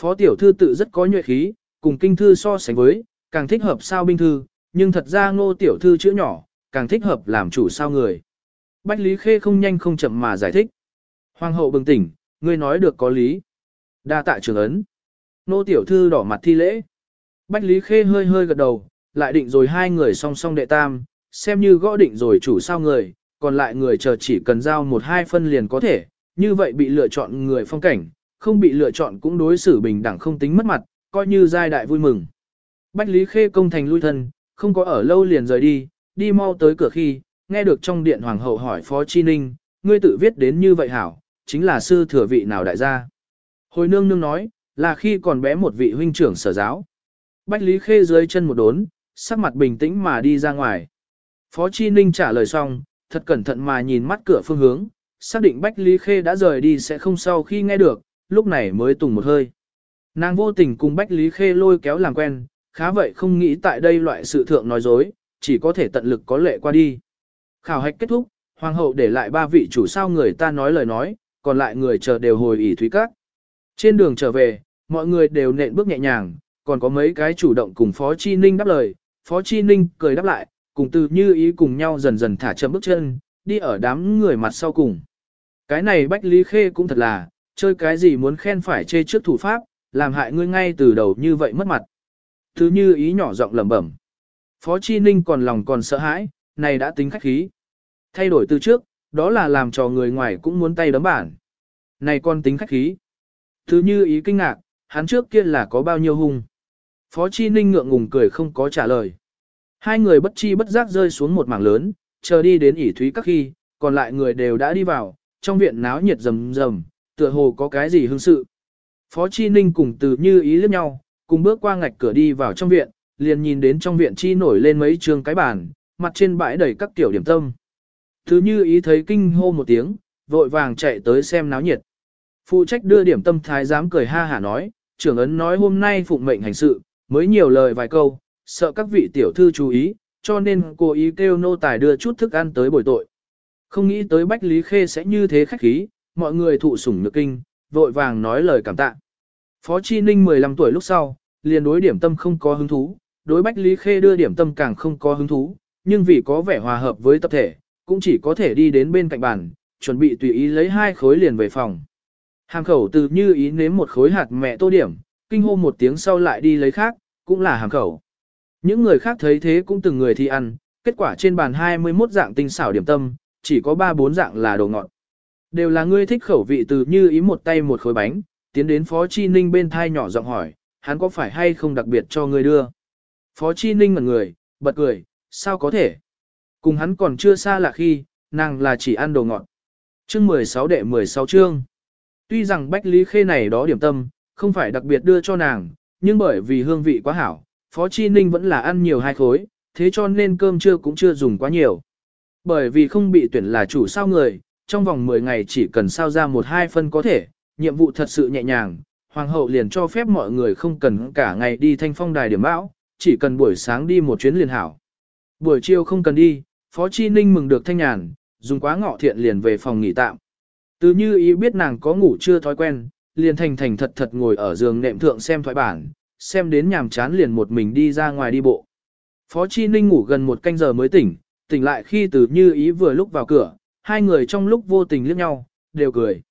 Phó tiểu thư tự rất có nhuệ khí, cùng kinh thư so sánh với, càng thích hợp sao binh thư, nhưng thật ra ngô tiểu thư chữ nhỏ, càng thích hợp làm chủ sao người. Bách Lý Khê không nhanh không chậm mà giải thích. Hoàng hậu bừng tỉnh, ngươi nói được có lý. Đa tạ trường ấn. Nô tiểu thư đỏ mặt thi lễ. Bách Lý Khê hơi hơi gật đầu, lại định rồi hai người song song đệ tam, xem như gõ định rồi chủ sao người, còn lại người chờ chỉ cần giao một hai phân liền có thể, như vậy bị lựa chọn người phong cảnh, không bị lựa chọn cũng đối xử bình đẳng không tính mất mặt, coi như giai đại vui mừng. Bách Lý Khê công thành lui thân, không có ở lâu liền rời đi, đi mau tới cửa khi, nghe được trong điện hoàng hậu hỏi Phó Chi Ninh, ngươi tự viết đến như vậy hảo, chính là sư thừa vị nào đại gia. Hồi nương nương nói, là khi còn bé một vị huynh trưởng sở giáo. Bách Lý Khê dưới chân một đốn, sắc mặt bình tĩnh mà đi ra ngoài. Phó Chi Ninh trả lời xong, thật cẩn thận mà nhìn mắt cửa phương hướng, xác định Bách Lý Khê đã rời đi sẽ không sau khi nghe được, lúc này mới tùng một hơi. Nàng vô tình cùng Bách Lý Khê lôi kéo làm quen, khá vậy không nghĩ tại đây loại sự thượng nói dối, chỉ có thể tận lực có lệ qua đi. Khảo hạch kết thúc, Hoàng hậu để lại ba vị chủ sao người ta nói lời nói, còn lại người chờ đều hồi ỉ thúy các. Trên đường trở về, mọi người đều nện bước nhẹ nhàng, còn có mấy cái chủ động cùng Phó Chi Ninh đáp lời, Phó Chi Ninh cười đáp lại, cùng từ như ý cùng nhau dần dần thả chậm bước chân, đi ở đám người mặt sau cùng. Cái này Bách Lý Khê cũng thật là, chơi cái gì muốn khen phải chê trước thủ pháp, làm hại ngươi ngay từ đầu như vậy mất mặt. Thứ như ý nhỏ giọng lẩm bẩm. Phó Chi Ninh còn lòng còn sợ hãi, này đã tính khách khí. Thay đổi từ trước, đó là làm cho người ngoài cũng muốn tay đấm bản. Này con tính khách khí. Thứ như ý kinh ngạc, hắn trước kia là có bao nhiêu hung. Phó Chi Ninh ngượng ngùng cười không có trả lời. Hai người bất chi bất giác rơi xuống một mảng lớn, chờ đi đến ỉ thúy các khi, còn lại người đều đã đi vào, trong viện náo nhiệt rầm rầm, tựa hồ có cái gì hương sự. Phó Chi Ninh cùng từ như ý liếc nhau, cùng bước qua ngạch cửa đi vào trong viện, liền nhìn đến trong viện chi nổi lên mấy trường cái bàn, mặt trên bãi đầy các tiểu điểm tâm. Thứ như ý thấy kinh hô một tiếng, vội vàng chạy tới xem náo nhiệt. Phụ trách đưa điểm tâm thái giám cười ha hả nói, trưởng ấn nói hôm nay phụng mệnh hành sự, mới nhiều lời vài câu, sợ các vị tiểu thư chú ý, cho nên cô ý kêu nô tài đưa chút thức ăn tới bồi tội. Không nghĩ tới Bách Lý Khê sẽ như thế khách khí, mọi người thụ sủng nhược kinh, vội vàng nói lời cảm tạ. Phó Chi Ninh 15 tuổi lúc sau, liền đối điểm tâm không có hứng thú, đối Bách Lý Khê đưa điểm tâm càng không có hứng thú, nhưng vì có vẻ hòa hợp với tập thể, cũng chỉ có thể đi đến bên cạnh bàn, chuẩn bị tùy ý lấy hai khối liền về phòng. Hàm khẩu từ như ý nếm một khối hạt mẹ tô điểm, kinh hô một tiếng sau lại đi lấy khác, cũng là hàm khẩu. Những người khác thấy thế cũng từng người thi ăn, kết quả trên bàn 21 dạng tinh xảo điểm tâm, chỉ có 3-4 dạng là đồ ngọt. Đều là ngươi thích khẩu vị từ như ý một tay một khối bánh, tiến đến Phó Chi Ninh bên thai nhỏ giọng hỏi, hắn có phải hay không đặc biệt cho ngươi đưa. Phó Chi Ninh ngẩn người, bật cười, sao có thể. Cùng hắn còn chưa xa là khi, nàng là chỉ ăn đồ ngọt. Chương 16 đệ 16 chương. Tuy rằng Bách Lý Khê này đó điểm tâm, không phải đặc biệt đưa cho nàng, nhưng bởi vì hương vị quá hảo, Phó Chi Ninh vẫn là ăn nhiều hai khối, thế cho nên cơm trưa cũng chưa dùng quá nhiều. Bởi vì không bị tuyển là chủ sao người, trong vòng 10 ngày chỉ cần sao ra một hai phân có thể, nhiệm vụ thật sự nhẹ nhàng, Hoàng hậu liền cho phép mọi người không cần cả ngày đi thanh phong đài điểm bão, chỉ cần buổi sáng đi một chuyến liền hảo. Buổi chiều không cần đi, Phó Chi Ninh mừng được thanh nhàn, dùng quá ngọ thiện liền về phòng nghỉ tạm. Từ như ý biết nàng có ngủ chưa thói quen, liền thành thành thật thật ngồi ở giường nệm thượng xem thoại bản, xem đến nhàm chán liền một mình đi ra ngoài đi bộ. Phó Chi Ninh ngủ gần một canh giờ mới tỉnh, tỉnh lại khi từ như ý vừa lúc vào cửa, hai người trong lúc vô tình liếc nhau, đều cười.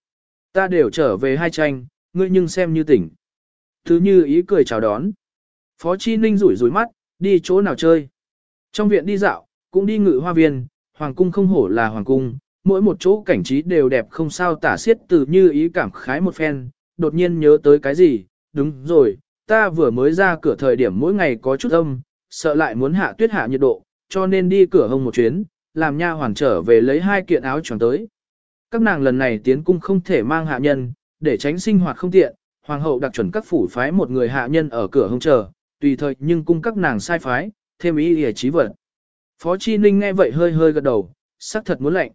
Ta đều trở về hai tranh, ngươi nhưng xem như tỉnh. Thứ như ý cười chào đón. Phó Chi Ninh rủi rủi mắt, đi chỗ nào chơi. Trong viện đi dạo, cũng đi ngự hoa viên, hoàng cung không hổ là hoàng cung, mỗi một chỗ cảnh trí đều đẹp không sao tả xiết từ như ý cảm khái một phen, đột nhiên nhớ tới cái gì, đúng rồi, ta vừa mới ra cửa thời điểm mỗi ngày có chút âm, sợ lại muốn hạ tuyết hạ nhiệt độ, cho nên đi cửa hông một chuyến, làm nha hoàn trở về lấy hai kiện áo choàng tới. Các nàng lần này tiến cung không thể mang hạ nhân, để tránh sinh hoạt không tiện, hoàng hậu đặc chuẩn các phủ phái một người hạ nhân ở cửa hông chờ, tùy thời nhưng cung các nàng sai phái, thêm ý ỉa trí vật. Phó Chi Ninh nghe vậy hơi hơi gật đầu, sắc thật muốn lạnh.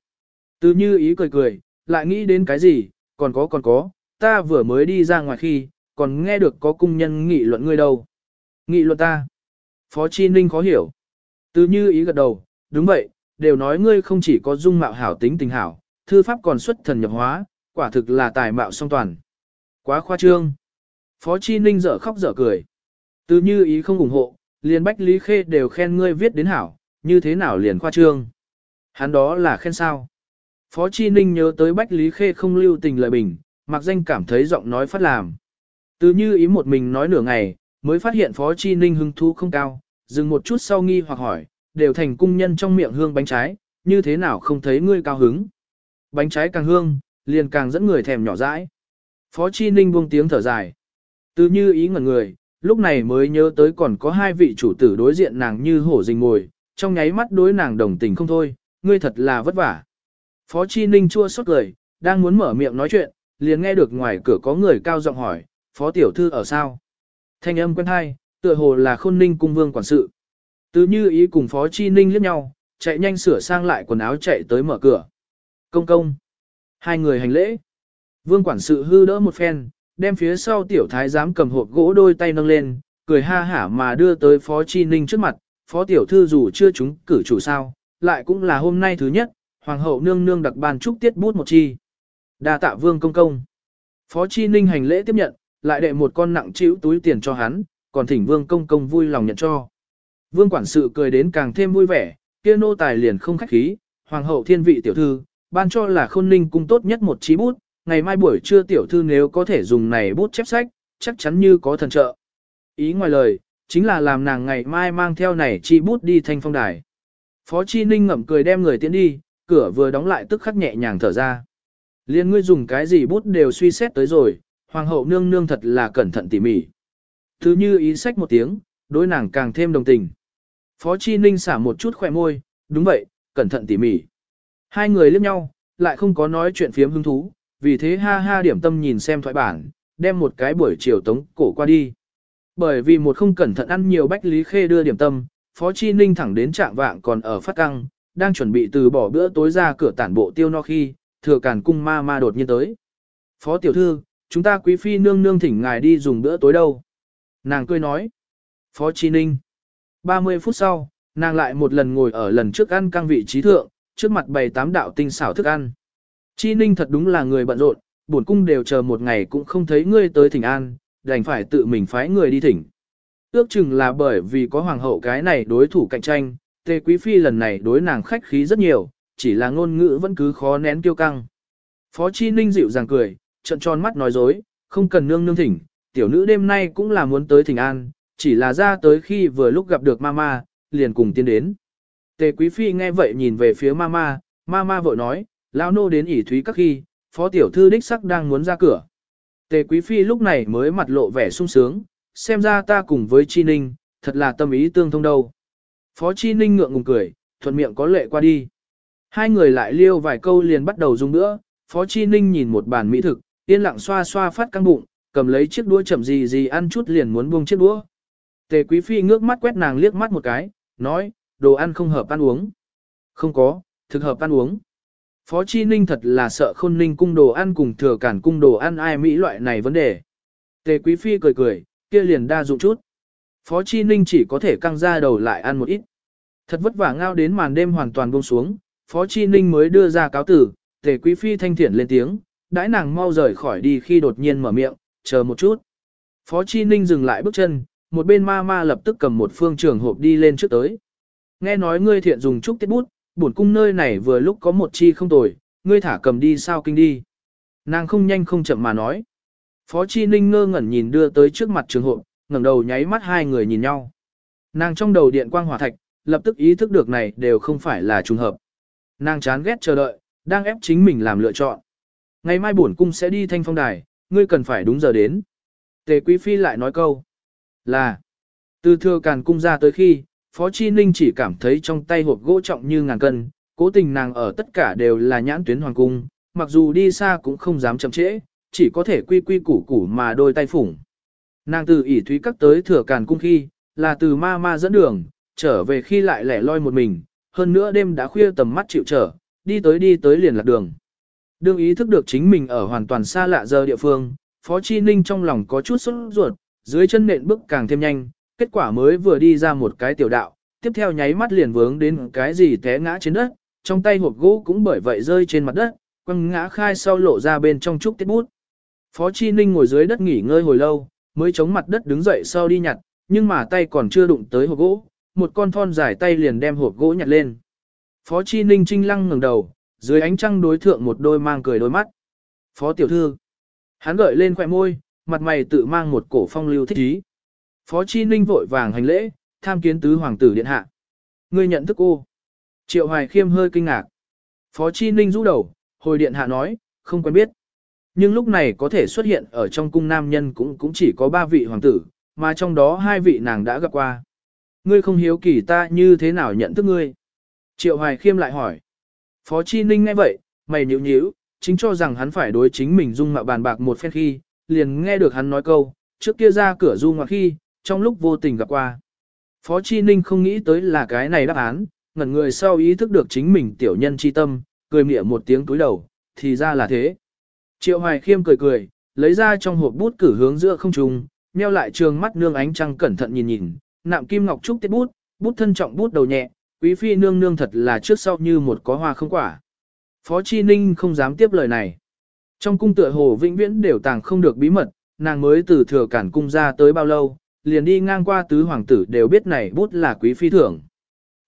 Từ như ý cười cười, lại nghĩ đến cái gì, còn có còn có, ta vừa mới đi ra ngoài khi, còn nghe được có cung nhân nghị luận ngươi đâu. Nghị luận ta. Phó Chi Ninh khó hiểu. Từ như ý gật đầu, đúng vậy, đều nói ngươi không chỉ có dung mạo hảo tính tình hảo, thư pháp còn xuất thần nhập hóa, quả thực là tài mạo song toàn. Quá khoa trương. Phó Chi Ninh dở khóc dở cười. Từ như ý không ủng hộ, liền Bách Lý Khê đều khen ngươi viết đến hảo, như thế nào liền khoa trương. Hắn đó là khen sao. Phó Chi Ninh nhớ tới Bách Lý Khê không lưu tình lời bình, mặc danh cảm thấy giọng nói phát làm. Từ như ý một mình nói nửa ngày, mới phát hiện Phó Chi Ninh hứng thú không cao, dừng một chút sau nghi hoặc hỏi, đều thành cung nhân trong miệng hương bánh trái, như thế nào không thấy ngươi cao hứng. Bánh trái càng hương, liền càng dẫn người thèm nhỏ dãi. Phó Chi Ninh buông tiếng thở dài. Từ như ý ngẩn người, lúc này mới nhớ tới còn có hai vị chủ tử đối diện nàng như hổ rình ngồi, trong nháy mắt đối nàng đồng tình không thôi, ngươi thật là vất vả. Phó Chi Ninh chua xót cười, đang muốn mở miệng nói chuyện, liền nghe được ngoài cửa có người cao giọng hỏi, Phó Tiểu Thư ở sao? Thanh âm quen hai, tựa hồ là khôn ninh cung vương quản sự. Từ như ý cùng Phó Chi Ninh liếc nhau, chạy nhanh sửa sang lại quần áo chạy tới mở cửa. Công công. Hai người hành lễ. Vương quản sự hư đỡ một phen, đem phía sau tiểu thái giám cầm hộp gỗ đôi tay nâng lên, cười ha hả mà đưa tới Phó Chi Ninh trước mặt. Phó tiểu thư dù chưa chúng cử chủ sao, lại cũng là hôm nay thứ nhất, hoàng hậu nương nương đặc ban chúc tiết bút một chi. đa tạ vương công công. Phó Chi Ninh hành lễ tiếp nhận, lại đệ một con nặng chịu túi tiền cho hắn, còn thỉnh vương công công vui lòng nhận cho. Vương quản sự cười đến càng thêm vui vẻ, kia nô tài liền không khách khí, hoàng hậu thiên vị tiểu thư, ban cho là khôn ninh cung tốt nhất một chí bút, ngày mai buổi trưa tiểu thư nếu có thể dùng này bút chép sách, chắc chắn như có thần trợ. Ý ngoài lời, chính là làm nàng ngày mai mang theo này chi bút đi thanh phong đài. Phó Chi Ninh ngậm cười đem người tiến đi, cửa vừa đóng lại tức khắc nhẹ nhàng thở ra. Liên ngươi dùng cái gì bút đều suy xét tới rồi, hoàng hậu nương nương thật là cẩn thận tỉ mỉ. Thứ như ý sách một tiếng, đối nàng càng thêm đồng tình. Phó Chi Ninh xả một chút khỏe môi, đúng vậy, cẩn thận tỉ mỉ. Hai người liếc nhau, lại không có nói chuyện phiếm hứng thú, vì thế ha ha điểm tâm nhìn xem thoại bản, đem một cái buổi chiều tống cổ qua đi. Bởi vì một không cẩn thận ăn nhiều bách lý khê đưa điểm tâm, Phó Chi Ninh thẳng đến trạng vạng còn ở phát căng, đang chuẩn bị từ bỏ bữa tối ra cửa tản bộ tiêu no khi, thừa cản cung ma ma đột nhiên tới. Phó tiểu thư, chúng ta quý phi nương nương thỉnh ngài đi dùng bữa tối đâu. Nàng cười nói. Phó Chi Ninh. 30 phút sau, nàng lại một lần ngồi ở lần trước ăn căng vị trí thượng, trước mặt bày tám đạo tinh xảo thức ăn. Chi Ninh thật đúng là người bận rộn, bổn cung đều chờ một ngày cũng không thấy ngươi tới thỉnh an, đành phải tự mình phái người đi thỉnh. Ước chừng là bởi vì có hoàng hậu cái này đối thủ cạnh tranh, tề quý phi lần này đối nàng khách khí rất nhiều, chỉ là ngôn ngữ vẫn cứ khó nén tiêu căng. Phó Chi Ninh dịu dàng cười, trận tròn mắt nói dối, không cần nương nương thỉnh, tiểu nữ đêm nay cũng là muốn tới thỉnh an, chỉ là ra tới khi vừa lúc gặp được mama, liền cùng tiến đến. Tề quý phi nghe vậy nhìn về phía mama, mama vội nói, lão nô đến ỉ thúy các khi, phó tiểu thư đích sắc đang muốn ra cửa. Tề quý phi lúc này mới mặt lộ vẻ sung sướng, xem ra ta cùng với Chi Ninh, thật là tâm ý tương thông đâu. Phó Chi Ninh ngượng ngùng cười, thuận miệng có lệ qua đi. Hai người lại liêu vài câu liền bắt đầu dùng nữa, Phó Chi Ninh nhìn một bàn mỹ thực, yên lặng xoa xoa phát căng bụng, cầm lấy chiếc đũa chậm gì gì ăn chút liền muốn buông chiếc đũa. Tề Quý Phi ngước mắt quét nàng liếc mắt một cái, nói, đồ ăn không hợp ăn uống. Không có, thực hợp ăn uống. Phó Chi Ninh thật là sợ khôn ninh cung đồ ăn cùng thừa cản cung đồ ăn ai Mỹ loại này vấn đề. Tề Quý Phi cười cười, kia liền đa dụng chút. Phó Chi Ninh chỉ có thể căng ra đầu lại ăn một ít. Thật vất vả ngao đến màn đêm hoàn toàn buông xuống, Phó Chi Ninh mới đưa ra cáo tử, Tề Quý Phi thanh thiện lên tiếng, đãi nàng mau rời khỏi đi khi đột nhiên mở miệng, chờ một chút. Phó Chi Ninh dừng lại bước chân, một bên ma ma lập tức cầm một phương trường hộp đi lên trước tới. Nghe nói ngươi thiện dùng trúc tiết bút, bổn cung nơi này vừa lúc có một chi không tồi, ngươi thả cầm đi sao kinh đi. Nàng không nhanh không chậm mà nói. Phó Chi Ninh ngơ ngẩn nhìn đưa tới trước mặt trường hộp, ngẩng đầu nháy mắt hai người nhìn nhau. Nàng trong đầu điện quang hỏa thạch, lập tức ý thức được này đều không phải là trùng hợp. Nàng chán ghét chờ đợi, đang ép chính mình làm lựa chọn. Ngày mai bổn cung sẽ đi thanh phong đài, ngươi cần phải đúng giờ đến. Tề Quý Phi lại nói câu. Là. Từ thừa càn cung ra tới khi, Phó Chi Ninh chỉ cảm thấy trong tay hộp gỗ trọng như ngàn cân, cố tình nàng ở tất cả đều là nhãn tuyến hoàng cung, mặc dù đi xa cũng không dám chậm trễ, chỉ có thể quy quy củ củ mà đôi tay phủng. Nàng từ ỉ thúy các tới thừa càn cung khi, là từ ma ma dẫn đường, trở về khi lại lẻ loi một mình, hơn nữa đêm đã khuya tầm mắt chịu trở, đi tới đi tới liền lạc đường. Đương ý thức được chính mình ở hoàn toàn xa lạ giờ địa phương, Phó Chi Ninh trong lòng có chút sốt ruột, dưới chân nện bước càng thêm nhanh, kết quả mới vừa đi ra một cái tiểu đạo, tiếp theo nháy mắt liền vướng đến cái gì té ngã trên đất, trong tay hộp gỗ cũng bởi vậy rơi trên mặt đất, quăng ngã khai sau lộ ra bên trong trúc tiết bút. Phó Chi Ninh ngồi dưới đất nghỉ ngơi hồi lâu, mới chống mặt đất đứng dậy sau đi nhặt, nhưng mà tay còn chưa đụng tới hộp gỗ, một con thon dài tay liền đem hộp gỗ nhặt lên. Phó Chi Ninh trinh lăng ngẩng đầu, dưới ánh trăng đối thượng một đôi mang cười đôi mắt. Phó tiểu thư. Hắn gợi lên khỏe môi, mặt mày tự mang một cổ phong lưu thích ý. Phó Chi Ninh vội vàng hành lễ, tham kiến tứ hoàng tử điện hạ. Ngươi nhận thức cô. Triệu Hoài Khiêm hơi kinh ngạc. Phó Chi Ninh rũ đầu, hồi điện hạ nói, không quen biết. Nhưng lúc này có thể xuất hiện ở trong cung nam nhân cũng cũng chỉ có ba vị hoàng tử, mà trong đó hai vị nàng đã gặp qua. Ngươi không hiếu kỳ ta như thế nào nhận thức ngươi? Triệu Hoài Khiêm lại hỏi. Phó Chi Ninh nghe vậy, mày nhíu nhíu, chính cho rằng hắn phải đối chính mình dung mạo bàn bạc một phen khi, liền nghe được hắn nói câu, trước kia ra cửa du ngoặc khi, trong lúc vô tình gặp qua. Phó Chi Ninh không nghĩ tới là cái này đáp án, ngẩn người sau ý thức được chính mình tiểu nhân chi tâm, cười mỉa một tiếng túi đầu, thì ra là thế. Triệu Hoài Khiêm cười cười, lấy ra trong hộp bút cử hướng giữa không trung, nheo lại trường mắt nương ánh trăng cẩn thận nhìn nhìn, nạm kim ngọc trúc tiết bút, bút thân trọng bút đầu nhẹ, quý phi nương nương thật là trước sau như một có hoa không quả. Phó Chi Ninh không dám tiếp lời này. Trong cung tựa hồ vĩnh viễn đều tàng không được bí mật, nàng mới từ thừa cản cung ra tới bao lâu, liền đi ngang qua tứ hoàng tử đều biết này bút là quý phi thưởng.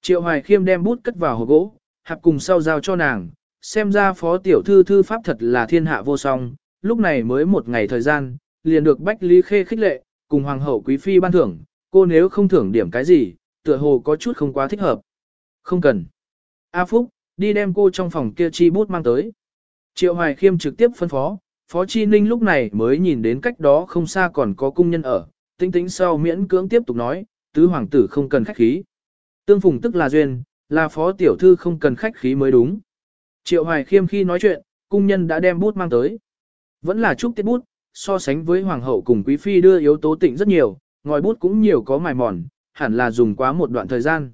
Triệu Hoài Khiêm đem bút cất vào hộp gỗ, hạp cùng sau giao cho nàng, xem ra phó tiểu thư thư pháp thật là thiên hạ vô song, lúc này mới một ngày thời gian, liền được Bách Lý Khê khích lệ, cùng hoàng hậu quý phi ban thưởng, cô nếu không thưởng điểm cái gì, tựa hồ có chút không quá thích hợp. Không cần. A Phúc, đi đem cô trong phòng kia chi bút mang tới. Triệu Hoài Khiêm trực tiếp phân phó, Phó Chi Ninh lúc này mới nhìn đến cách đó không xa còn có cung nhân ở, tinh tĩnh sau miễn cưỡng tiếp tục nói, tứ hoàng tử không cần khách khí. Tương phùng tức là duyên, là phó tiểu thư không cần khách khí mới đúng. Triệu Hoài Khiêm khi nói chuyện, cung nhân đã đem bút mang tới. Vẫn là chúc tiết bút, so sánh với hoàng hậu cùng quý phi đưa yếu tố tịnh rất nhiều, ngòi bút cũng nhiều có mài mòn, hẳn là dùng quá một đoạn thời gian.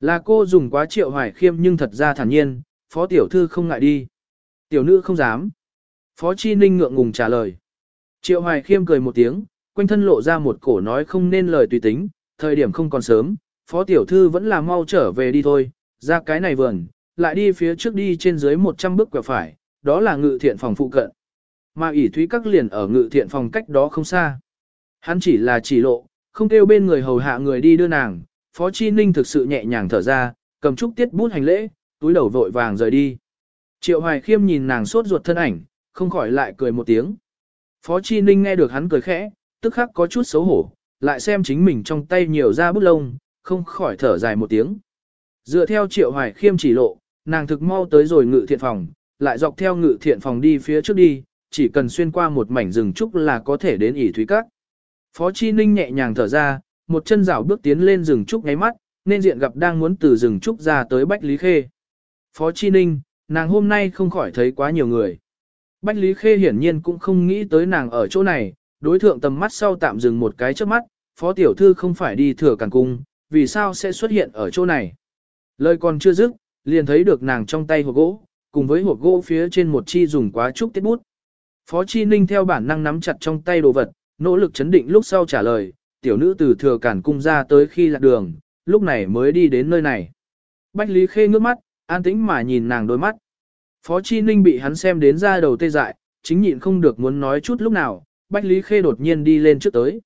Là cô dùng quá triệu hoài khiêm nhưng thật ra thản nhiên, phó tiểu thư không ngại đi. Tiểu nữ không dám. Phó chi ninh ngượng ngùng trả lời. Triệu hoài khiêm cười một tiếng, quanh thân lộ ra một cổ nói không nên lời tùy tính, thời điểm không còn sớm, phó tiểu thư vẫn là mau trở về đi thôi, ra cái này vườn, lại đi phía trước đi trên dưới 100 bước quẹo phải, đó là ngự thiện phòng phụ cận. Mà ỷ thúy các liền ở ngự thiện phòng cách đó không xa. Hắn chỉ là chỉ lộ, không kêu bên người hầu hạ người đi đưa nàng, Phó Chi Ninh thực sự nhẹ nhàng thở ra, cầm trúc tiết bút hành lễ, túi đầu vội vàng rời đi. Triệu Hoài Khiêm nhìn nàng sốt ruột thân ảnh, không khỏi lại cười một tiếng. Phó Chi Ninh nghe được hắn cười khẽ, tức khắc có chút xấu hổ, lại xem chính mình trong tay nhiều ra bút lông, không khỏi thở dài một tiếng. Dựa theo Triệu Hoài Khiêm chỉ lộ, nàng thực mau tới rồi ngự thiện phòng, lại dọc theo ngự thiện phòng đi phía trước đi, chỉ cần xuyên qua một mảnh rừng trúc là có thể đến ỉ thúy các. Phó Chi Ninh nhẹ nhàng thở ra, một chân rảo bước tiến lên rừng trúc ngáy mắt, nên diện gặp đang muốn từ rừng trúc ra tới Bách Lý Khê. Phó Chi Ninh, nàng hôm nay không khỏi thấy quá nhiều người. Bách Lý Khê hiển nhiên cũng không nghĩ tới nàng ở chỗ này, đối thượng tầm mắt sau tạm dừng một cái trước mắt, Phó Tiểu Thư không phải đi thừa càng cung, vì sao sẽ xuất hiện ở chỗ này. Lời còn chưa dứt, liền thấy được nàng trong tay hộp gỗ, cùng với hộp gỗ phía trên một chi dùng quá trúc tiết bút. Phó Chi Ninh theo bản năng nắm chặt trong tay đồ vật, nỗ lực chấn định lúc sau trả lời, tiểu nữ từ thừa cản cung ra tới khi lạc đường, lúc này mới đi đến nơi này. Bách Lý Khê ngước mắt, an tĩnh mà nhìn nàng đôi mắt. Phó Chi Ninh bị hắn xem đến ra đầu tê dại, chính nhịn không được muốn nói chút lúc nào, Bách Lý Khê đột nhiên đi lên trước tới.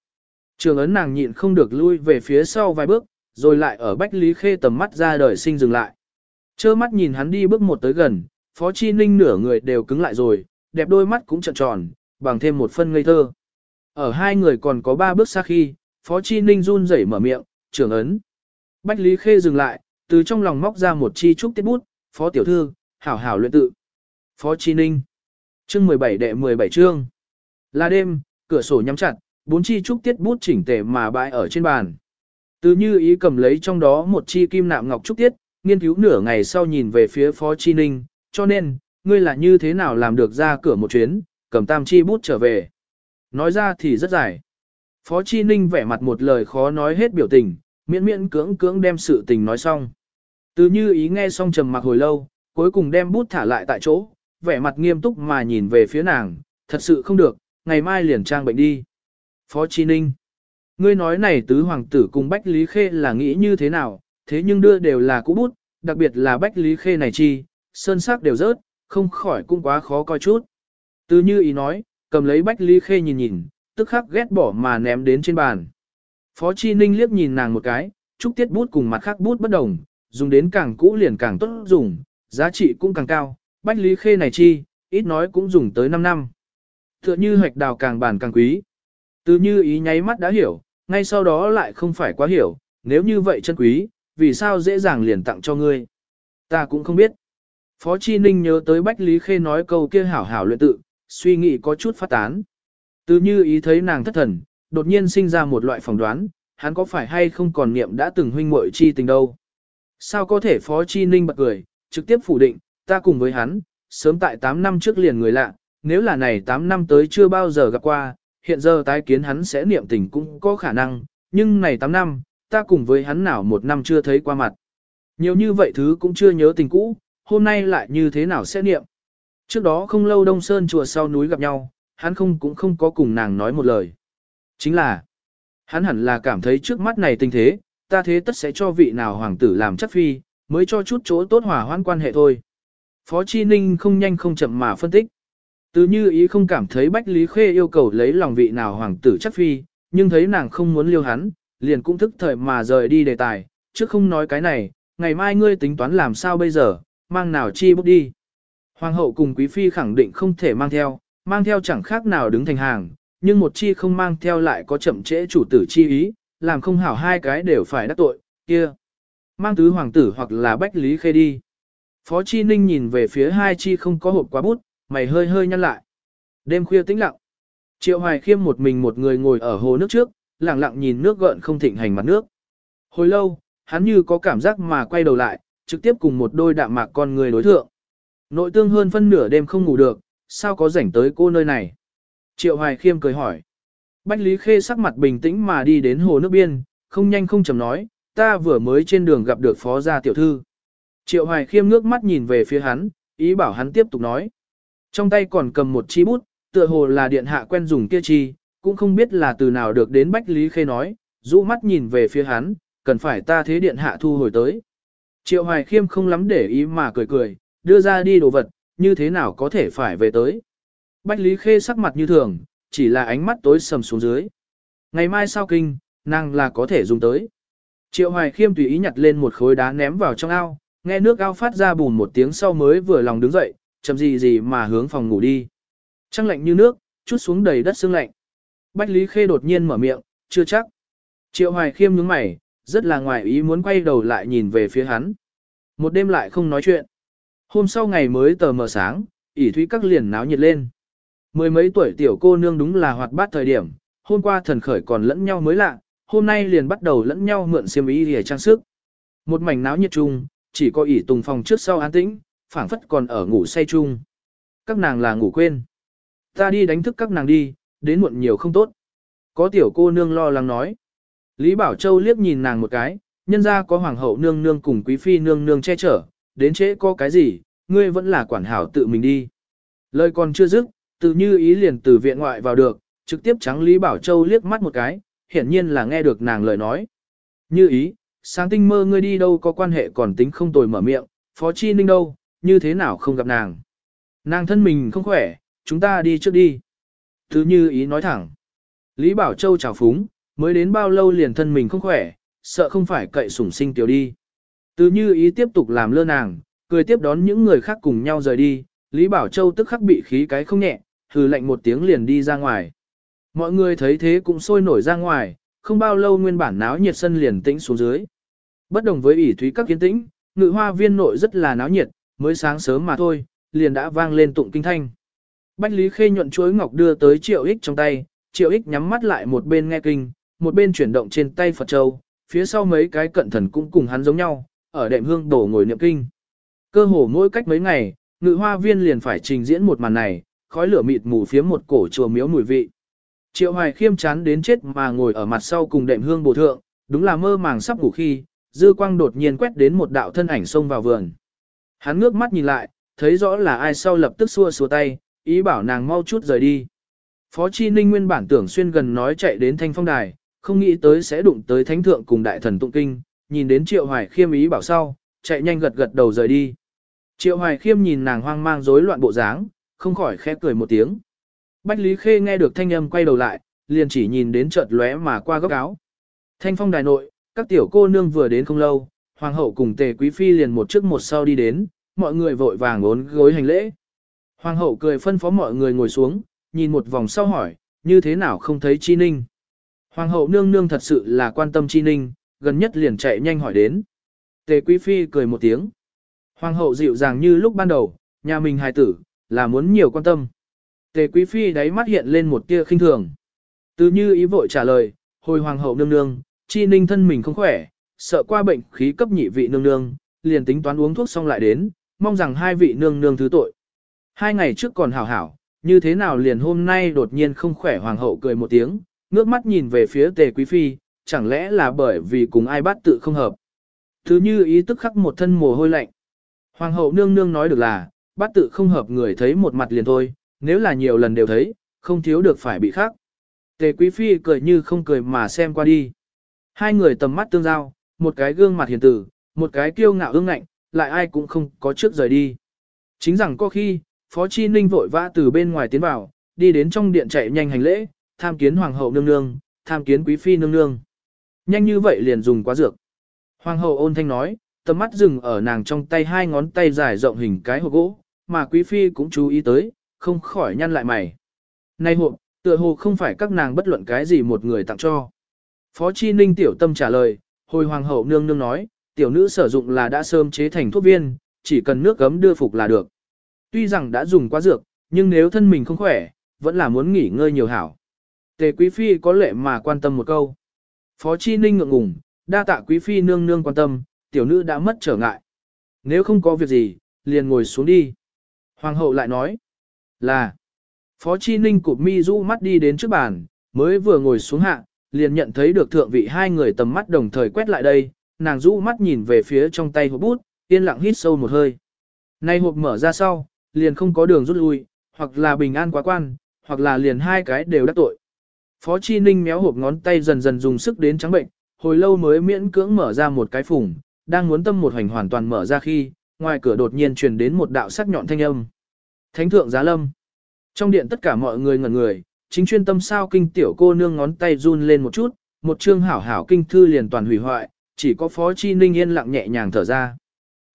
Trường ấn nàng nhịn không được lui về phía sau vài bước, rồi lại ở Bách Lý Khê tầm mắt ra đời sinh dừng lại. Chơ mắt nhìn hắn đi bước một tới gần, Phó Chi Ninh nửa người đều cứng lại rồi, đẹp đôi mắt cũng trợn tròn, bằng thêm một phân ngây thơ. Ở hai người còn có ba bước xa khi, Phó Chi Ninh run rẩy mở miệng, trưởng ấn. Bách Lý Khê dừng lại, từ trong lòng móc ra một chi trúc tiết bút, Phó Tiểu Thư, hảo hảo luyện tự. Phó Chi Ninh. Chương 17 đệ 17 chương. Là đêm, cửa sổ nhắm chặt, bốn chi trúc tiết bút chỉnh tề mà bãi ở trên bàn. Từ như ý cầm lấy trong đó một chi kim nạm ngọc trúc tiết, nghiên cứu nửa ngày sau nhìn về phía Phó Chi Ninh, cho nên, ngươi là như thế nào làm được ra cửa một chuyến, cầm tam chi bút trở về. Nói ra thì rất dài. Phó Chi Ninh vẻ mặt một lời khó nói hết biểu tình, miễn miễn cưỡng cưỡng đem sự tình nói xong. Từ như ý nghe xong trầm mặc hồi lâu, cuối cùng đem bút thả lại tại chỗ, vẻ mặt nghiêm túc mà nhìn về phía nàng, thật sự không được, ngày mai liền trang bệnh đi. Phó Chi Ninh, ngươi nói này tứ hoàng tử cùng Bách Lý Khê là nghĩ như thế nào, thế nhưng đưa đều là cũ bút, đặc biệt là Bách Lý Khê này chi, sơn sắc đều rớt, không khỏi cũng quá khó coi chút. Từ như ý nói, cầm lấy Bách Lý Khê nhìn nhìn, tức khắc ghét bỏ mà ném đến trên bàn. Phó Chi Ninh liếc nhìn nàng một cái, trúc tiết bút cùng mặt khác bút bất đồng, dùng đến càng cũ liền càng tốt dùng, giá trị cũng càng cao, bách lý khê này chi, ít nói cũng dùng tới 5 năm. Tựa như hoạch đào càng bản càng quý. Từ như ý nháy mắt đã hiểu, ngay sau đó lại không phải quá hiểu, nếu như vậy chân quý, vì sao dễ dàng liền tặng cho ngươi. Ta cũng không biết. Phó Chi Ninh nhớ tới Bách Lý Khê nói câu kia hảo hảo luyện tự, suy nghĩ có chút phát tán. Từ như ý thấy nàng thất thần, đột nhiên sinh ra một loại phỏng đoán, hắn có phải hay không còn niệm đã từng huynh muội chi tình đâu. Sao có thể Phó Chi Ninh bật cười, trực tiếp phủ định, ta cùng với hắn, sớm tại 8 năm trước liền người lạ, nếu là này 8 năm tới chưa bao giờ gặp qua, hiện giờ tái kiến hắn sẽ niệm tình cũng có khả năng, nhưng này 8 năm, ta cùng với hắn nào một năm chưa thấy qua mặt. Nhiều như vậy thứ cũng chưa nhớ tình cũ, hôm nay lại như thế nào sẽ niệm. Trước đó không lâu Đông Sơn chùa sau núi gặp nhau, hắn không cũng không có cùng nàng nói một lời. Chính là, hắn hẳn là cảm thấy trước mắt này tình thế, ta thế tất sẽ cho vị nào hoàng tử làm chất phi, mới cho chút chỗ tốt hòa hoãn quan hệ thôi. Phó Chi Ninh không nhanh không chậm mà phân tích. Từ như ý không cảm thấy Bách Lý Khê yêu cầu lấy lòng vị nào hoàng tử chắc phi, nhưng thấy nàng không muốn liêu hắn, liền cũng thức thời mà rời đi đề tài, chứ không nói cái này, ngày mai ngươi tính toán làm sao bây giờ, mang nào chi bút đi. Hoàng hậu cùng quý phi khẳng định không thể mang theo, mang theo chẳng khác nào đứng thành hàng, nhưng một chi không mang theo lại có chậm trễ chủ tử chi ý, làm không hảo hai cái đều phải đắc tội, kia. Mang tứ hoàng tử hoặc là bách lý khê đi. Phó Chi Ninh nhìn về phía hai chi không có hộp quá bút, mày hơi hơi nhăn lại. Đêm khuya tĩnh lặng. Triệu Hoài Khiêm một mình một người ngồi ở hồ nước trước, lặng lặng nhìn nước gợn không thịnh hành mặt nước. Hồi lâu, hắn như có cảm giác mà quay đầu lại, trực tiếp cùng một đôi đạm mạc con người đối thượng. Nội tương hơn phân nửa đêm không ngủ được, sao có rảnh tới cô nơi này? Triệu Hoài Khiêm cười hỏi. Bách Lý Khê sắc mặt bình tĩnh mà đi đến hồ nước biên, không nhanh không chậm nói, ta vừa mới trên đường gặp được phó gia tiểu thư. Triệu Hoài Khiêm ngước mắt nhìn về phía hắn, ý bảo hắn tiếp tục nói. Trong tay còn cầm một chi bút, tựa hồ là điện hạ quen dùng kia chi, cũng không biết là từ nào được đến Bách Lý Khê nói, rũ mắt nhìn về phía hắn, cần phải ta thế điện hạ thu hồi tới. Triệu Hoài Khiêm không lắm để ý mà cười cười, đưa ra đi đồ vật, như thế nào có thể phải về tới. Bách Lý Khê sắc mặt như thường, chỉ là ánh mắt tối sầm xuống dưới. Ngày mai sau kinh, nàng là có thể dùng tới. Triệu Hoài Khiêm tùy ý nhặt lên một khối đá ném vào trong ao, nghe nước ao phát ra bùn một tiếng sau mới vừa lòng đứng dậy, chậm gì gì mà hướng phòng ngủ đi. Trăng lạnh như nước, chút xuống đầy đất sương lạnh. Bách Lý Khê đột nhiên mở miệng, chưa chắc. Triệu Hoài Khiêm nhướng mày, rất là ngoài ý muốn quay đầu lại nhìn về phía hắn. Một đêm lại không nói chuyện. Hôm sau ngày mới tờ mờ sáng, ỉ thúy các liền náo nhiệt lên. Mười mấy tuổi tiểu cô nương đúng là hoạt bát thời điểm, hôm qua thần khởi còn lẫn nhau mới lạ, hôm nay liền bắt đầu lẫn nhau mượn xiêm ý để trang sức. Một mảnh náo nhiệt chung, chỉ có ỷ tùng phòng trước sau an tĩnh, phảng phất còn ở ngủ say chung. Các nàng là ngủ quên. Ta đi đánh thức các nàng đi, đến muộn nhiều không tốt. Có tiểu cô nương lo lắng nói. Lý Bảo Châu liếc nhìn nàng một cái, nhân ra có hoàng hậu nương nương cùng quý phi nương nương che chở, đến trễ có cái gì, ngươi vẫn là quản hảo tự mình đi. Lời còn chưa dứt, tự như ý liền từ viện ngoại vào được, trực tiếp trắng Lý Bảo Châu liếc mắt một cái, hiển nhiên là nghe được nàng lời nói. Như ý, sáng tinh mơ ngươi đi đâu có quan hệ còn tính không tồi mở miệng, phó chi ninh đâu, như thế nào không gặp nàng. Nàng thân mình không khỏe, chúng ta đi trước đi. Thứ như ý nói thẳng. Lý Bảo Châu chào phúng, mới đến bao lâu liền thân mình không khỏe, sợ không phải cậy sủng sinh tiểu đi. Từ như ý tiếp tục làm lơ nàng, cười tiếp đón những người khác cùng nhau rời đi, Lý Bảo Châu tức khắc bị khí cái không nhẹ, hừ lạnh một tiếng liền đi ra ngoài. Mọi người thấy thế cũng sôi nổi ra ngoài, không bao lâu nguyên bản náo nhiệt sân liền tĩnh xuống dưới. Bất đồng với ỷ thúy các kiến tĩnh, ngự hoa viên nội rất là náo nhiệt, mới sáng sớm mà thôi, liền đã vang lên tụng kinh thanh. Bách Lý Khê nhuận chuối ngọc đưa tới triệu ích trong tay, triệu ích nhắm mắt lại một bên nghe kinh, một bên chuyển động trên tay Phật Châu, phía sau mấy cái cận thần cũng cùng hắn giống nhau, ở đệm hương đổ ngồi niệm kinh. Cơ hồ mỗi cách mấy ngày, ngự hoa viên liền phải trình diễn một màn này, khói lửa mịt mù phía một cổ chùa miếu mùi vị. Triệu Hoài khiêm chán đến chết mà ngồi ở mặt sau cùng đệm hương bổ thượng, đúng là mơ màng sắp ngủ khi, dư quang đột nhiên quét đến một đạo thân ảnh xông vào vườn. Hắn ngước mắt nhìn lại, thấy rõ là ai sau lập tức xua xua tay, ý bảo nàng mau chút rời đi. Phó Chi Ninh nguyên bản tưởng xuyên gần nói chạy đến thanh phong đài, không nghĩ tới sẽ đụng tới thánh thượng cùng đại thần tụng kinh, nhìn đến Triệu Hoài khiêm ý bảo sau, chạy nhanh gật gật đầu rời đi. Triệu Hoài khiêm nhìn nàng hoang mang rối loạn bộ dáng, không khỏi khẽ cười một tiếng. Bách Lý Khê nghe được thanh âm quay đầu lại, liền chỉ nhìn đến chợt lóe mà qua góc áo. Thanh phong đài nội, các tiểu cô nương vừa đến không lâu, hoàng hậu cùng tề quý phi liền một trước một sau đi đến, mọi người vội vàng ốn gối hành lễ. Hoàng hậu cười phân phó mọi người ngồi xuống, nhìn một vòng sau hỏi, như thế nào không thấy chi ninh. Hoàng hậu nương nương thật sự là quan tâm chi ninh, gần nhất liền chạy nhanh hỏi đến. Tề quý phi cười một tiếng. Hoàng hậu dịu dàng như lúc ban đầu, nhà mình hài tử, là muốn nhiều quan tâm. Tề quý phi đáy mắt hiện lên một tia khinh thường. Từ như ý vội trả lời, hồi hoàng hậu nương nương, chi ninh thân mình không khỏe, sợ qua bệnh khí cấp nhị vị nương nương, liền tính toán uống thuốc xong lại đến, mong rằng hai vị nương nương thứ tội. Hai ngày trước còn hảo hảo, như thế nào liền hôm nay đột nhiên không khỏe hoàng hậu cười một tiếng, ngước mắt nhìn về phía tề quý phi, chẳng lẽ là bởi vì cùng ai bắt tự không hợp. Thứ như ý tức khắc một thân mồ hôi lạnh. Hoàng hậu nương nương nói được là, bắt tự không hợp người thấy một mặt liền thôi, nếu là nhiều lần đều thấy, không thiếu được phải bị khắc. Tề quý phi cười như không cười mà xem qua đi. Hai người tầm mắt tương giao, một cái gương mặt hiền tử, một cái kiêu ngạo ương ngạnh, lại ai cũng không có trước rời đi. Chính rằng có khi, Phó Chi Ninh vội vã từ bên ngoài tiến vào, đi đến trong điện chạy nhanh hành lễ, tham kiến hoàng hậu nương nương, tham kiến quý phi nương nương. Nhanh như vậy liền dùng quá dược. Hoàng hậu ôn thanh nói, tầm mắt dừng ở nàng trong tay hai ngón tay dài rộng hình cái hộp gỗ, mà quý phi cũng chú ý tới, không khỏi nhăn lại mày. Này hộp, tựa hồ không phải các nàng bất luận cái gì một người tặng cho. Phó Chi Ninh tiểu tâm trả lời, hồi hoàng hậu nương nương nói, tiểu nữ sử dụng là đã sớm chế thành thuốc viên, chỉ cần nước gấm đưa phục là được. Tuy rằng đã dùng quá dược, nhưng nếu thân mình không khỏe, vẫn là muốn nghỉ ngơi nhiều hảo. Tề Quý Phi có lệ mà quan tâm một câu. Phó Chi Ninh ngượng ngùng, đa tạ Quý Phi nương nương quan tâm, tiểu nữ đã mất trở ngại. Nếu không có việc gì, liền ngồi xuống đi. Hoàng hậu lại nói là. Phó Chi Ninh cụp mi rũ mắt đi đến trước bàn, mới vừa ngồi xuống hạ, liền nhận thấy được thượng vị hai người tầm mắt đồng thời quét lại đây, nàng rũ mắt nhìn về phía trong tay hộp bút, yên lặng hít sâu một hơi. Nay hộp mở ra sau, liền không có đường rút lui, hoặc là bình an quá quan, hoặc là liền hai cái đều đắc tội. Phó Chi Ninh méo hộp ngón tay dần dần dùng sức đến trắng bệnh, hồi lâu mới miễn cưỡng mở ra một cái phủng đang muốn tâm một hành hoàn toàn mở ra khi, ngoài cửa đột nhiên truyền đến một đạo sắc nhọn thanh âm. Thánh thượng giá lâm. Trong điện tất cả mọi người ngẩn người, chính chuyên tâm sao kinh tiểu cô nương ngón tay run lên một chút, một chương hảo hảo kinh thư liền toàn hủy hoại, chỉ có Phó Chi Ninh yên lặng nhẹ nhàng thở ra.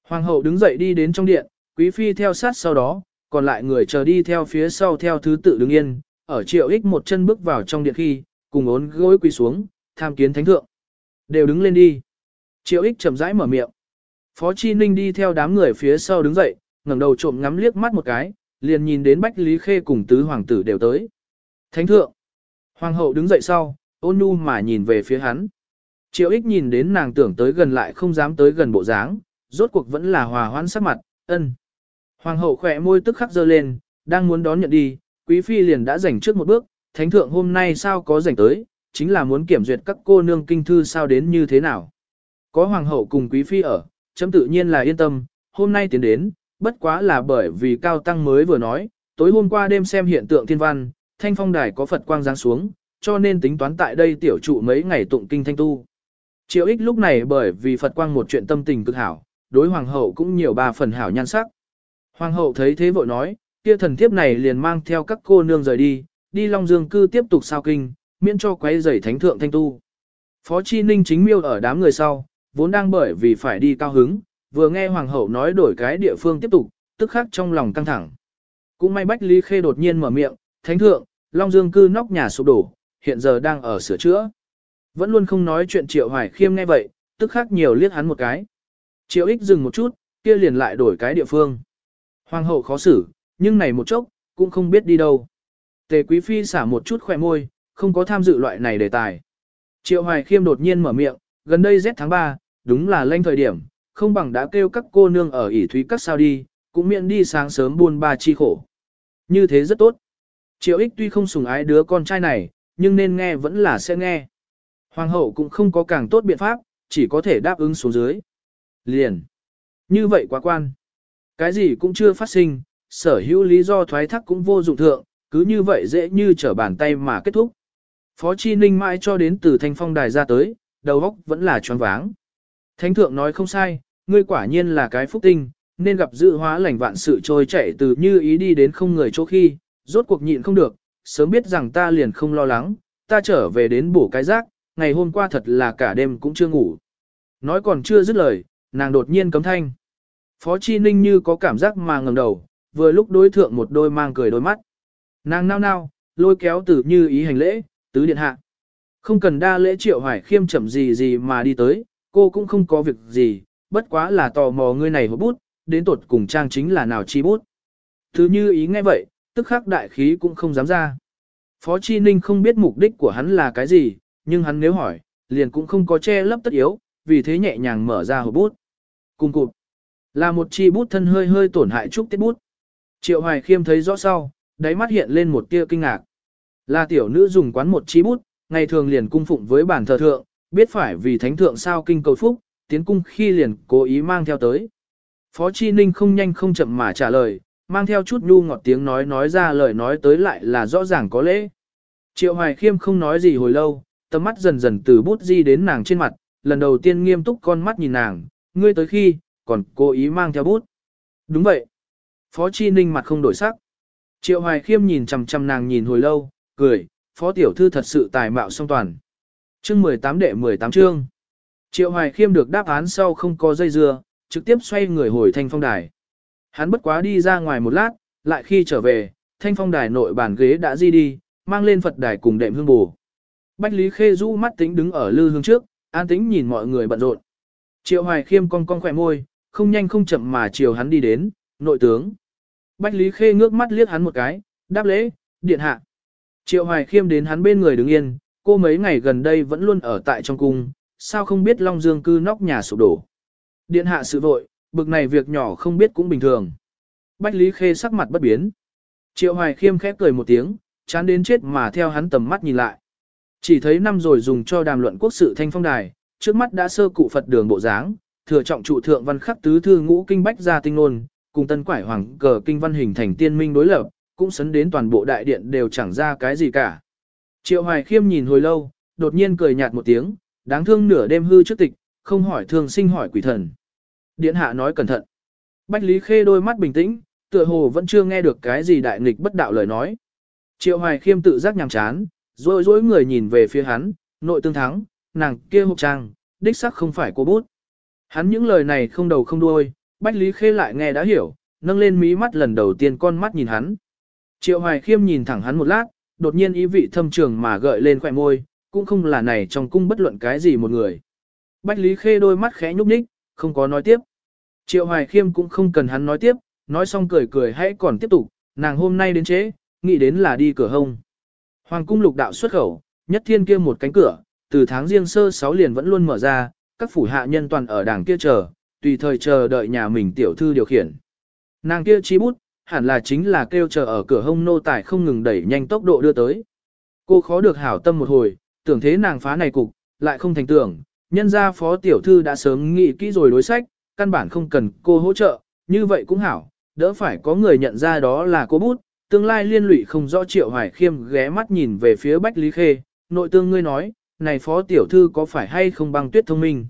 Hoàng hậu đứng dậy đi đến trong điện, quý phi theo sát sau đó, còn lại người chờ đi theo phía sau theo thứ tự đứng yên, ở triệu ích một chân bước vào trong điện khi, cùng ốn gối quỳ xuống, tham kiến thánh thượng. Đều đứng lên đi. Triệu ích chậm rãi mở miệng. Phó Chi Ninh đi theo đám người phía sau đứng dậy, ngẩng đầu trộm ngắm liếc mắt một cái, liền nhìn đến Bách Lý Khê cùng tứ hoàng tử đều tới. Thánh thượng. Hoàng hậu đứng dậy sau, ôn nhu mà nhìn về phía hắn. Triệu ích nhìn đến nàng tưởng tới gần lại không dám tới gần bộ dáng, rốt cuộc vẫn là hòa hoãn sắc mặt, ân. Hoàng hậu khỏe môi tức khắc dơ lên, đang muốn đón nhận đi, quý phi liền đã giành trước một bước, thánh thượng hôm nay sao có giành tới, chính là muốn kiểm duyệt các cô nương kinh thư sao đến như thế nào. Có hoàng hậu cùng quý phi ở, chấm tự nhiên là yên tâm, hôm nay tiến đến, bất quá là bởi vì cao tăng mới vừa nói, tối hôm qua đêm xem hiện tượng thiên văn, thanh phong đài có Phật quang giáng xuống, cho nên tính toán tại đây tiểu trụ mấy ngày tụng kinh thanh tu. Triệu ích lúc này bởi vì Phật quang một chuyện tâm tình cực hảo, đối hoàng hậu cũng nhiều ba phần hảo nhan sắc. Hoàng hậu thấy thế vội nói, kia thần thiếp này liền mang theo các cô nương rời đi, đi Long Dương cư tiếp tục sao kinh, miễn cho quấy rầy thánh thượng thanh tu. Phó Chi Ninh chính miêu ở đám người sau, vốn đang bởi vì phải đi cao hứng, vừa nghe hoàng hậu nói đổi cái địa phương tiếp tục, tức khắc trong lòng căng thẳng. Cũng may Bách Lý Khê đột nhiên mở miệng, thánh thượng, Long Dương cư nóc nhà sụp đổ, hiện giờ đang ở sửa chữa. Vẫn luôn không nói chuyện Triệu Hoài Khiêm nghe vậy, tức khắc nhiều liếc hắn một cái. Triệu ích dừng một chút, kia liền lại đổi cái địa phương. Hoàng hậu khó xử, nhưng này một chốc, cũng không biết đi đâu. Tề Quý Phi xả một chút khỏe môi, không có tham dự loại này đề tài. Triệu Hoài Khiêm đột nhiên mở miệng, gần đây rét tháng 3, đúng là lênh thời điểm, không bằng đã kêu các cô nương ở ỉ thúy các sao đi, cũng miễn đi sáng sớm buôn ba chi khổ. Như thế rất tốt. Triệu ích tuy không sủng ái đứa con trai này, nhưng nên nghe vẫn là sẽ nghe. Hoàng hậu cũng không có càng tốt biện pháp, chỉ có thể đáp ứng xuống dưới. Liền. Như vậy quá quan. Cái gì cũng chưa phát sinh, sở hữu lý do thoái thác cũng vô dụng thượng, cứ như vậy dễ như trở bàn tay mà kết thúc. Phó Chi Ninh mãi cho đến từ thanh phong đài ra tới, đầu óc vẫn là tròn váng. Thánh thượng nói không sai, ngươi quả nhiên là cái phúc tinh, nên gặp dự hóa lành vạn sự trôi chảy từ như ý đi đến không người chỗ khi, rốt cuộc nhịn không được, sớm biết rằng ta liền không lo lắng, ta trở về đến bổ cái rác, ngày hôm qua thật là cả đêm cũng chưa ngủ. Nói còn chưa dứt lời, nàng đột nhiên cấm thanh. Phó Chi Ninh như có cảm giác mà ngầm đầu, vừa lúc đối thượng một đôi mang cười đôi mắt. Nàng nao nao, lôi kéo từ như ý hành lễ, tứ điện hạ. Không cần đa lễ triệu hoài khiêm chậm gì gì mà đi tới, cô cũng không có việc gì, bất quá là tò mò ngươi này hộp bút, đến tột cùng trang chính là nào chi bút. Thứ như ý nghe vậy, tức khắc đại khí cũng không dám ra. Phó Chi Ninh không biết mục đích của hắn là cái gì, nhưng hắn nếu hỏi, liền cũng không có che lấp tất yếu, vì thế nhẹ nhàng mở ra hộp bút. Cùng cụt, là một chi bút thân hơi hơi tổn hại chút tiết bút. Triệu Hoài Khiêm thấy rõ sau, đáy mắt hiện lên một tia kinh ngạc. Là tiểu nữ dùng quán một chi bút, ngày thường liền cung phụng với bản thờ thượng, biết phải vì thánh thượng sao kinh cầu phúc, tiến cung khi liền cố ý mang theo tới. Phó Chi Ninh không nhanh không chậm mà trả lời, mang theo chút nhu ngọt tiếng nói nói ra lời nói tới lại là rõ ràng có lễ. Triệu Hoài Khiêm không nói gì hồi lâu, tầm mắt dần dần từ bút di đến nàng trên mặt, lần đầu tiên nghiêm túc con mắt nhìn nàng, ngươi tới khi, còn cố ý mang theo bút. Đúng vậy. Phó Chi Ninh mặt không đổi sắc. Triệu Hoài Khiêm nhìn chằm chằm nàng nhìn hồi lâu, cười, Phó Tiểu Thư thật sự tài mạo song toàn. Chương 18 đệ 18 chương. Triệu Hoài Khiêm được đáp án sau không có dây dưa, trực tiếp xoay người hồi thanh phong đài. Hắn bất quá đi ra ngoài một lát, lại khi trở về, thanh phong đài nội bàn ghế đã di đi, mang lên Phật đài cùng đệm hương bù. Bách Lý Khê rũ mắt tính đứng ở lư hương trước, an tĩnh nhìn mọi người bận rộn. Triệu Hoài Khiêm cong cong khỏe môi, không nhanh không chậm mà chiều hắn đi đến, nội tướng. Bách Lý Khê ngước mắt liếc hắn một cái, đáp lễ, điện hạ. Triệu Hoài Khiêm đến hắn bên người đứng yên, cô mấy ngày gần đây vẫn luôn ở tại trong cung, sao không biết Long Dương cư nóc nhà sụp đổ. Điện hạ sự vội, bực này việc nhỏ không biết cũng bình thường. Bách Lý Khê sắc mặt bất biến. Triệu Hoài Khiêm khép cười một tiếng, chán đến chết mà theo hắn tầm mắt nhìn lại. Chỉ thấy năm rồi dùng cho đàm luận quốc sự thanh phong đài, trước mắt đã sơ cụ Phật đường bộ dáng, thừa trọng trụ thượng văn khắc tứ thư ngũ kinh bách gia tinh nôn, cùng tân quải hoàng cờ kinh văn hình thành tiên minh đối lập, cũng sấn đến toàn bộ đại điện đều chẳng ra cái gì cả. Triệu Hoài Khiêm nhìn hồi lâu, đột nhiên cười nhạt một tiếng, đáng thương nửa đêm hư trước tịch, không hỏi thường sinh hỏi quỷ thần. Điện hạ nói cẩn thận. Bách Lý Khê đôi mắt bình tĩnh, tựa hồ vẫn chưa nghe được cái gì đại nghịch bất đạo lời nói. Triệu Hoài Khiêm tự giác nhàm chán, rồi dối người nhìn về phía hắn, nội tương thắng, nàng kia hộp trang, đích sắc không phải cô bút. Hắn những lời này không đầu không đuôi, Bách Lý Khê lại nghe đã hiểu, nâng lên mí mắt lần đầu tiên con mắt nhìn hắn. Triệu Hoài Khiêm nhìn thẳng hắn một lát, đột nhiên ý vị thâm trường mà gợi lên khỏe môi, cũng không là này trong cung bất luận cái gì một người. Bách Lý Khê đôi mắt khẽ nhúc nhích, không có nói tiếp. Triệu Hoài Khiêm cũng không cần hắn nói tiếp, nói xong cười cười hãy còn tiếp tục, nàng hôm nay đến chế, nghĩ đến là đi cửa hông. Hoàng cung lục đạo xuất khẩu, nhất thiên kia một cánh cửa, từ tháng riêng sơ sáu liền vẫn luôn mở ra, các phủ hạ nhân toàn ở đảng kia chờ, tùy thời chờ đợi nhà mình tiểu thư điều khiển. Nàng kia chi bút, hẳn là chính là kêu chờ ở cửa hông nô tài không ngừng đẩy nhanh tốc độ đưa tới. Cô khó được hảo tâm một hồi, tưởng thế nàng phá này cục, lại không thành tưởng, nhân ra phó tiểu thư đã sớm nghĩ kỹ rồi đối sách, căn bản không cần cô hỗ trợ, như vậy cũng hảo, đỡ phải có người nhận ra đó là cô bút, tương lai liên lụy không rõ triệu hoài khiêm ghé mắt nhìn về phía Bách Lý Khê, nội tương ngươi nói, này phó tiểu thư có phải hay không băng tuyết thông minh.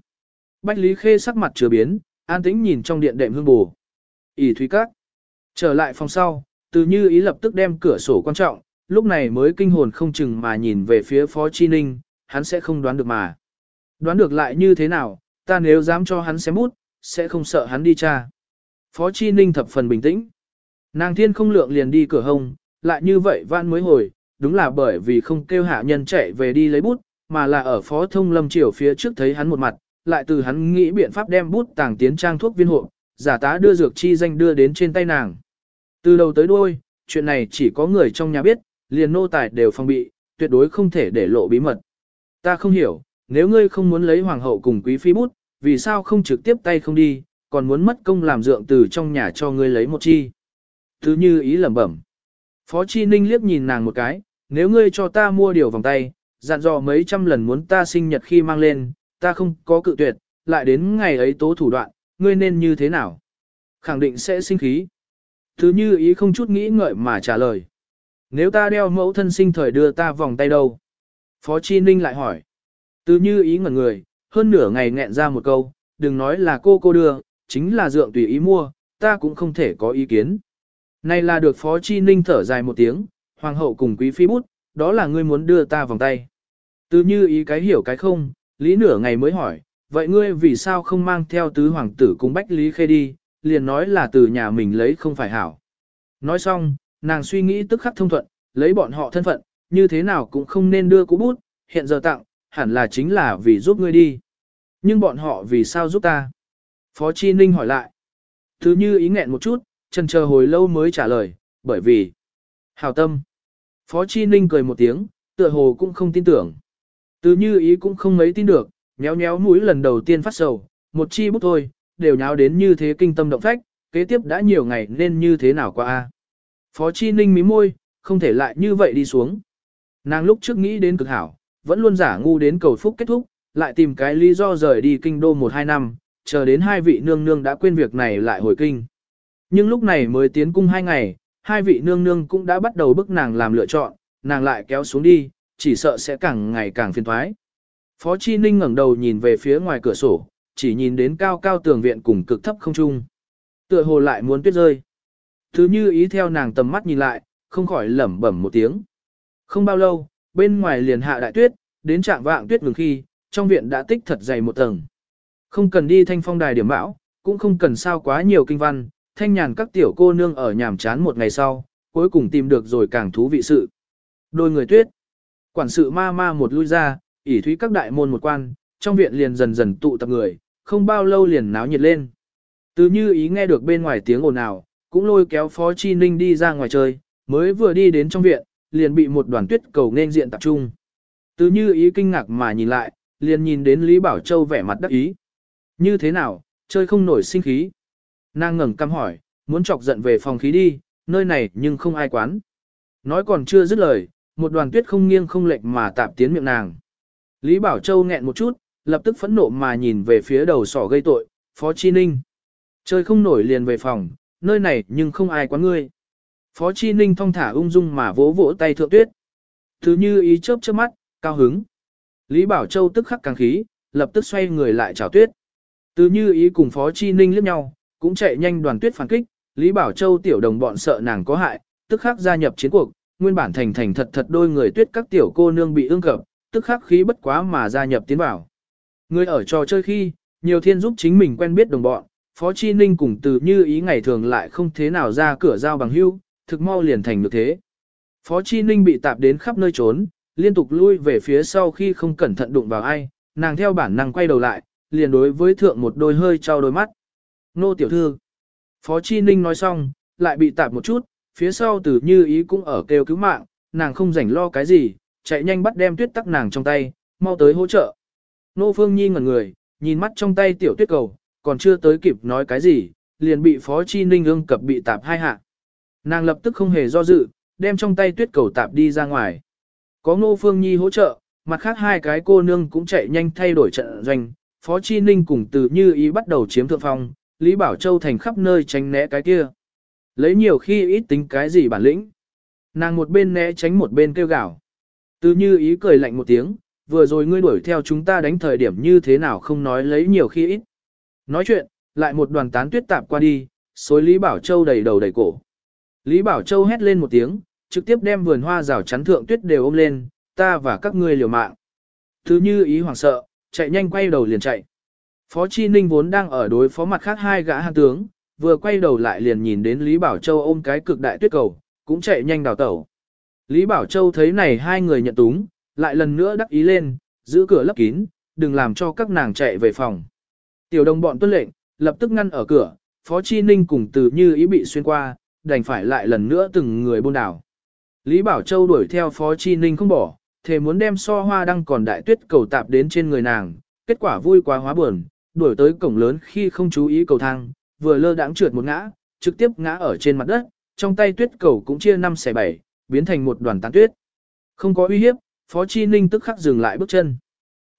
Bách Lý Khê sắc mặt chưa biến, an tĩnh nhìn trong điện đệm hương bù. ỉ Thúy các. Trở lại phòng sau, từ như ý lập tức đem cửa sổ quan trọng, lúc này mới kinh hồn không chừng mà nhìn về phía phó chi ninh, hắn sẽ không đoán được mà. Đoán được lại như thế nào, ta nếu dám cho hắn xem bút, sẽ không sợ hắn đi tra. Phó chi ninh thập phần bình tĩnh. Nàng thiên không lượng liền đi cửa hông, lại như vậy vãn mới hồi, đúng là bởi vì không kêu hạ nhân chạy về đi lấy bút, mà là ở phó thông lâm triều phía trước thấy hắn một mặt, lại từ hắn nghĩ biện pháp đem bút tàng tiến trang thuốc viên hộ, giả tá đưa dược chi danh đưa đến trên tay nàng. Từ đầu tới đuôi, chuyện này chỉ có người trong nhà biết, liền nô tài đều phòng bị, tuyệt đối không thể để lộ bí mật. Ta không hiểu, nếu ngươi không muốn lấy hoàng hậu cùng quý phi bút, vì sao không trực tiếp tay không đi, còn muốn mất công làm dượng từ trong nhà cho ngươi lấy một chi. Thứ như ý lẩm bẩm. Phó Chi Ninh liếc nhìn nàng một cái, nếu ngươi cho ta mua điều vòng tay, dặn dò mấy trăm lần muốn ta sinh nhật khi mang lên, ta không có cự tuyệt, lại đến ngày ấy tố thủ đoạn, ngươi nên như thế nào? Khẳng định sẽ sinh khí. Thứ như ý không chút nghĩ ngợi mà trả lời. Nếu ta đeo mẫu thân sinh thời đưa ta vòng tay đâu? Phó Chi Ninh lại hỏi. Từ như ý ngẩn người, hơn nửa ngày nghẹn ra một câu, đừng nói là cô cô đưa, chính là dượng tùy ý mua, ta cũng không thể có ý kiến. Này là được Phó Chi Ninh thở dài một tiếng, hoàng hậu cùng quý phi bút, đó là ngươi muốn đưa ta vòng tay. Từ như ý cái hiểu cái không, lý nửa ngày mới hỏi, vậy ngươi vì sao không mang theo tứ hoàng tử cùng bách lý khê đi, liền nói là từ nhà mình lấy không phải hảo. Nói xong, nàng suy nghĩ tức khắc thông thuận, lấy bọn họ thân phận, như thế nào cũng không nên đưa cũ bút, hiện giờ tặng, hẳn là chính là vì giúp ngươi đi. Nhưng bọn họ vì sao giúp ta? Phó Chi Ninh hỏi lại. Thứ như ý nghẹn một chút, chân chờ hồi lâu mới trả lời, bởi vì... Hào tâm. Phó Chi Ninh cười một tiếng, tựa hồ cũng không tin tưởng. Từ như ý cũng không mấy tin được, nhéo nhéo mũi lần đầu tiên phát sầu, một chi bút thôi, đều nháo đến như thế kinh tâm động phách, kế tiếp đã nhiều ngày nên như thế nào qua a? Phó Chi Ninh mí môi, không thể lại như vậy đi xuống. Nàng lúc trước nghĩ đến cực hảo, vẫn luôn giả ngu đến cầu phúc kết thúc, lại tìm cái lý do rời đi kinh đô một hai năm, chờ đến hai vị nương nương đã quên việc này lại hồi kinh. Nhưng lúc này mới tiến cung hai ngày, hai vị nương nương cũng đã bắt đầu bức nàng làm lựa chọn, nàng lại kéo xuống đi, chỉ sợ sẽ càng ngày càng phiền thoái. Phó Chi Ninh ngẩng đầu nhìn về phía ngoài cửa sổ, chỉ nhìn đến cao cao tường viện cùng cực thấp không trung. Tựa hồ lại muốn tuyết rơi. Thứ như ý theo nàng tầm mắt nhìn lại, không khỏi lẩm bẩm một tiếng. Không bao lâu, bên ngoài liền hạ đại tuyết, đến trạng vạng tuyết ngừng khi, trong viện đã tích thật dày một tầng. Không cần đi thanh phong đài điểm bão, cũng không cần sao quá nhiều kinh văn, thanh nhàn các tiểu cô nương ở nhàm chán một ngày sau, cuối cùng tìm được rồi càng thú vị sự. Đôi người tuyết. Quản sự ma ma một lui ra, ỉ thúy các đại môn một quan, trong viện liền dần dần tụ tập người, không bao lâu liền náo nhiệt lên. Từ như ý nghe được bên ngoài tiếng ồn ào, cũng lôi kéo Phó Chi Ninh đi ra ngoài chơi, mới vừa đi đến trong viện, liền bị một đoàn tuyết cầu nên diện tập trung. Từ như ý kinh ngạc mà nhìn lại, liền nhìn đến Lý Bảo Châu vẻ mặt đắc ý. Như thế nào, chơi không nổi sinh khí. Nàng ngẩng căm hỏi, muốn chọc giận về phòng khí đi, nơi này nhưng không ai quán. Nói còn chưa dứt lời, một đoàn tuyết không nghiêng không lệch mà tạp tiến miệng nàng. Lý Bảo Châu nghẹn một chút, lập tức phẫn nộ mà nhìn về phía đầu sỏ gây tội, Phó Chi Ninh. Chơi không nổi liền về phòng, nơi này nhưng không ai quán ngươi. Phó Chi Ninh thong thả ung dung mà vỗ vỗ tay thượng tuyết. Thứ như ý chớp chớp mắt, cao hứng. Lý Bảo Châu tức khắc càng khí, lập tức xoay người lại chào tuyết. Từ như ý cùng Phó Chi Ninh liếc nhau, cũng chạy nhanh đoàn tuyết phản kích, Lý Bảo Châu tiểu đồng bọn sợ nàng có hại, tức khắc gia nhập chiến cuộc, nguyên bản thành thành thật thật đôi người tuyết các tiểu cô nương bị ương cập, tức khắc khí bất quá mà gia nhập tiến vào. Người ở trò chơi khi, nhiều thiên giúp chính mình quen biết đồng bọn, Phó Chi Ninh cùng từ như ý ngày thường lại không thế nào ra cửa giao bằng hưu, thực mau liền thành được thế. Phó Chi Ninh bị tạp đến khắp nơi trốn, liên tục lui về phía sau khi không cẩn thận đụng vào ai, nàng theo bản năng quay đầu lại, liền đối với thượng một đôi hơi trao đôi mắt. Nô tiểu thư. Phó Chi Ninh nói xong, lại bị tạp một chút, phía sau từ như ý cũng ở kêu cứu mạng, nàng không rảnh lo cái gì, chạy nhanh bắt đem tuyết tắc nàng trong tay, mau tới hỗ trợ. Nô Phương Nhi ngẩn người, nhìn mắt trong tay tiểu tuyết cầu, còn chưa tới kịp nói cái gì, liền bị Phó Chi Ninh ương cập bị tạp hai hạ. Nàng lập tức không hề do dự, đem trong tay tuyết cầu tạp đi ra ngoài. Có Nô Phương Nhi hỗ trợ, mặt khác hai cái cô nương cũng chạy nhanh thay đổi trận doanh, Phó Chi Ninh cùng từ như ý bắt đầu chiếm thượng phong, Lý Bảo Châu thành khắp nơi tránh né cái kia. Lấy nhiều khi ít tính cái gì bản lĩnh. Nàng một bên né tránh một bên kêu gào. Từ như ý cười lạnh một tiếng, vừa rồi ngươi đuổi theo chúng ta đánh thời điểm như thế nào không nói lấy nhiều khi ít. Nói chuyện, lại một đoàn tán tuyết tạp qua đi, xối Lý Bảo Châu đầy đầu đầy cổ. Lý Bảo Châu hét lên một tiếng, trực tiếp đem vườn hoa rào chắn thượng tuyết đều ôm lên, ta và các ngươi liều mạng. Thứ như ý hoảng sợ, chạy nhanh quay đầu liền chạy. Phó Chi Ninh vốn đang ở đối phó mặt khác hai gã hàng tướng, vừa quay đầu lại liền nhìn đến Lý Bảo Châu ôm cái cực đại tuyết cầu, cũng chạy nhanh đào tẩu. Lý Bảo Châu thấy này hai người nhận túng, lại lần nữa đắc ý lên, giữ cửa lấp kín, đừng làm cho các nàng chạy về phòng. Tiểu đồng bọn tuân lệnh, lập tức ngăn ở cửa, Phó Chi Ninh cùng từ như ý bị xuyên qua, đành phải lại lần nữa từng người buôn đảo. Lý Bảo Châu đuổi theo Phó Chi Ninh không bỏ, thề muốn đem so hoa đăng còn đại tuyết cầu tạp đến trên người nàng, kết quả vui quá hóa buồn, đuổi tới cổng lớn khi không chú ý cầu thang, vừa lơ đãng trượt một ngã, trực tiếp ngã ở trên mặt đất, trong tay tuyết cầu cũng chia năm xẻ bảy, biến thành một đoàn tán tuyết. Không có uy hiếp, Phó Chi Ninh tức khắc dừng lại bước chân.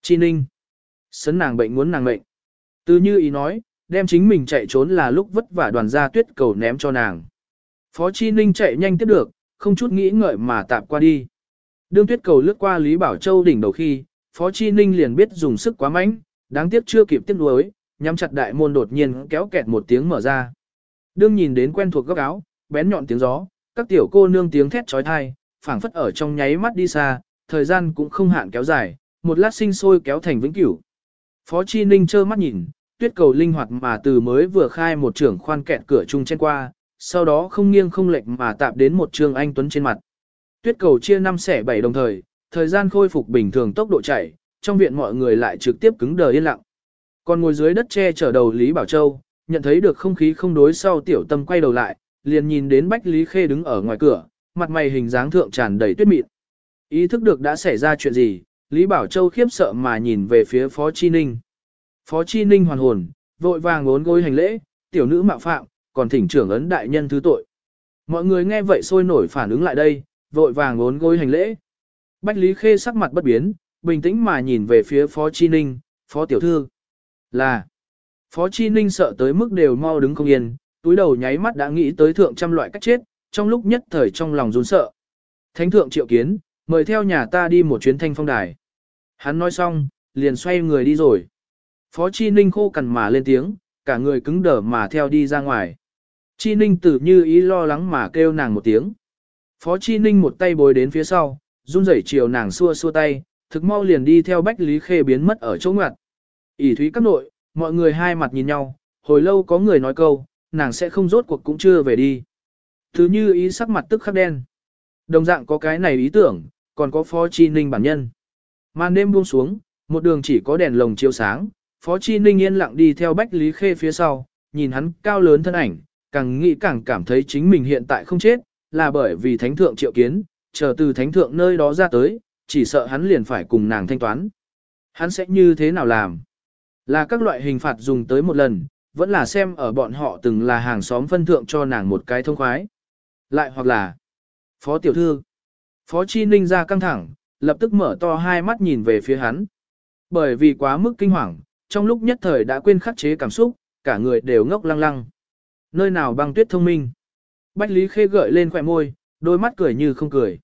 Chi Ninh, sấn nàng bệnh muốn nàng mệnh. Từ như ý nói, đem chính mình chạy trốn là lúc vất vả đoàn ra tuyết cầu ném cho nàng. Phó Chi Ninh chạy nhanh tiếp được, không chút nghĩ ngợi mà tạm qua đi. Đương tuyết cầu lướt qua Lý Bảo Châu đỉnh đầu khi, Phó Chi Ninh liền biết dùng sức quá mạnh, đáng tiếc chưa kịp tiếp nối, nhắm chặt đại môn đột nhiên kéo kẹt một tiếng mở ra. Đương nhìn đến quen thuộc góc áo, bén nhọn tiếng gió, các tiểu cô nương tiếng thét trói thai, phảng phất ở trong nháy mắt đi xa, thời gian cũng không hạn kéo dài, một lát sinh sôi kéo thành vĩnh cửu. Phó Chi Ninh trơ mắt nhìn, tuyết cầu linh hoạt mà từ mới vừa khai một trưởng khoan kẹt cửa chung trên qua, sau đó không nghiêng không lệch mà tạp đến một trường anh tuấn trên mặt. Tuyết cầu chia 5 xẻ 7 đồng thời, thời gian khôi phục bình thường tốc độ chảy, trong viện mọi người lại trực tiếp cứng đờ yên lặng. Còn ngồi dưới đất che chở đầu Lý Bảo Châu, nhận thấy được không khí không đối sau tiểu tâm quay đầu lại, liền nhìn đến Bách Lý Khê đứng ở ngoài cửa, mặt mày hình dáng thượng tràn đầy tuyết mịn. Ý thức được đã xảy ra chuyện gì, Lý Bảo Châu khiếp sợ mà nhìn về phía Phó Chi Ninh. Phó Chi Ninh hoàn hồn, vội vàng ngốn gối hành lễ, tiểu nữ mạo phạm, còn thỉnh trưởng ấn đại nhân thứ tội. Mọi người nghe vậy sôi nổi phản ứng lại đây, vội vàng ngốn gối hành lễ. Bách Lý Khê sắc mặt bất biến, bình tĩnh mà nhìn về phía Phó Chi Ninh, Phó Tiểu Thư. Là, Phó Chi Ninh sợ tới mức đều mau đứng không yên, túi đầu nháy mắt đã nghĩ tới thượng trăm loại cách chết, trong lúc nhất thời trong lòng run sợ. Thánh thượng triệu kiến, mời theo nhà ta đi một chuyến thanh phong đài. Hắn nói xong, liền xoay người đi rồi. Phó Chi Ninh khô cằn mà lên tiếng, cả người cứng đờ mà theo đi ra ngoài. Chi Ninh tử như ý lo lắng mà kêu nàng một tiếng. Phó Chi Ninh một tay bồi đến phía sau, run rẩy chiều nàng xua xua tay, thực mau liền đi theo Bách Lý Khê biến mất ở chỗ ngoặt. ỉ thúy các nội, mọi người hai mặt nhìn nhau, hồi lâu có người nói câu, nàng sẽ không rốt cuộc cũng chưa về đi. Thứ như ý sắc mặt tức khắc đen. Đồng dạng có cái này ý tưởng, còn có Phó Chi Ninh bản nhân. Màn đêm buông xuống, một đường chỉ có đèn lồng chiếu sáng, Phó Chi Ninh yên lặng đi theo Bách Lý Khê phía sau, nhìn hắn cao lớn thân ảnh, càng nghĩ càng cảm thấy chính mình hiện tại không chết, là bởi vì thánh thượng triệu kiến, chờ từ thánh thượng nơi đó ra tới, chỉ sợ hắn liền phải cùng nàng thanh toán. Hắn sẽ như thế nào làm? Là các loại hình phạt dùng tới một lần, vẫn là xem ở bọn họ từng là hàng xóm phân thượng cho nàng một cái thông khoái. Lại hoặc là, Phó Tiểu Thư, Phó Chi Ninh ra căng thẳng, lập tức mở to hai mắt nhìn về phía hắn. Bởi vì quá mức kinh hoàng, trong lúc nhất thời đã quên khắc chế cảm xúc, cả người đều ngốc lăng lăng. Nơi nào băng tuyết thông minh. Bách Lý Khê gợi lên khỏe môi, đôi mắt cười như không cười.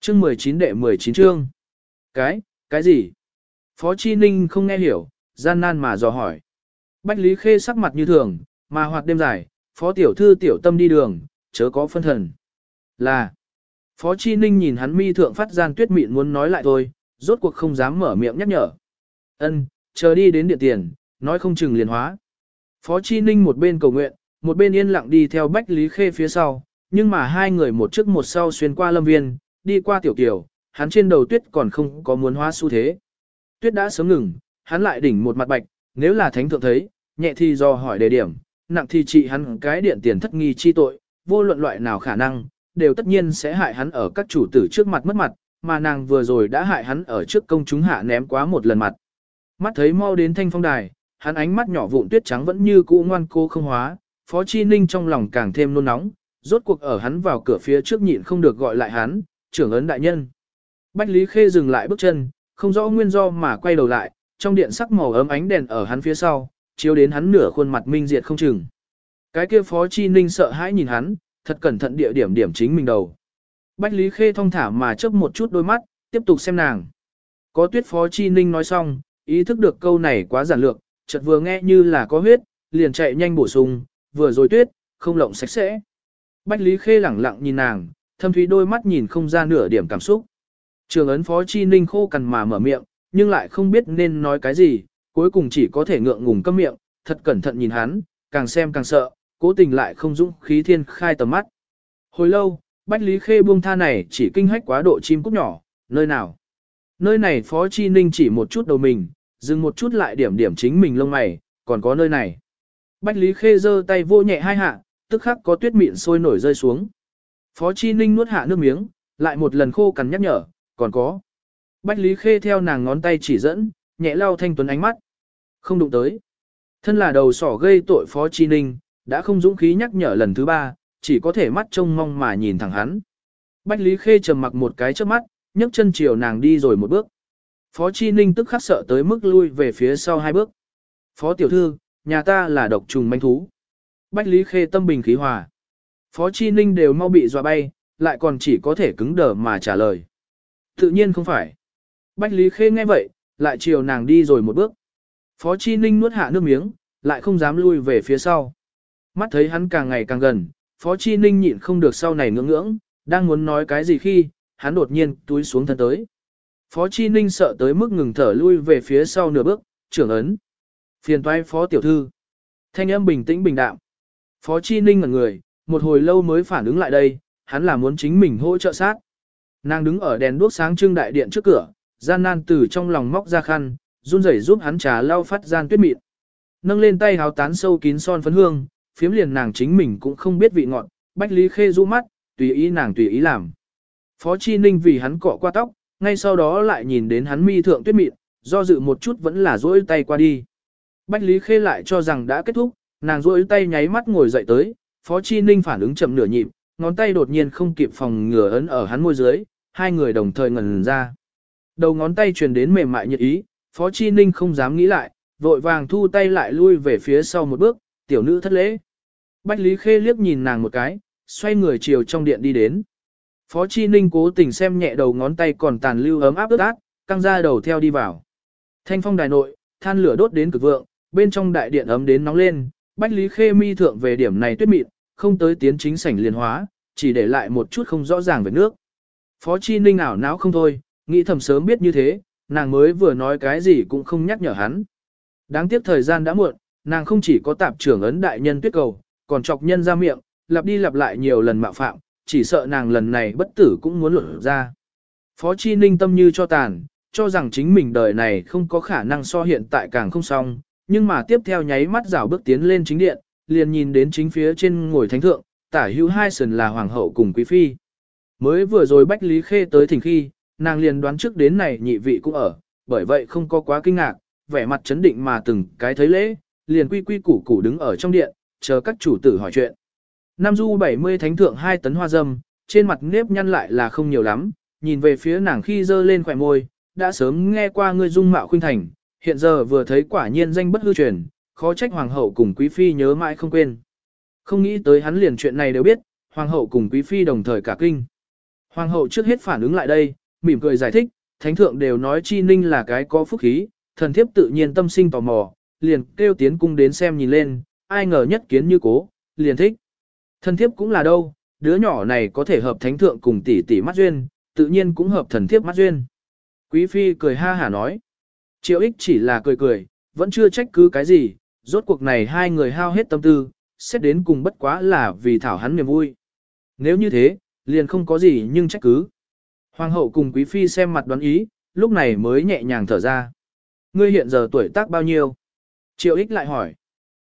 Chương 19 đệ 19 chương. Cái, cái gì? Phó Chi Ninh không nghe hiểu, gian nan mà dò hỏi. Bách Lý Khê sắc mặt như thường, mà hoạt đêm dài, Phó Tiểu Thư Tiểu Tâm đi đường, chớ có phân thần. Là, Phó Chi Ninh nhìn hắn mi thượng phát gian tuyết mịn muốn nói lại thôi, rốt cuộc không dám mở miệng nhắc nhở. Ân, chờ đi đến điện tiền, nói không chừng liền hóa. Phó Chi Ninh một bên cầu nguyện, một bên yên lặng đi theo Bách Lý Khê phía sau, nhưng mà hai người một trước một sau xuyên qua lâm viên, đi qua tiểu kiều, hắn trên đầu tuyết còn không có muốn hóa xu thế. Tuyết đã sớm ngừng, hắn lại đỉnh một mặt bạch, nếu là thánh thượng thấy, nhẹ thì do hỏi đề điểm, nặng thì trị hắn cái điện tiền thất nghi chi tội, vô luận loại nào khả năng, đều tất nhiên sẽ hại hắn ở các chủ tử trước mặt mất mặt, mà nàng vừa rồi đã hại hắn ở trước công chúng hạ ném quá một lần mặt. Mắt thấy mau đến thanh phong đài, hắn ánh mắt nhỏ vụn tuyết trắng vẫn như cũ ngoan cố không hóa, Phó Chi Ninh trong lòng càng thêm nôn nóng, rốt cuộc ở hắn vào cửa phía trước nhịn không được gọi lại hắn, trưởng ấn đại nhân. Bách Lý Khê dừng lại bước chân, không rõ nguyên do mà quay đầu lại, trong điện sắc màu ấm ánh đèn ở hắn phía sau, chiếu đến hắn nửa khuôn mặt minh diệt không chừng. Cái kia Phó Chi Ninh sợ hãi nhìn hắn, thật cẩn thận địa điểm điểm chính mình đầu. Bách Lý Khê thong thả mà chớp một chút đôi mắt, tiếp tục xem nàng. Có tuyết Phó Chi Ninh nói xong, ý thức được câu này quá giản lược, chợt vừa nghe như là có huyết, liền chạy nhanh bổ sung, vừa rồi tuyết, không lộng sạch sẽ. Bách Lý Khê lẳng lặng nhìn nàng, thâm thúy đôi mắt nhìn không ra nửa điểm cảm xúc. Trường ấn Phó Chi Ninh khô cằn mà mở miệng, nhưng lại không biết nên nói cái gì, cuối cùng chỉ có thể ngượng ngùng câm miệng, thật cẩn thận nhìn hắn, càng xem càng sợ, cố tình lại không dũng khí thiên khai tầm mắt. Hồi lâu, Bách Lý Khê buông tha này chỉ kinh hách quá độ chim cút nhỏ, nơi nào? Nơi này Phó Chi Ninh chỉ một chút đầu mình, dừng một chút lại điểm điểm chính mình lông mày, còn có nơi này. Bách Lý Khê giơ tay vô nhẹ hai hạ, tức khắc có tuyết mịn sôi nổi rơi xuống. Phó Chi Ninh nuốt hạ nước miếng, lại một lần khô cằn nhắc nhở, còn có. Bách Lý Khê theo nàng ngón tay chỉ dẫn, nhẹ lau thanh tuấn ánh mắt. Không đụng tới. Thân là đầu sỏ gây tội Phó Chi Ninh, đã không dũng khí nhắc nhở lần thứ ba, chỉ có thể mắt trông mong mà nhìn thẳng hắn. Bách Lý Khê trầm mặc một cái trước mắt, nhấc chân chiều nàng đi rồi một bước. Phó Chi Ninh tức khắc sợ tới mức lui về phía sau hai bước. Phó tiểu thư, nhà ta là độc trùng manh thú. Bách Lý Khê tâm bình khí hòa. Phó Chi Ninh đều mau bị dọa bay, lại còn chỉ có thể cứng đờ mà trả lời. Tự nhiên không phải. Bách Lý Khê nghe vậy, lại chiều nàng đi rồi một bước. Phó Chi Ninh nuốt hạ nước miếng, lại không dám lui về phía sau. Mắt thấy hắn càng ngày càng gần, Phó Chi Ninh nhịn không được sau này ngưỡng ngưỡng, đang muốn nói cái gì khi, hắn đột nhiên túi xuống thân tới. Phó Chi Ninh sợ tới mức ngừng thở lui về phía sau nửa bước, trưởng ấn. Phiền toái phó tiểu thư. Thanh âm bình tĩnh bình đạm. Phó Chi Ninh ngẩn người, một hồi lâu mới phản ứng lại đây, hắn là muốn chính mình hỗ trợ sát. Nàng đứng ở đèn đuốc sáng trưng đại điện trước cửa, gian nan từ trong lòng móc ra khăn, run rẩy giúp hắn trà lau phát gian tuyết mịn. Nâng lên tay háo tán sâu kín son phấn hương, phiếm liền nàng chính mình cũng không biết vị ngọt, Bách Lý Khê rũ mắt, tùy ý nàng tùy ý làm. Phó Chi Ninh vì hắn cọ qua tóc, ngay sau đó lại nhìn đến hắn mi thượng tuyết mịn, do dự một chút vẫn là duỗi tay qua đi. Bách Lý Khê lại cho rằng đã kết thúc, nàng duỗi tay nháy mắt ngồi dậy tới, Phó Chi Ninh phản ứng chậm nửa nhịp, ngón tay đột nhiên không kịp phòng ngừa ấn ở hắn môi dưới, hai người đồng thời ngần ra. Đầu ngón tay truyền đến mềm mại nhiệt ý, Phó Chi Ninh không dám nghĩ lại, vội vàng thu tay lại lui về phía sau một bước, tiểu nữ thất lễ. Bách Lý Khê liếc nhìn nàng một cái, xoay người chiều trong điện đi đến. Phó Chi Ninh cố tình xem nhẹ đầu ngón tay còn tàn lưu ấm áp ướt át, căng ra đầu theo đi vào. Thanh phong đài nội, than lửa đốt đến cực vượng, bên trong đại điện ấm đến nóng lên, Bách Lý Khê mi thượng về điểm này tuyết mịn, không tới tiến chính sảnh liền hóa, chỉ để lại một chút không rõ ràng về nước. Phó Chi Ninh ảo não không thôi, nghĩ thầm sớm biết như thế, nàng mới vừa nói cái gì cũng không nhắc nhở hắn. Đáng tiếc thời gian đã muộn, nàng không chỉ có tạp trưởng ấn đại nhân tuyết cầu, còn chọc nhân ra miệng, lặp đi lặp lại nhiều lần mạo phạm, chỉ sợ nàng lần này bất tử cũng muốn luận ra. Phó Chi Ninh tâm như cho tàn, cho rằng chính mình đời này không có khả năng so hiện tại càng không xong, nhưng mà tiếp theo nháy mắt rảo bước tiến lên chính điện, liền nhìn đến chính phía trên ngồi thánh thượng, tả hữu hai sườn là hoàng hậu cùng quý phi. Mới vừa rồi Bách Lý Khê tới thỉnh khi, nàng liền đoán trước đến này nhị vị cũng ở, bởi vậy không có quá kinh ngạc, vẻ mặt chấn định mà từng cái thấy lễ, liền quy quy củ củ đứng ở trong điện, chờ các chủ tử hỏi chuyện. Nam Du 70 thánh thượng hai tấn hoa dâm, trên mặt nếp nhăn lại là không nhiều lắm, nhìn về phía nàng khi dơ lên khỏe môi, đã sớm nghe qua ngươi dung mạo khuynh thành, hiện giờ vừa thấy quả nhiên danh bất hư truyền, khó trách hoàng hậu cùng quý phi nhớ mãi không quên. Không nghĩ tới hắn liền chuyện này đều biết, hoàng hậu cùng quý phi đồng thời cả kinh. Hoàng hậu trước hết phản ứng lại đây, mỉm cười giải thích, thánh thượng đều nói chi ninh là cái có phúc khí, thần thiếp tự nhiên tâm sinh tò mò, liền kêu tiến cung đến xem nhìn lên, ai ngờ nhất kiến như cố, liền thích. Thần thiếp cũng là đâu, đứa nhỏ này có thể hợp thánh thượng cùng tỷ tỷ mắt duyên, tự nhiên cũng hợp thần thiếp mắt duyên. Quý phi cười ha hả nói. Triệu ích chỉ là cười cười, vẫn chưa trách cứ cái gì, rốt cuộc này hai người hao hết tâm tư, xét đến cùng bất quá là vì thảo hắn niềm vui. Nếu như thế, liền không có gì nhưng trách cứ. Hoàng hậu cùng quý phi xem mặt đoán ý, lúc này mới nhẹ nhàng thở ra. Ngươi hiện giờ tuổi tác bao nhiêu? Triệu ích lại hỏi.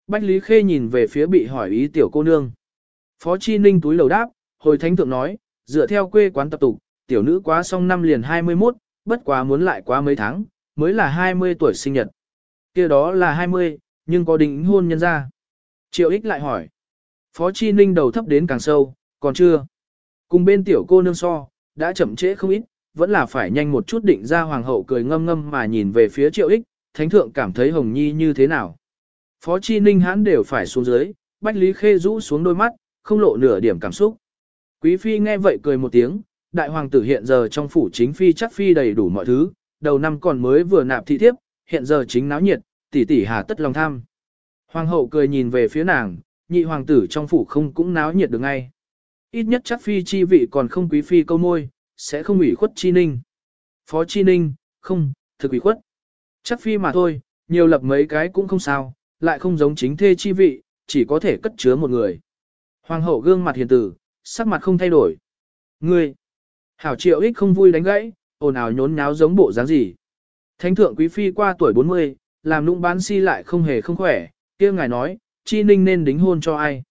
Bách Lý Khê nhìn về phía bị hỏi ý tiểu cô nương. Phó Chi Ninh túi lầu đáp, hồi thánh thượng nói, dựa theo quê quán tập tục, tiểu nữ quá xong năm liền 21, bất quá muốn lại quá mấy tháng, mới là 20 tuổi sinh nhật. kia đó là 20, nhưng có định hôn nhân ra. Triệu ích lại hỏi. Phó Chi Ninh đầu thấp đến càng sâu, còn chưa. Cùng bên tiểu cô nương so, đã chậm trễ không ít, vẫn là phải nhanh một chút định ra hoàng hậu cười ngâm ngâm mà nhìn về phía triệu ích, thánh thượng cảm thấy hồng nhi như thế nào. Phó Chi Ninh hãn đều phải xuống dưới, Bách Lý Khê rũ xuống đôi mắt, không lộ nửa điểm cảm xúc. Quý phi nghe vậy cười một tiếng, đại hoàng tử hiện giờ trong phủ chính phi chắc phi đầy đủ mọi thứ, đầu năm còn mới vừa nạp thị thiếp, hiện giờ chính náo nhiệt, tỷ tỷ hà tất lòng tham. Hoàng hậu cười nhìn về phía nàng, nhị hoàng tử trong phủ không cũng náo nhiệt được ngay. Ít nhất chắc phi chi vị còn không quý phi câu môi, sẽ không ủy khuất chi ninh. Phó chi ninh, không, thực ủy khuất. Chắc phi mà thôi, nhiều lập mấy cái cũng không sao, lại không giống chính thê chi vị, chỉ có thể cất chứa một người. Hoàng hậu gương mặt hiền tử, sắc mặt không thay đổi. Ngươi, hảo triệu ích không vui đánh gãy, ồn ào nhốn nháo giống bộ dáng gì. Thánh thượng quý phi qua tuổi 40, làm nũng bán si lại không hề không khỏe, kia ngài nói, chi ninh nên đính hôn cho ai.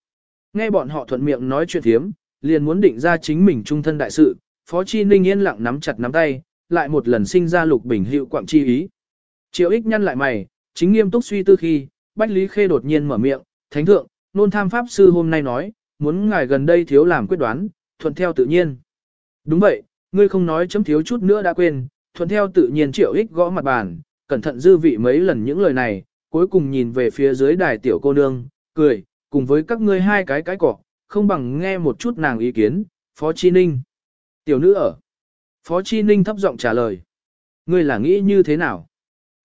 Nghe bọn họ thuận miệng nói chuyện thiếm, liền muốn định ra chính mình trung thân đại sự, phó chi ninh yên lặng nắm chặt nắm tay, lại một lần sinh ra lục bình hiệu quạng chi ý. Triệu ích nhăn lại mày, chính nghiêm túc suy tư khi, Bách Lý Khê đột nhiên mở miệng, Thánh thượng, nôn tham pháp sư hôm nay nói, muốn ngài gần đây thiếu làm quyết đoán, thuận theo tự nhiên. Đúng vậy, ngươi không nói chấm thiếu chút nữa đã quên, thuận theo tự nhiên triệu ích gõ mặt bàn, cẩn thận dư vị mấy lần những lời này, cuối cùng nhìn về phía dưới đài tiểu cô nương, cười, cùng với các ngươi hai cái cái cỏ, không bằng nghe một chút nàng ý kiến, Phó Chi Ninh. Tiểu nữ ở. Phó Chi Ninh thấp giọng trả lời. Ngươi là nghĩ như thế nào?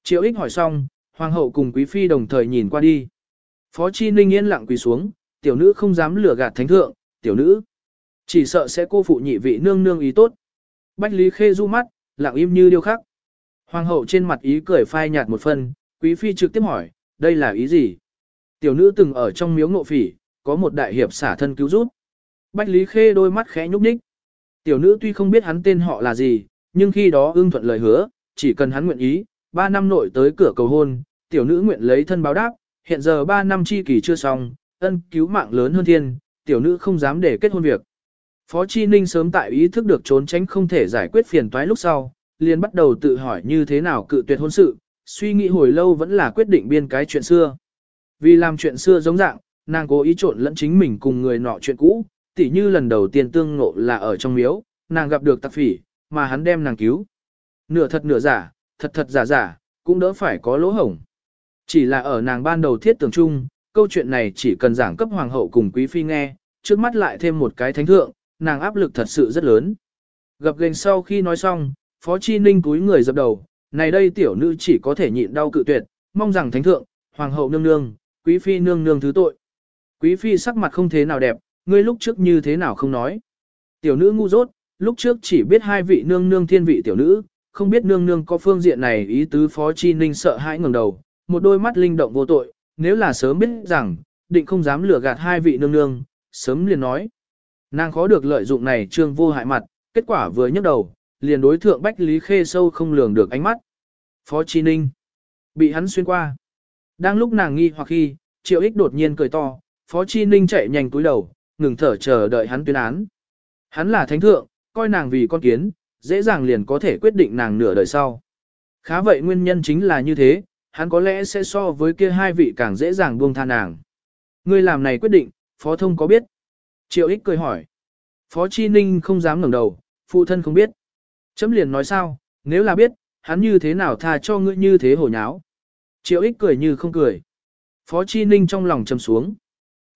Triệu ích hỏi xong, hoàng hậu cùng quý phi đồng thời nhìn qua đi. Phó Chi Ninh yên lặng quỳ xuống, tiểu nữ không dám lừa gạt thánh thượng, tiểu nữ. Chỉ sợ sẽ cô phụ nhị vị nương nương ý tốt. Bách Lý Khê du mắt, lặng im như điêu khắc. Hoàng hậu trên mặt ý cười phai nhạt một phần, quý phi trực tiếp hỏi, đây là ý gì? Tiểu nữ từng ở trong miếu ngộ phỉ, có một đại hiệp xả thân cứu giúp. Bách Lý Khê đôi mắt khẽ nhúc nhích. Tiểu nữ tuy không biết hắn tên họ là gì, nhưng khi đó ưng thuận lời hứa, chỉ cần hắn nguyện ý, ba năm nội tới cửa cầu hôn, tiểu nữ nguyện lấy thân báo đáp, hiện giờ ba năm chi kỳ chưa xong, ân cứu mạng lớn hơn thiên, tiểu nữ không dám để kết hôn việc. Phó Chi Ninh sớm tại ý thức được trốn tránh không thể giải quyết phiền toái lúc sau, liền bắt đầu tự hỏi như thế nào cự tuyệt hôn sự, suy nghĩ hồi lâu vẫn là quyết định biên cái chuyện xưa. Vì làm chuyện xưa giống dạng, nàng cố ý trộn lẫn chính mình cùng người nọ chuyện cũ, tỉ như lần đầu tiên tương ngộ là ở trong miếu, nàng gặp được tặc phỉ, mà hắn đem nàng cứu. Nửa thật nửa giả, thật thật giả giả, cũng đỡ phải có lỗ hổng. Chỉ là ở nàng ban đầu thiết tưởng chung, câu chuyện này chỉ cần giảng cấp hoàng hậu cùng quý phi nghe, trước mắt lại thêm một cái thánh thượng, nàng áp lực thật sự rất lớn. Gặp gành sau khi nói xong, Phó Chi Ninh cúi người dập đầu, này đây tiểu nữ chỉ có thể nhịn đau cự tuyệt, mong rằng thánh thượng, hoàng hậu nương nương, quý phi nương nương thứ tội. Quý phi sắc mặt không thế nào đẹp, ngươi lúc trước như thế nào không nói. Tiểu nữ ngu dốt, lúc trước chỉ biết hai vị nương nương thiên vị tiểu nữ, không biết nương nương có phương diện này ý tứ phó chi ninh sợ hãi ngẩng đầu, một đôi mắt linh động vô tội, nếu là sớm biết rằng, định không dám lừa gạt hai vị nương nương, sớm liền nói. Nàng khó được lợi dụng này trương vô hại mặt, kết quả vừa nhấc đầu, liền đối thượng Bách Lý Khê sâu không lường được ánh mắt. Phó Chi Ninh bị hắn xuyên qua. Đang lúc nàng nghi hoặc khi, Triệu Ích đột nhiên cười to, Phó Chi Ninh chạy nhanh túi đầu, ngừng thở chờ đợi hắn tuyên án. Hắn là thánh thượng, coi nàng vì con kiến, dễ dàng liền có thể quyết định nàng nửa đời sau. Khá vậy nguyên nhân chính là như thế, hắn có lẽ sẽ so với kia hai vị càng dễ dàng buông tha nàng. Ngươi làm này quyết định, Phó Thông có biết? Triệu Ích cười hỏi. Phó Chi Ninh không dám ngẩng đầu, phụ thân không biết. Chấm liền nói sao, nếu là biết, hắn như thế nào tha cho ngươi như thế hổ nháo. Triệu Ích cười như không cười. Phó Chi Ninh trong lòng trầm xuống.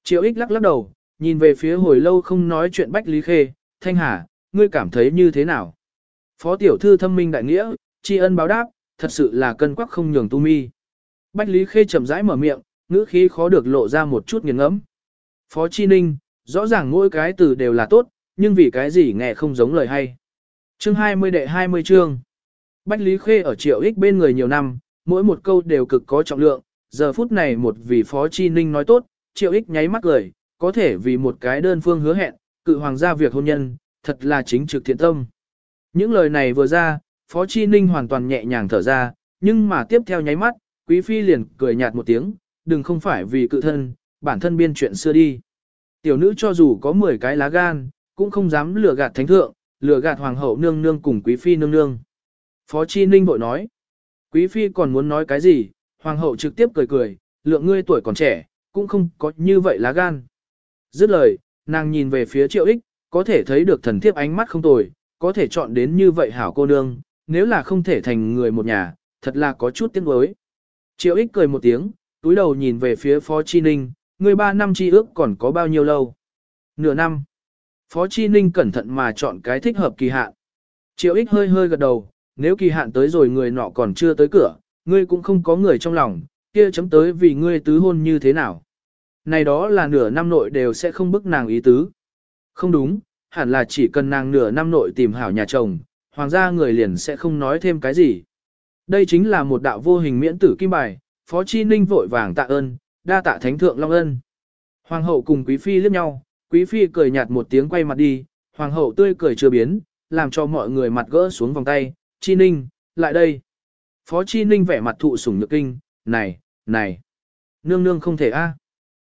Triệu Ích lắc lắc đầu, nhìn về phía hồi lâu không nói chuyện Bách Lý Khê, Thanh Hà, ngươi cảm thấy như thế nào? Phó tiểu thư thâm minh đại nghĩa, tri ân báo đáp, thật sự là cân quắc không nhường tu mi. Bách Lý Khê chậm rãi mở miệng, ngữ khí khó được lộ ra một chút nghiền ngẫm. Phó Chi Ninh, rõ ràng mỗi cái từ đều là tốt, nhưng vì cái gì nghe không giống lời hay. Chương 20 đệ 20 chương. Bách Lý Khê ở triệu ích bên người nhiều năm, mỗi một câu đều cực có trọng lượng, giờ phút này một vị Phó Chi Ninh nói tốt, triệu ích nháy mắt cười, có thể vì một cái đơn phương hứa hẹn, cự hoàng gia việc hôn nhân, thật là chính trực thiện tâm. Những lời này vừa ra, Phó Chi Ninh hoàn toàn nhẹ nhàng thở ra, nhưng mà tiếp theo nháy mắt, Quý Phi liền cười nhạt một tiếng, đừng không phải vì cự thân, bản thân biên chuyện xưa đi. Tiểu nữ cho dù có 10 cái lá gan, cũng không dám lừa gạt thánh thượng, lừa gạt hoàng hậu nương nương cùng Quý Phi nương nương. Phó Chi Ninh bội nói, Quý Phi còn muốn nói cái gì, hoàng hậu trực tiếp cười cười, lượng ngươi tuổi còn trẻ, cũng không có như vậy lá gan. Dứt lời, nàng nhìn về phía triệu ích, có thể thấy được thần thiếp ánh mắt không tồi, có thể chọn đến như vậy hảo cô nương, nếu là không thể thành người một nhà, thật là có chút tiếc nuối. Triệu ích cười một tiếng, túi đầu nhìn về phía Phó Chi Ninh, người ba năm chi ước còn có bao nhiêu lâu? Nửa năm. Phó Chi Ninh cẩn thận mà chọn cái thích hợp kỳ hạn. Triệu ích hơi hơi gật đầu, nếu kỳ hạn tới rồi người nọ còn chưa tới cửa, ngươi cũng không có người trong lòng, kia chấm tới vì ngươi tứ hôn như thế nào. Này đó là nửa năm nội đều sẽ không bức nàng ý tứ. Không đúng, hẳn là chỉ cần nàng nửa năm nội tìm hảo nhà chồng, hoàng gia người liền sẽ không nói thêm cái gì. Đây chính là một đạo vô hình miễn tử kim bài, Phó Chi Ninh vội vàng tạ ơn, đa tạ thánh thượng long ân. Hoàng hậu cùng quý phi liếc nhau, quý phi cười nhạt một tiếng quay mặt đi, hoàng hậu tươi cười chưa biến, làm cho mọi người mặt gỡ xuống vòng tay, Chi Ninh, lại đây. Phó Chi Ninh vẻ mặt thụ sủng nhược kinh, này, này, nương nương không thể a, à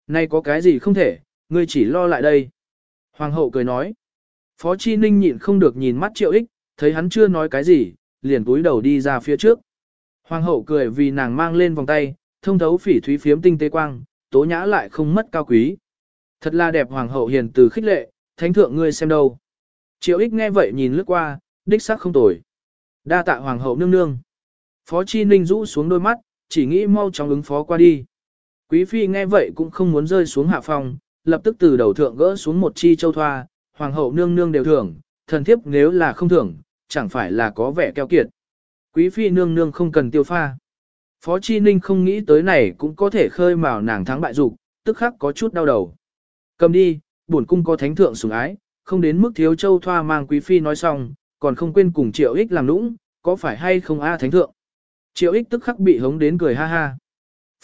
nay có cái gì không thể, ngươi chỉ lo lại đây. Hoàng hậu cười nói. Phó Chi Ninh nhịn không được nhìn mắt triệu ích, thấy hắn chưa nói cái gì, liền túi đầu đi ra phía trước. Hoàng hậu cười vì nàng mang lên vòng tay, thông thấu phỉ thúy phiếm tinh tế quang, tố nhã lại không mất cao quý. Thật là đẹp hoàng hậu hiền từ khích lệ, thánh thượng ngươi xem đâu. Triệu ích nghe vậy nhìn lướt qua, đích xác không tồi. Đa tạ hoàng hậu nương nương. Phó Chi Ninh rũ xuống đôi mắt, chỉ nghĩ mau chóng ứng phó qua đi. Quý phi nghe vậy cũng không muốn rơi xuống hạ phòng, lập tức từ đầu thượng gỡ xuống một chi châu thoa, hoàng hậu nương nương đều thưởng, thần thiếp nếu là không thưởng, chẳng phải là có vẻ keo kiệt. Quý phi nương nương không cần tiêu pha. Phó Chi Ninh không nghĩ tới này cũng có thể khơi mào nàng thắng bại dục, tức khắc có chút đau đầu. Cầm đi, bổn cung có thánh thượng sủng ái, không đến mức thiếu châu thoa mang quý phi nói xong, còn không quên cùng triệu ích làm nũng, có phải hay không a thánh thượng. Triệu ích tức khắc bị hống đến cười ha ha.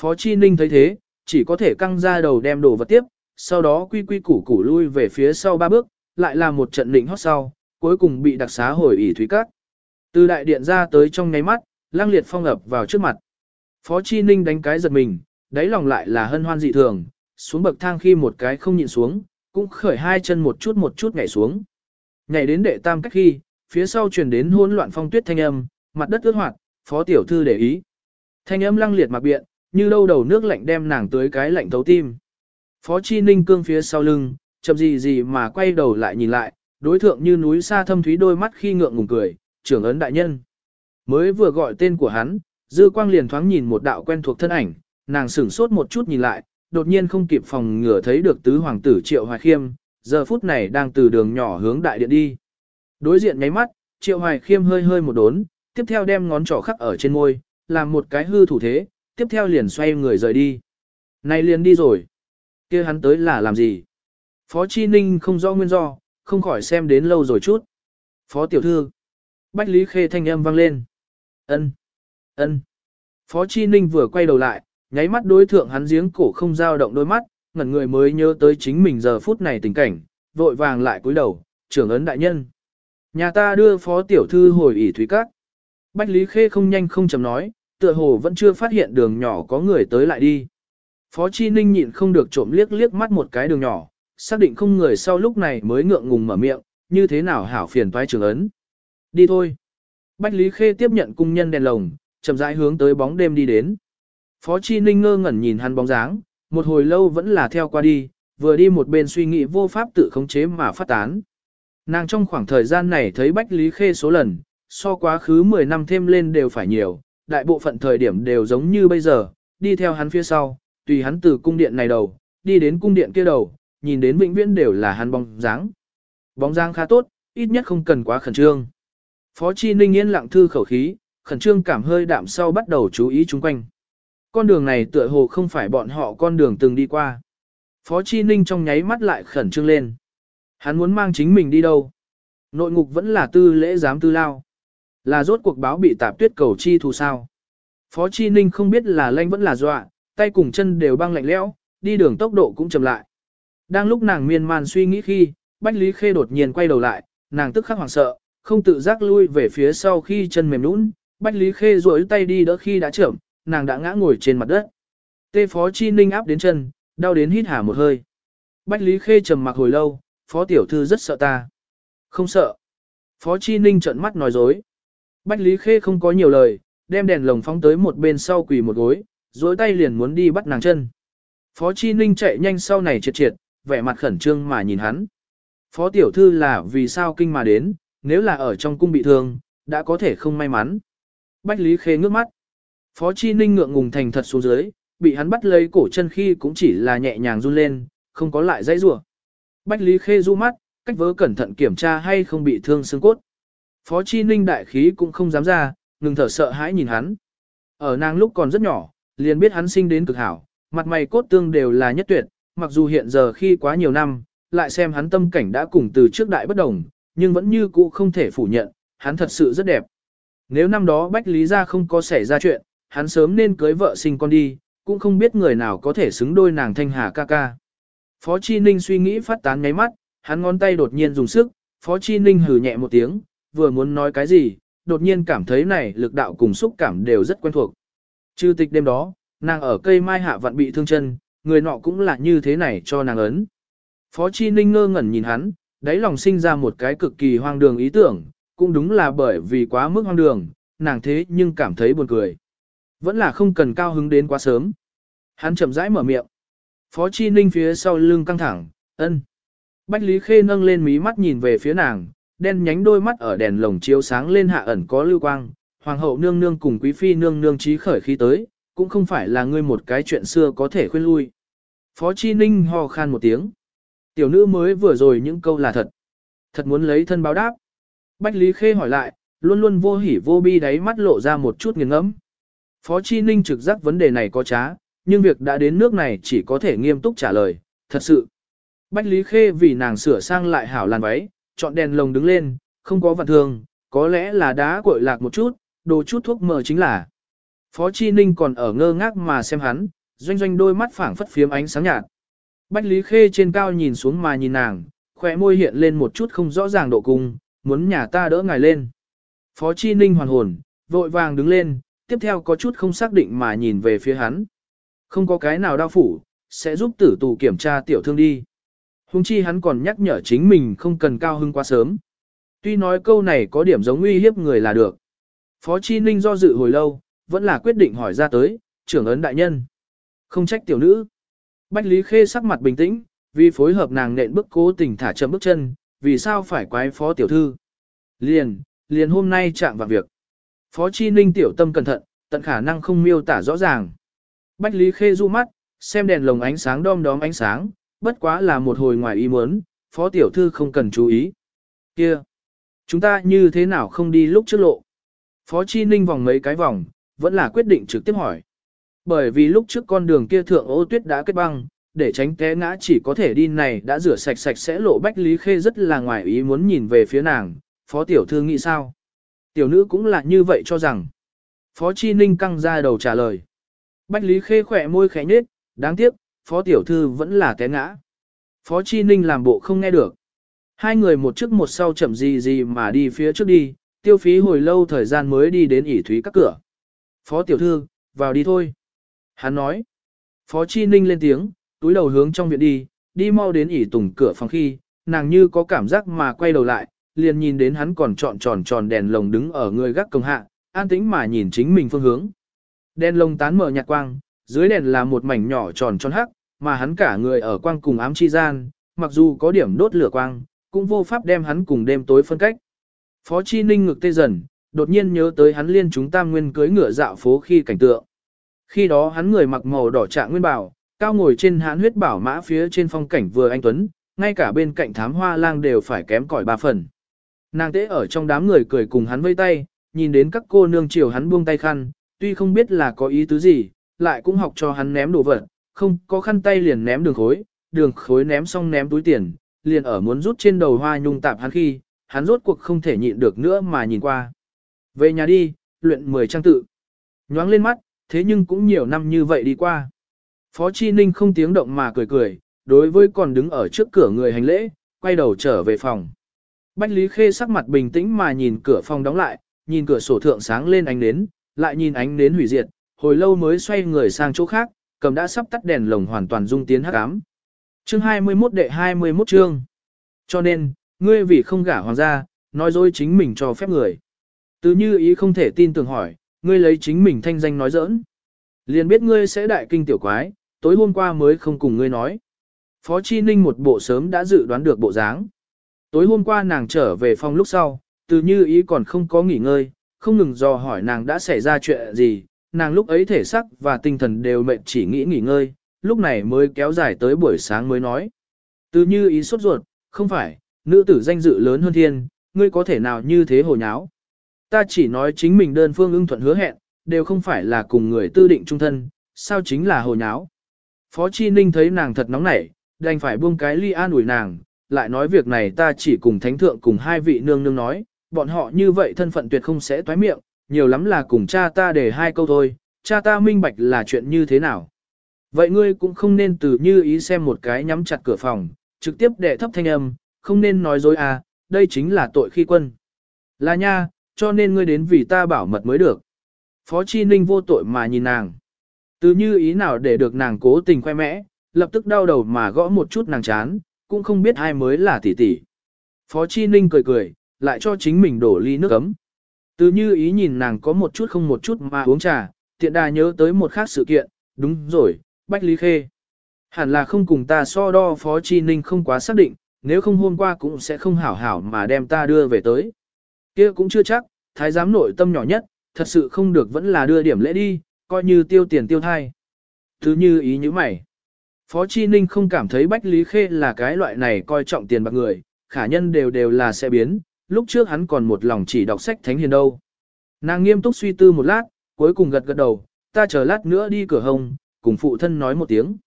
Phó Chi Ninh thấy thế, chỉ có thể căng ra đầu đem đồ vật tiếp, sau đó quy quy củ củ lui về phía sau ba bước, lại là một trận lĩnh hót sau, cuối cùng bị đặc xá hồi ỉ thúy các. Từ đại điện ra tới trong ngáy mắt, lang liệt phong ập vào trước mặt. Phó Chi Ninh đánh cái giật mình, đáy lòng lại là hân hoan dị thường, xuống bậc thang khi một cái không nhịn xuống, cũng khởi hai chân một chút một chút nhảy xuống. Nhảy đến đệ tam cách khi, phía sau truyền đến hỗn loạn phong tuyết thanh âm, mặt đất ướt hoạt, phó tiểu thư để ý. Thanh âm lăng liệt mặc biện, như đâu đầu nước lạnh đem nàng tới cái lạnh thấu tim. Phó Chi Ninh cương phía sau lưng, chậm gì gì mà quay đầu lại nhìn lại, đối thượng như núi xa thâm thúy đôi mắt khi ngượng ngùng cười, trưởng ấn đại nhân. Mới vừa gọi tên của hắn, dư quang liền thoáng nhìn một đạo quen thuộc thân ảnh, nàng sửng sốt một chút nhìn lại, đột nhiên không kịp phòng ngừa thấy được tứ hoàng tử Triệu Hoài Khiêm, giờ phút này đang từ đường nhỏ hướng đại điện đi. Đối diện nháy mắt, Triệu Hoài Khiêm hơi hơi một đốn, tiếp theo đem ngón trỏ khắc ở trên môi, làm một cái hư thủ thế, tiếp theo liền xoay người rời đi. Này liền đi rồi. kia hắn tới là làm gì? Phó Chi Ninh không rõ nguyên do, không khỏi xem đến lâu rồi chút. Phó tiểu thư. Bách Lý Khê thanh âm vang lên. ân ân Phó Chi Ninh vừa quay đầu lại, nháy mắt đối thượng hắn giếng cổ không dao động đôi mắt, ngẩn người mới nhớ tới chính mình giờ phút này tình cảnh, vội vàng lại cúi đầu, trưởng ấn đại nhân. Nhà ta đưa phó tiểu thư hồi ỉ thúy các. Bách Lý Khê không nhanh không chậm nói, tựa hồ vẫn chưa phát hiện đường nhỏ có người tới lại đi. Phó Chi Ninh nhịn không được trộm liếc liếc mắt một cái đường nhỏ, xác định không người sau lúc này mới ngượng ngùng mở miệng, như thế nào hảo phiền toái trường ấn. Đi thôi. Bách Lý Khê tiếp nhận cung nhân đèn lồng, chậm rãi hướng tới bóng đêm đi đến. Phó Chi Ninh ngơ ngẩn nhìn hắn bóng dáng, một hồi lâu vẫn là theo qua đi, vừa đi một bên suy nghĩ vô pháp tự khống chế mà phát tán. Nàng trong khoảng thời gian này thấy Bách Lý Khê số lần, so quá khứ 10 năm thêm lên đều phải nhiều, đại bộ phận thời điểm đều giống như bây giờ, đi theo hắn phía sau, tùy hắn từ cung điện này đầu, đi đến cung điện kia đầu, nhìn đến vĩnh viễn đều là hắn bóng dáng. Bóng dáng khá tốt, ít nhất không cần quá khẩn trương. Phó Chi Ninh yên lặng thư khẩu khí, khẩn trương cảm hơi đạm sau bắt đầu chú ý chung quanh. Con đường này tựa hồ không phải bọn họ con đường từng đi qua. Phó Chi Ninh trong nháy mắt lại khẩn trương lên. Hắn muốn mang chính mình đi đâu? Nội ngục vẫn là tư lễ giám tư lao. Là rốt cuộc báo bị tạp tuyết cầu chi thù sao. Phó Chi Ninh không biết là lanh vẫn là dọa, tay cùng chân đều băng lạnh lẽo, đi đường tốc độ cũng chậm lại. Đang lúc nàng miên man suy nghĩ khi, Bách Lý Khê đột nhiên quay đầu lại, nàng tức khắc hoảng sợ, không tự giác lui về phía sau khi chân mềm nũng, Bách Lý Khê duỗi tay đi đỡ khi đã chậm, nàng đã ngã ngồi trên mặt đất. Tê Phó Chi Ninh áp đến chân, đau đến hít hà một hơi. Bách Lý Khê trầm mặc hồi lâu, Phó Tiểu Thư rất sợ ta. Không sợ. Phó Chi Ninh trợn mắt nói dối. Bách Lý Khê không có nhiều lời, đem đèn lồng phóng tới một bên sau quỳ một gối, duỗi tay liền muốn đi bắt nàng chân. Phó Chi Ninh chạy nhanh sau này triệt triệt, vẻ mặt khẩn trương mà nhìn hắn. Phó Tiểu Thư là vì sao kinh mà đến, nếu là ở trong cung bị thương, đã có thể không may mắn. Bách Lý Khê ngước mắt. Phó Chi Ninh ngượng ngùng thành thật xuống dưới, bị hắn bắt lấy cổ chân khi cũng chỉ là nhẹ nhàng run lên, không có lại dãy rủa. Bách Lý Khê du mắt, cách vớ cẩn thận kiểm tra hay không bị thương xương cốt. Phó Chi Ninh đại khí cũng không dám ra, ngừng thở sợ hãi nhìn hắn. Ở nàng lúc còn rất nhỏ, liền biết hắn sinh đến cực hảo, mặt mày cốt tương đều là nhất tuyệt, mặc dù hiện giờ khi quá nhiều năm, lại xem hắn tâm cảnh đã cùng từ trước đại bất đồng, nhưng vẫn như cũ không thể phủ nhận, hắn thật sự rất đẹp. Nếu năm đó Bách Lý gia không có xảy ra chuyện, hắn sớm nên cưới vợ sinh con đi, cũng không biết người nào có thể xứng đôi nàng thanh hà ca ca. Phó Chi Ninh suy nghĩ phát tán ngáy mắt, hắn ngón tay đột nhiên dùng sức, Phó Chi Ninh hừ nhẹ một tiếng, vừa muốn nói cái gì, đột nhiên cảm thấy này lực đạo cùng xúc cảm đều rất quen thuộc. Trừ tịch đêm đó, nàng ở cây mai hạ vặn bị thương chân, người nọ cũng là như thế này cho nàng ấn. Phó Chi Ninh ngơ ngẩn nhìn hắn, đáy lòng sinh ra một cái cực kỳ hoang đường ý tưởng, cũng đúng là bởi vì quá mức hoang đường, nàng thế nhưng cảm thấy buồn cười. Vẫn là không cần cao hứng đến quá sớm. Hắn chậm rãi mở miệng. Phó Chi Ninh phía sau lưng căng thẳng, ân. Bách Lý Khê nâng lên mí mắt nhìn về phía nàng, đen nhánh đôi mắt ở đèn lồng chiếu sáng lên hạ ẩn có lưu quang. Hoàng hậu nương nương cùng quý phi nương nương trí khởi khí tới, cũng không phải là ngươi một cái chuyện xưa có thể khuyên lui. Phó Chi Ninh ho khan một tiếng. Tiểu nữ mới vừa rồi những câu là thật. Thật muốn lấy thân báo đáp. Bách Lý Khê hỏi lại, luôn luôn vô hỉ vô bi đáy mắt lộ ra một chút nghiền ngẫm. Phó Chi Ninh trực giác vấn đề này có trá, nhưng việc đã đến nước này chỉ có thể nghiêm túc trả lời, thật sự. Bách Lý Khê vì nàng sửa sang lại hảo làn váy, chọn đèn lồng đứng lên, không có vạn thường, có lẽ là đá cội lạc một chút, đồ chút thuốc mờ chính là. Phó Chi Ninh còn ở ngơ ngác mà xem hắn, doanh doanh đôi mắt phảng phất phiếm ánh sáng nhạt. Bách Lý Khê trên cao nhìn xuống mà nhìn nàng, khỏe môi hiện lên một chút không rõ ràng độ cung, muốn nhà ta đỡ ngài lên. Phó Chi Ninh hoàn hồn, vội vàng đứng lên, tiếp theo có chút không xác định mà nhìn về phía hắn. Không có cái nào đau phủ, sẽ giúp tử tù kiểm tra tiểu thương đi. Hùng chi hắn còn nhắc nhở chính mình không cần cao hưng quá sớm. Tuy nói câu này có điểm giống uy hiếp người là được. Phó Chi Ninh do dự hồi lâu, vẫn là quyết định hỏi ra tới, trưởng ấn đại nhân. Không trách tiểu nữ. Bách Lý Khê sắc mặt bình tĩnh, vì phối hợp nàng nện bước cố tình thả chậm bước chân, vì sao phải quái phó tiểu thư. Liền, liền hôm nay chạm vào việc. Phó Chi Ninh tiểu tâm cẩn thận, tận khả năng không miêu tả rõ ràng. Bách Lý Khê du mắt, xem đèn lồng ánh sáng đom đóm ánh sáng, bất quá là một hồi ngoài ý muốn, phó tiểu thư không cần chú ý. Kia, chúng ta như thế nào không đi lúc trước lộ? Phó Chi Ninh vòng mấy cái vòng, vẫn là quyết định trực tiếp hỏi. Bởi vì lúc trước con đường kia thượng ô tuyết đã kết băng, để tránh té ngã chỉ có thể đi này đã rửa sạch sạch sẽ lộ Bách Lý Khê rất là ngoài ý muốn nhìn về phía nàng, phó tiểu thư nghĩ sao? Tiểu nữ cũng là như vậy cho rằng. Phó Chi Ninh căng ra đầu trả lời. Bách Lý Khê khỏe môi khẽ nhết, đáng tiếc, phó tiểu thư vẫn là té ngã. Phó Chi Ninh làm bộ không nghe được. Hai người một trước một sau chậm gì gì mà đi phía trước đi, tiêu phí hồi lâu thời gian mới đi đến ỉ thúy các cửa. Phó tiểu thư, vào đi thôi. Hắn nói. Phó Chi Ninh lên tiếng, túi đầu hướng trong viện đi, đi mau đến ỉ tùng cửa phòng khi, nàng như có cảm giác mà quay đầu lại, liền nhìn đến hắn còn trọn tròn tròn đèn lồng đứng ở người gác công hạ, an tĩnh mà nhìn chính mình phương hướng. Đèn lồng tán mở nhạt quang, dưới đèn là một mảnh nhỏ tròn tròn hắc, mà hắn cả người ở quang cùng ám chi gian, mặc dù có điểm đốt lửa quang, cũng vô pháp đem hắn cùng đêm tối phân cách. Phó Chi Ninh ngực tê dần, đột nhiên nhớ tới hắn liên chúng tam nguyên cưới ngựa dạo phố khi cảnh tượng. Khi đó hắn người mặc màu đỏ trạng nguyên bảo, cao ngồi trên hãn huyết bảo mã phía trên phong cảnh vừa anh tuấn, ngay cả bên cạnh thám hoa lang đều phải kém cỏi ba phần. Nàng tế ở trong đám người cười cùng hắn vây tay, nhìn đến các cô nương chiều hắn buông tay khăn, tuy không biết là có ý tứ gì, lại cũng học cho hắn ném đồ vật, không có khăn tay liền ném đường khối, đường khối ném xong ném túi tiền, liền ở muốn rút trên đầu hoa nhung tạp hắn khi, hắn rốt cuộc không thể nhịn được nữa mà nhìn qua. Về nhà đi, luyện 10 trang tự. Nhoáng lên mắt, thế nhưng cũng nhiều năm như vậy đi qua. Phó Chi Ninh không tiếng động mà cười cười, đối với còn đứng ở trước cửa người hành lễ, quay đầu trở về phòng. Bách Lý Khê sắc mặt bình tĩnh mà nhìn cửa phòng đóng lại, nhìn cửa sổ thượng sáng lên ánh nến, lại nhìn ánh nến hủy diệt, hồi lâu mới xoay người sang chỗ khác, cầm đã sắp tắt đèn lồng hoàn toàn dung tiến hắc ám. Chương 21 đệ 21 chương. Cho nên, ngươi vì không gả hoàng gia, nói dối chính mình cho phép người. Từ như ý không thể tin tưởng hỏi, ngươi lấy chính mình thanh danh nói giỡn. Liền biết ngươi sẽ đại kinh tiểu quái, tối hôm qua mới không cùng ngươi nói. Phó Chi Ninh một bộ sớm đã dự đoán được bộ dáng. Tối hôm qua nàng trở về phòng lúc sau, từ như ý còn không có nghỉ ngơi, không ngừng dò hỏi nàng đã xảy ra chuyện gì, nàng lúc ấy thể sắc và tinh thần đều mệt chỉ nghĩ nghỉ ngơi, lúc này mới kéo dài tới buổi sáng mới nói. Từ như ý sốt ruột, không phải, nữ tử danh dự lớn hơn thiên, ngươi có thể nào như thế hồ nháo. Ta chỉ nói chính mình đơn phương ưng thuận hứa hẹn, đều không phải là cùng người tư định trung thân, sao chính là hồ nháo. Phó Chi Ninh thấy nàng thật nóng nảy, đành phải buông cái ly an ủi nàng, lại nói việc này ta chỉ cùng thánh thượng cùng hai vị nương nương nói, bọn họ như vậy thân phận tuyệt không sẽ toái miệng, nhiều lắm là cùng cha ta để hai câu thôi, cha ta minh bạch là chuyện như thế nào. Vậy ngươi cũng không nên từ như ý xem một cái nhắm chặt cửa phòng, trực tiếp đệ thấp thanh âm, không nên nói dối à, đây chính là tội khi quân. Là nha, cho nên ngươi đến vì ta bảo mật mới được. Phó Chi Ninh vô tội mà nhìn nàng. Từ như ý nào để được nàng cố tình khoe mẽ, lập tức đau đầu mà gõ một chút nàng chán, cũng không biết ai mới là tỷ tỷ. Phó Chi Ninh cười cười, lại cho chính mình đổ ly nước ấm. Từ như ý nhìn nàng có một chút không một chút mà uống trà, tiện đà nhớ tới một khác sự kiện, đúng rồi, Bách Lý Khê. Hẳn là không cùng ta so đo Phó Chi Ninh không quá xác định, nếu không hôm qua cũng sẽ không hảo hảo mà đem ta đưa về tới. kia cũng chưa chắc, thái giám nội tâm nhỏ nhất, thật sự không được vẫn là đưa điểm lễ đi, coi như tiêu tiền tiêu thai. Thứ như ý như mày. Phó Chi Ninh không cảm thấy Bách Lý Khê là cái loại này coi trọng tiền bạc người, khả nhân đều đều là sẽ biến, lúc trước hắn còn một lòng chỉ đọc sách thánh hiền đâu. Nàng nghiêm túc suy tư một lát, cuối cùng gật gật đầu, ta chờ lát nữa đi cửa hồng, cùng phụ thân nói một tiếng.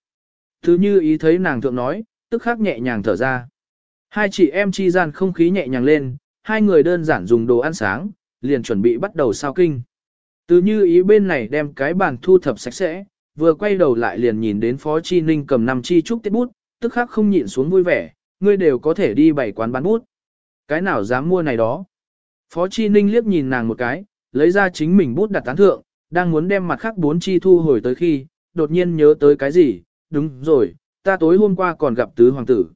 Thứ như ý thấy nàng thượng nói, tức khắc nhẹ nhàng thở ra. Hai chị em chi gian không khí nhẹ nhàng lên, hai người đơn giản dùng đồ ăn sáng, liền chuẩn bị bắt đầu sao kinh. Từ như ý bên này đem cái bàn thu thập sạch sẽ, vừa quay đầu lại liền nhìn đến Phó Chi Ninh cầm năm chi trúc tiết bút, tức khắc không nhịn xuống vui vẻ, ngươi đều có thể đi bảy quán bán bút. Cái nào dám mua này đó? Phó Chi Ninh liếc nhìn nàng một cái, lấy ra chính mình bút đặt tán thượng, đang muốn đem mặt khác bốn chi thu hồi tới khi, đột nhiên nhớ tới cái gì, đúng rồi, ta tối hôm qua còn gặp tứ hoàng tử.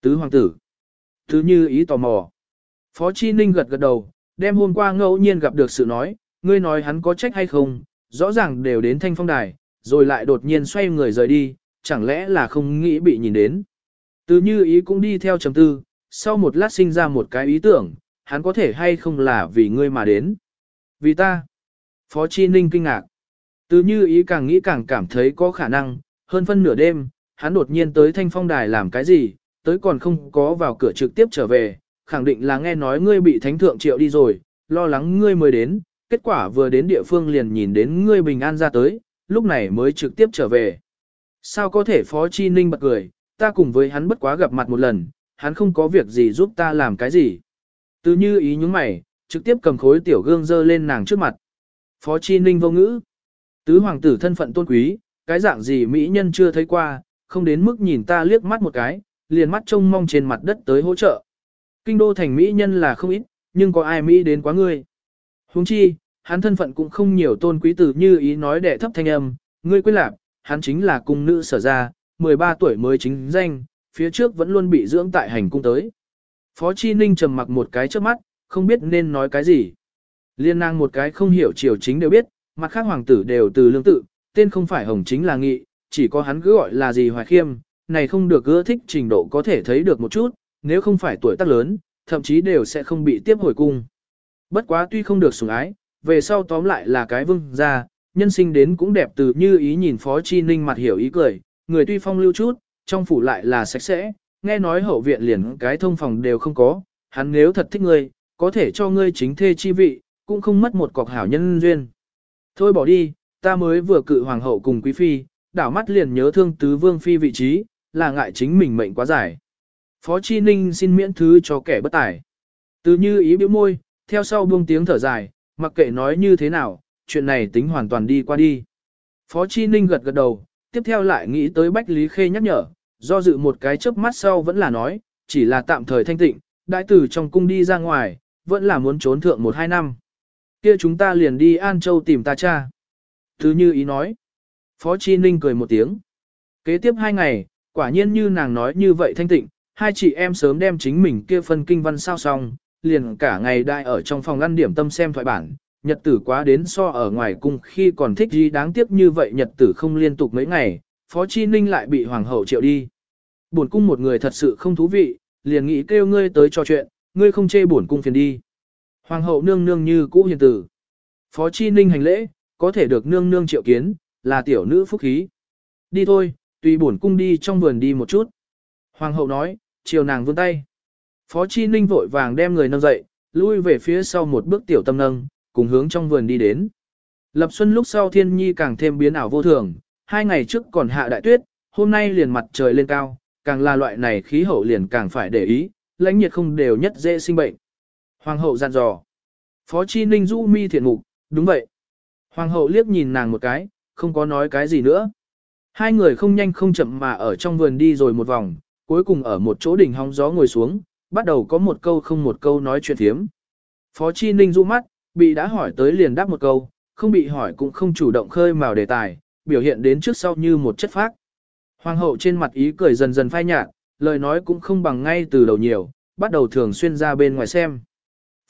Tứ hoàng tử. Thứ như ý tò mò. Phó Chi Ninh gật gật đầu, đem hôm qua ngẫu nhiên gặp được sự nói, ngươi nói hắn có trách hay không, rõ ràng đều đến thanh phong đài, rồi lại đột nhiên xoay người rời đi, chẳng lẽ là không nghĩ bị nhìn đến. Từ như ý cũng đi theo chấm tư, sau một lát sinh ra một cái ý tưởng, hắn có thể hay không là vì ngươi mà đến. Vì ta. Phó Chi Ninh kinh ngạc. Từ như ý càng nghĩ càng cảm thấy có khả năng, hơn phân nửa đêm, hắn đột nhiên tới thanh phong đài làm cái gì, tới còn không có vào cửa trực tiếp trở về, khẳng định là nghe nói ngươi bị thánh thượng triệu đi rồi, lo lắng ngươi mới đến, kết quả vừa đến địa phương liền nhìn đến ngươi bình an ra tới, lúc này mới trực tiếp trở về. Sao có thể Phó Chi Ninh bật cười, ta cùng với hắn bất quá gặp mặt một lần, hắn không có việc gì giúp ta làm cái gì. Từ như ý những mày, trực tiếp cầm khối tiểu gương dơ lên nàng trước mặt. Phó Chi Ninh vô ngữ. Tứ hoàng tử thân phận tôn quý, cái dạng gì mỹ nhân chưa thấy qua, không đến mức nhìn ta liếc mắt một cái, liền mắt trông mong trên mặt đất tới hỗ trợ. Kinh đô thành mỹ nhân là không ít, nhưng có ai mỹ đến quá ngươi. Huống chi, hắn thân phận cũng không nhiều tôn quý tử như ý nói đệ thấp thanh âm, ngươi quên lạc, hắn chính là cung nữ sở ra, 13 tuổi mới chính danh, phía trước vẫn luôn bị dưỡng tại hành cung tới. Phó Chi Ninh trầm mặc một cái trước mắt, không biết nên nói cái gì. Liên nàng một cái không hiểu chiều chính đều biết, mặt khác hoàng tử đều từ lương tự, tên không phải hồng chính là nghị, chỉ có hắn cứ gọi là gì hoài khiêm, này không được gỡ thích trình độ có thể thấy được một chút, nếu không phải tuổi tác lớn, thậm chí đều sẽ không bị tiếp hồi cung. Bất quá tuy không được sủng ái, về sau tóm lại là cái vương gia, nhân sinh đến cũng đẹp từ như ý nhìn Phó Chi Ninh mặt hiểu ý cười, người tuy phong lưu chút, trong phủ lại là sạch sẽ, nghe nói hậu viện liền cái thông phòng đều không có, hắn nếu thật thích ngươi, có thể cho ngươi chính thê chi vị, cũng không mất một cọc hảo nhân duyên. Thôi bỏ đi, ta mới vừa cự hoàng hậu cùng quý phi, đảo mắt liền nhớ thương tứ vương phi vị trí, là ngại chính mình mệnh quá dài. Phó Chi Ninh xin miễn thứ cho kẻ bất tài. Từ như ý biểu môi, theo sau buông tiếng thở dài, mặc kệ nói như thế nào, chuyện này tính hoàn toàn đi qua đi. Phó Chi Ninh gật gật đầu, tiếp theo lại nghĩ tới Bách Lý Khê nhắc nhở, do dự một cái chớp mắt sau vẫn là nói, chỉ là tạm thời thanh tịnh, đại tử trong cung đi ra ngoài, vẫn là muốn trốn thượng một hai năm. Kia chúng ta liền đi An Châu tìm ta cha. Thứ như ý nói. Phó Chi Ninh cười một tiếng. Kế tiếp hai ngày, quả nhiên như nàng nói như vậy thanh tịnh, hai chị em sớm đem chính mình kia phân kinh văn sao xong, liền cả ngày đại ở trong phòng ăn điểm tâm xem thoại bản, nhật tử quá đến so ở ngoài cung khi còn thích gì đáng tiếc như vậy nhật tử không liên tục mấy ngày, Phó Chi Ninh lại bị hoàng hậu triệu đi. Buồn cung một người thật sự không thú vị, liền nghĩ kêu ngươi tới trò chuyện, ngươi không chê buồn cung phiền đi. Hoàng hậu nương nương như cũ hiền tử. Phó Chi Ninh hành lễ, có thể được nương nương triệu kiến, là tiểu nữ phúc khí. Đi thôi, tùy buồn cung đi trong vườn đi một chút. Hoàng hậu nói, chiều nàng vươn tay. Phó Chi Ninh vội vàng đem người nâng dậy, lui về phía sau một bước tiểu tâm nâng, cùng hướng trong vườn đi đến. Lập xuân lúc sau thiên nhi càng thêm biến ảo vô thường, hai ngày trước còn hạ đại tuyết, hôm nay liền mặt trời lên cao, càng là loại này khí hậu liền càng phải để ý, lãnh nhiệt không đều nhất dễ sinh bệnh. Hoàng hậu dặn dò. Phó Chi Ninh du mi thiện mục, đúng vậy. Hoàng hậu liếc nhìn nàng một cái, không có nói cái gì nữa. Hai người không nhanh không chậm mà ở trong vườn đi rồi một vòng, cuối cùng ở một chỗ đỉnh hóng gió ngồi xuống, bắt đầu có một câu không một câu nói chuyện thiếm. Phó Chi Ninh du mắt, bị đã hỏi tới liền đáp một câu, không bị hỏi cũng không chủ động khơi mào đề tài, biểu hiện đến trước sau như một chất phác. Hoàng hậu trên mặt ý cười dần dần phai nhạt, lời nói cũng không bằng ngay từ đầu nhiều, bắt đầu thường xuyên ra bên ngoài xem.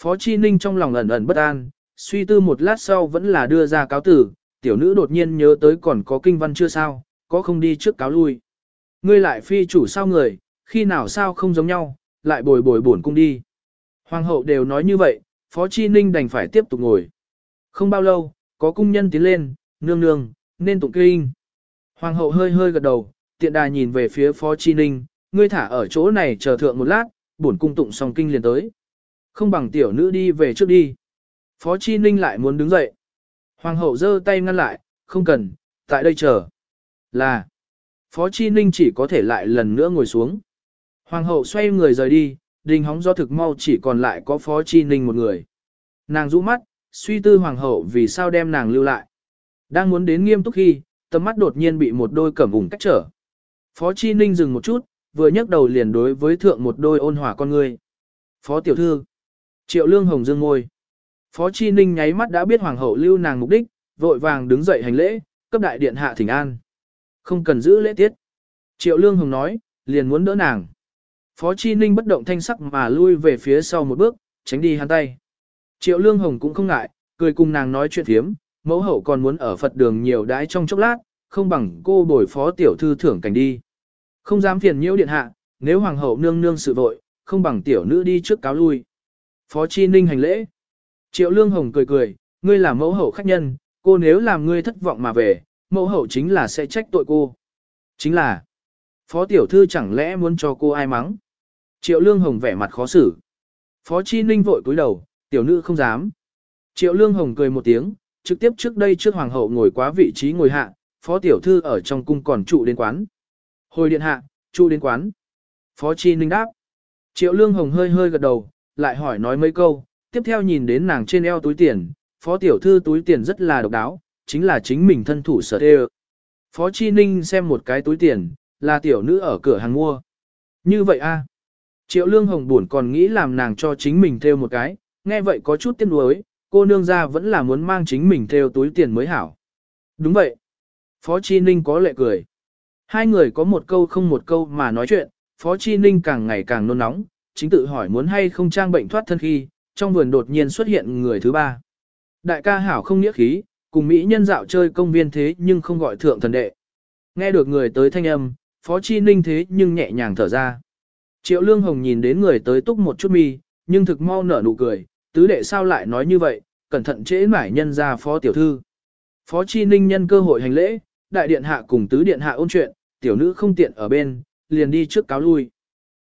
Phó Chi Ninh trong lòng ẩn ẩn bất an, suy tư một lát sau vẫn là đưa ra cáo tử, tiểu nữ đột nhiên nhớ tới còn có kinh văn chưa sao, có không đi trước cáo lui. Ngươi lại phi chủ sao người, khi nào sao không giống nhau, lại bồi bồi buồn cung đi. Hoàng hậu đều nói như vậy, Phó Chi Ninh đành phải tiếp tục ngồi. Không bao lâu, có cung nhân tiến lên, nương nương, nên tụng kinh. Hoàng hậu hơi hơi gật đầu, tiện đà nhìn về phía Phó Chi Ninh, ngươi thả ở chỗ này chờ thượng một lát, bổn cung tụng xong kinh liền tới. Không bằng tiểu nữ đi về trước đi. Phó Chi Ninh lại muốn đứng dậy. Hoàng hậu giơ tay ngăn lại, không cần, tại đây chờ. Là, Phó Chi Ninh chỉ có thể lại lần nữa ngồi xuống. Hoàng hậu xoay người rời đi, đình hóng do thực mau chỉ còn lại có Phó Chi Ninh một người. Nàng rũ mắt, suy tư hoàng hậu vì sao đem nàng lưu lại. Đang muốn đến nghiêm túc khi, tầm mắt đột nhiên bị một đôi cẩm vùng cách trở. Phó Chi Ninh dừng một chút, vừa nhấc đầu liền đối với thượng một đôi ôn hòa con người. Phó tiểu thư. Triệu Lương Hồng dương ngôi. Phó Chi Ninh nháy mắt đã biết hoàng hậu lưu nàng mục đích, vội vàng đứng dậy hành lễ, cấp đại điện hạ thỉnh an. Không cần giữ lễ tiết. Triệu Lương Hồng nói, liền muốn đỡ nàng. Phó Chi Ninh bất động thanh sắc mà lui về phía sau một bước, tránh đi hắn tay. Triệu Lương Hồng cũng không ngại, cười cùng nàng nói chuyện thiếm, mẫu hậu còn muốn ở Phật đường nhiều đãi trong chốc lát, không bằng cô bồi phó tiểu thư thưởng cảnh đi. Không dám phiền nhiễu điện hạ, nếu hoàng hậu nương nương sự vội, không bằng tiểu nữ đi trước cáo lui. Phó Chi Ninh hành lễ. Triệu Lương Hồng cười cười, ngươi là mẫu hậu khách nhân, cô nếu làm ngươi thất vọng mà về, mẫu hậu chính là sẽ trách tội cô. Chính là, phó tiểu thư chẳng lẽ muốn cho cô ai mắng. Triệu Lương Hồng vẻ mặt khó xử. Phó Chi Ninh vội cúi đầu, tiểu nữ không dám. Triệu Lương Hồng cười một tiếng, trực tiếp trước đây trước hoàng hậu ngồi quá vị trí ngồi hạ, phó tiểu thư ở trong cung còn trụ đến quán. Hồi điện hạ, trụ đến quán. Phó Chi Ninh đáp. Triệu Lương Hồng hơi hơi gật đầu, lại hỏi nói mấy câu, tiếp theo nhìn đến nàng trên eo túi tiền, phó tiểu thư túi tiền rất là độc đáo, chính là chính mình thân thủ sở tê Phó Chi Ninh xem một cái túi tiền, là tiểu nữ ở cửa hàng mua. Như vậy a Triệu Lương Hồng buồn còn nghĩ làm nàng cho chính mình theo một cái, nghe vậy có chút tiếc nuối, cô nương ra vẫn là muốn mang chính mình theo túi tiền mới hảo. Đúng vậy. Phó Chi Ninh có lệ cười. Hai người có một câu không một câu mà nói chuyện, Phó Chi Ninh càng ngày càng nôn nóng, chính tự hỏi muốn hay không trang bệnh thoát thân khi, trong vườn đột nhiên xuất hiện người thứ ba. Đại ca hảo không nghĩa khí, cùng Mỹ nhân dạo chơi công viên thế nhưng không gọi thượng thần đệ. Nghe được người tới thanh âm, Phó Chi Ninh thế nhưng nhẹ nhàng thở ra. Triệu Lương Hồng nhìn đến người tới túc một chút mi, nhưng thực mau nở nụ cười, tứ đệ sao lại nói như vậy, cẩn thận trễ mải nhân ra Phó Tiểu Thư. Phó Chi Ninh nhân cơ hội hành lễ, đại điện hạ cùng tứ điện hạ ôn chuyện, tiểu nữ không tiện ở bên, liền đi trước cáo lui.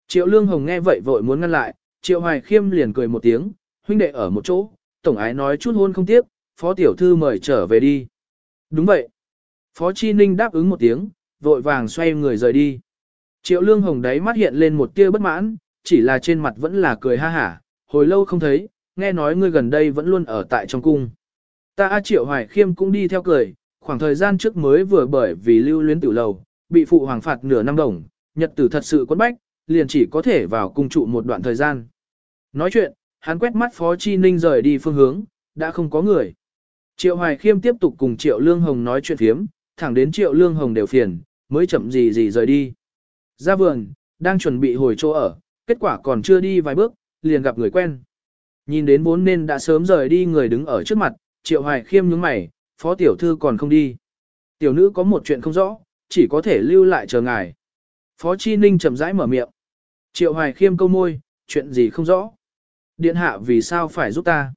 Triệu Lương Hồng nghe vậy vội muốn ngăn lại, Triệu Hoài Khiêm liền cười một tiếng, huynh đệ ở một chỗ, tổng ái nói chút hôn không tiếp, phó tiểu thư mời trở về đi. Đúng vậy. Phó Chi Ninh đáp ứng một tiếng, vội vàng xoay người rời đi. Triệu Lương Hồng đấy mắt hiện lên một tia bất mãn, chỉ là trên mặt vẫn là cười ha hả, hồi lâu không thấy, nghe nói ngươi gần đây vẫn luôn ở tại trong cung. Ta A Triệu Hoài Khiêm cũng đi theo cười, khoảng thời gian trước mới vừa bởi vì lưu luyến tử lầu, bị phụ hoàng phạt nửa năm đồng, nhật tử thật sự quấn bách, liền chỉ có thể vào cung trụ một đoạn thời gian. Nói chuyện, hắn quét mắt Phó Chi Ninh rời đi phương hướng, đã không có người. Triệu Hoài Khiêm tiếp tục cùng Triệu Lương Hồng nói chuyện phiếm, thẳng đến Triệu Lương Hồng đều phiền, mới chậm gì gì rời đi. Ra vườn, đang chuẩn bị hồi chỗ ở, kết quả còn chưa đi vài bước, liền gặp người quen. Nhìn đến vốn nên đã sớm rời đi người đứng ở trước mặt, Triệu Hoài Khiêm nhướng mày, Phó Tiểu Thư còn không đi. Tiểu nữ có một chuyện không rõ, chỉ có thể lưu lại chờ ngài. Phó Chi Ninh chậm rãi mở miệng. Triệu Hoài Khiêm câu môi, chuyện gì không rõ. Điện hạ vì sao phải giúp ta?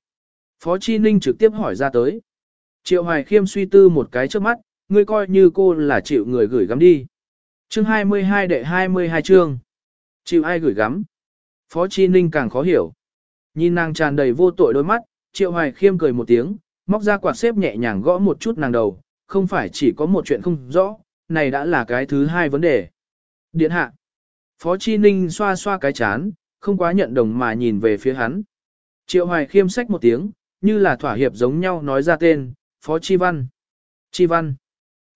Phó Chi Ninh trực tiếp hỏi ra tới. Triệu Hoài Khiêm suy tư một cái trước mắt, ngươi coi như cô là chịu người gửi gắm đi. Chương 22 đệ 22 chương. Chịu ai gửi gắm? Phó Chi Ninh càng khó hiểu. Nhìn nàng tràn đầy vô tội đôi mắt, Triệu Hoài Khiêm cười một tiếng, móc ra quạt xếp nhẹ nhàng gõ một chút nàng đầu, không phải chỉ có một chuyện không rõ, này đã là cái thứ hai vấn đề. Điện hạ. Phó Chi Ninh xoa xoa cái chán, không quá nhận đồng mà nhìn về phía hắn. Triệu Hoài khiêm sách một tiếng, như là thỏa hiệp giống nhau nói ra tên, Phó Chi Văn. Chi Văn.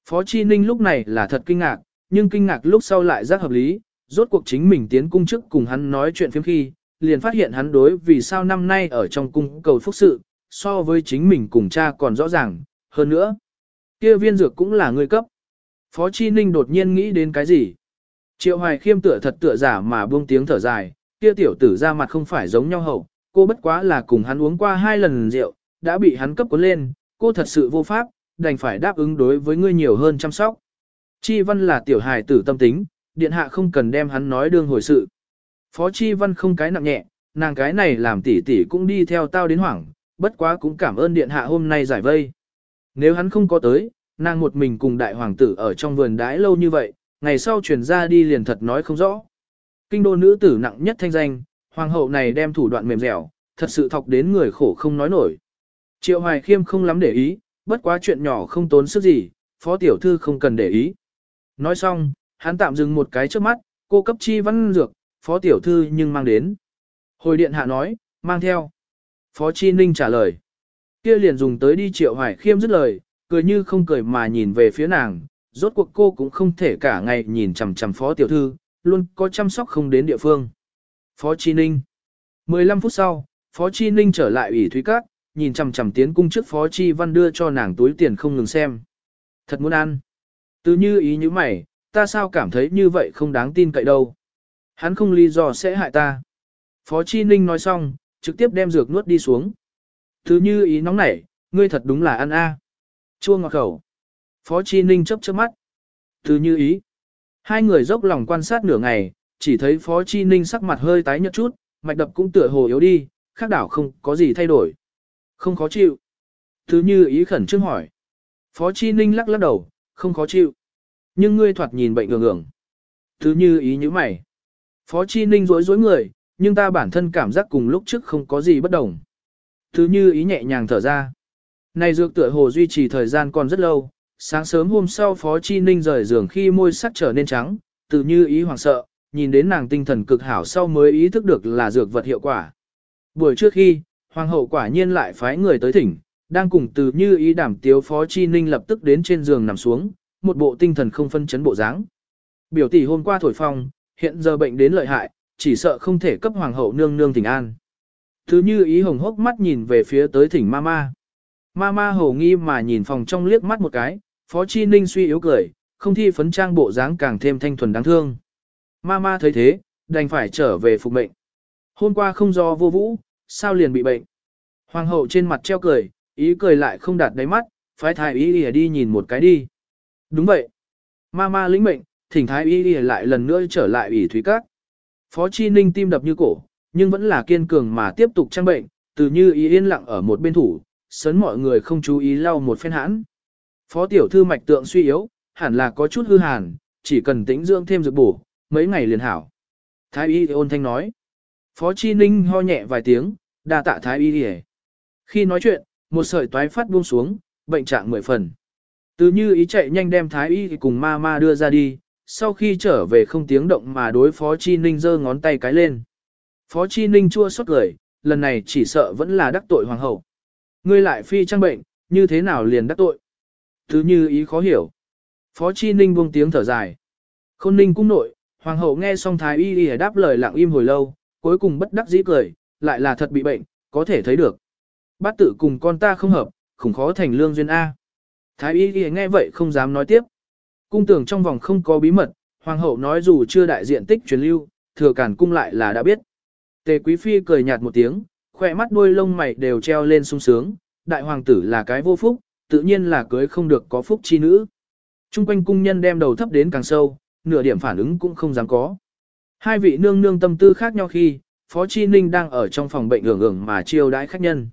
Phó Chi Ninh lúc này là thật kinh ngạc, nhưng kinh ngạc lúc sau lại rất hợp lý, rốt cuộc chính mình tiến cung trước cùng hắn nói chuyện phiếm khi, liền phát hiện hắn đối vì sao năm nay ở trong cung cầu phúc sự, so với chính mình cùng cha còn rõ ràng, hơn nữa. kia viên dược cũng là người cấp. Phó Chi Ninh đột nhiên nghĩ đến cái gì? Triệu Hoài khiêm tựa thật tựa giả mà buông tiếng thở dài, kia tiểu tử ra mặt không phải giống nhau hậu, cô bất quá là cùng hắn uống qua hai lần rượu, đã bị hắn cấp cuốn lên, cô thật sự vô pháp, đành phải đáp ứng đối với ngươi nhiều hơn chăm sóc. Chi văn là tiểu hài tử tâm tính, điện hạ không cần đem hắn nói đương hồi sự. Phó chi văn không cái nặng nhẹ, nàng cái này làm tỷ tỷ cũng đi theo tao đến hoảng, bất quá cũng cảm ơn điện hạ hôm nay giải vây. Nếu hắn không có tới, nàng một mình cùng đại hoàng tử ở trong vườn đái lâu như vậy, ngày sau chuyển ra đi liền thật nói không rõ. Kinh đô nữ tử nặng nhất thanh danh, hoàng hậu này đem thủ đoạn mềm dẻo, thật sự thọc đến người khổ không nói nổi. Triệu Hoài Khiêm không lắm để ý, bất quá chuyện nhỏ không tốn sức gì, phó tiểu thư không cần để ý. Nói xong, hắn tạm dừng một cái trước mắt, cô cấp chi văn dược, phó tiểu thư nhưng mang đến. Hồi điện hạ nói, mang theo. Phó Chi Ninh trả lời. Kia liền dùng tới đi triệu hoài khiêm dứt lời, cười như không cười mà nhìn về phía nàng, rốt cuộc cô cũng không thể cả ngày nhìn chằm chằm phó tiểu thư, luôn có chăm sóc không đến địa phương. Phó Chi Ninh 15 phút sau, Phó Chi Ninh trở lại ủy thúy các, nhìn chằm chằm tiến cung trước Phó Chi Văn đưa cho nàng túi tiền không ngừng xem. Thật muốn ăn. Từ như ý như mày, ta sao cảm thấy như vậy không đáng tin cậy đâu. Hắn không lý do sẽ hại ta. Phó Chi Ninh nói xong, trực tiếp đem dược nuốt đi xuống. Từ như ý nóng nảy, ngươi thật đúng là ăn a. Chua ngọt khẩu. Phó Chi Ninh chấp chớp mắt. Từ như ý. Hai người dốc lòng quan sát nửa ngày, chỉ thấy Phó Chi Ninh sắc mặt hơi tái nhợt chút, mạch đập cũng tựa hồ yếu đi, khác đảo không có gì thay đổi. Không khó chịu. Thứ như ý khẩn trương hỏi. Phó Chi Ninh lắc lắc đầu, không khó chịu. Nhưng ngươi thoạt nhìn bệnh ngường ngường. Thứ như ý như mày. Phó Chi Ninh rối rối người, nhưng ta bản thân cảm giác cùng lúc trước không có gì bất đồng. Thứ như ý nhẹ nhàng thở ra. Này dược tựa hồ duy trì thời gian còn rất lâu, sáng sớm hôm sau Phó Chi Ninh rời giường khi môi sắc trở nên trắng, tự như ý hoảng sợ, nhìn đến nàng tinh thần cực hảo sau mới ý thức được là dược vật hiệu quả. Buổi trước khi, Hoàng hậu quả nhiên lại phái người tới thỉnh, đang cùng từ như ý đảm tiếu Phó Chi Ninh lập tức đến trên giường nằm xuống, một bộ tinh thần không phân chấn bộ dáng. Biểu tỷ hôm qua thổi phong, hiện giờ bệnh đến lợi hại, chỉ sợ không thể cấp Hoàng hậu nương nương tình an. Thứ như ý hồng hốc mắt nhìn về phía tới thỉnh mama. Mama hồ nghi mà nhìn phòng trong liếc mắt một cái, Phó Chi Ninh suy yếu cười, không thi phấn trang bộ dáng càng thêm thanh thuần đáng thương. Mama thấy thế, đành phải trở về phục mệnh. Hôm qua không do vô vũ, sao liền bị bệnh. Hoàng hậu trên mặt treo cười, ý cười lại không đạt đáy mắt, phái thái y đi, đi nhìn một cái đi. Đúng vậy. Mama lĩnh mệnh, thỉnh thái y đi lại lần nữa trở lại ủy thúy các. Phó Chi Ninh tim đập như cổ, nhưng vẫn là kiên cường mà tiếp tục trang bệnh, từ như ý yên lặng ở một bên thủ, sớn mọi người không chú ý lau một phen hãn. Phó tiểu thư mạch tượng suy yếu, hẳn là có chút hư hàn, chỉ cần tĩnh dưỡng thêm dược bổ, mấy ngày liền hảo. Thái y ôn thanh nói. Phó Chi Ninh ho nhẹ vài tiếng, đa tạ thái y hề. Khi nói chuyện, một sợi toái phát buông xuống, bệnh trạng mười phần. Từ như ý chạy nhanh đem thái y cùng ma ma đưa ra đi, sau khi trở về không tiếng động mà đối Phó Chi Ninh giơ ngón tay cái lên. Phó Chi Ninh chua xót cười, lần này chỉ sợ vẫn là đắc tội hoàng hậu. Ngươi lại phi trang bệnh, như thế nào liền đắc tội? Từ như ý khó hiểu. Phó Chi Ninh buông tiếng thở dài. Khôn Ninh cung nội, hoàng hậu nghe xong thái y y đáp lời lặng im hồi lâu, cuối cùng bất đắc dĩ cười, lại là thật bị bệnh, có thể thấy được. Bát tự cùng con ta không hợp, khủng khó thành lương duyên A. Thái y y nghe vậy không dám nói tiếp. Cung tưởng trong vòng không có bí mật, hoàng hậu nói dù chưa đại diện tích truyền lưu, thừa cản cung lại là đã biết. Tề quý phi cười nhạt một tiếng, khỏe mắt đuôi lông mày đều treo lên sung sướng, đại hoàng tử là cái vô phúc, tự nhiên là cưới không được có phúc chi nữ. Trung quanh cung nhân đem đầu thấp đến càng sâu, nửa điểm phản ứng cũng không dám có. Hai vị nương nương tâm tư khác nhau khi, Phó Chi Ninh đang ở trong phòng bệnh ưởng ưởng mà chiêu đãi khách nhân.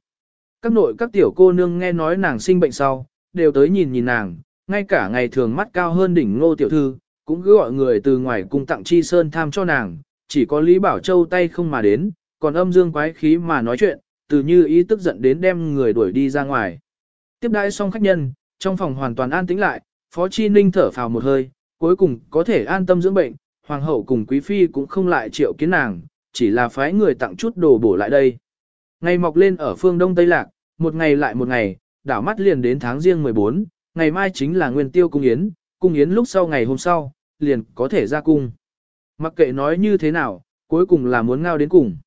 Các nội các tiểu cô nương nghe nói nàng sinh bệnh sau, đều tới nhìn nhìn nàng, ngay cả ngày thường mắt cao hơn đỉnh ngô tiểu thư, cũng cứ gọi người từ ngoài cung tặng chi sơn tham cho nàng, chỉ có Lý Bảo Châu tay không mà đến, còn âm dương quái khí mà nói chuyện, từ như ý tức giận đến đem người đuổi đi ra ngoài. Tiếp đãi xong khách nhân, trong phòng hoàn toàn an tĩnh lại, Phó Chi Ninh thở phào một hơi, cuối cùng có thể an tâm dưỡng bệnh, hoàng hậu cùng quý phi cũng không lại triệu kiến nàng, chỉ là phái người tặng chút đồ bổ lại đây. Ngày mọc lên ở phương Đông Tây Lạc, một ngày lại một ngày, đảo mắt liền đến tháng riêng 14, ngày mai chính là nguyên tiêu cung yến, cung yến lúc sau ngày hôm sau, liền có thể ra cung. Mặc kệ nói như thế nào, cuối cùng là muốn ngao đến cùng.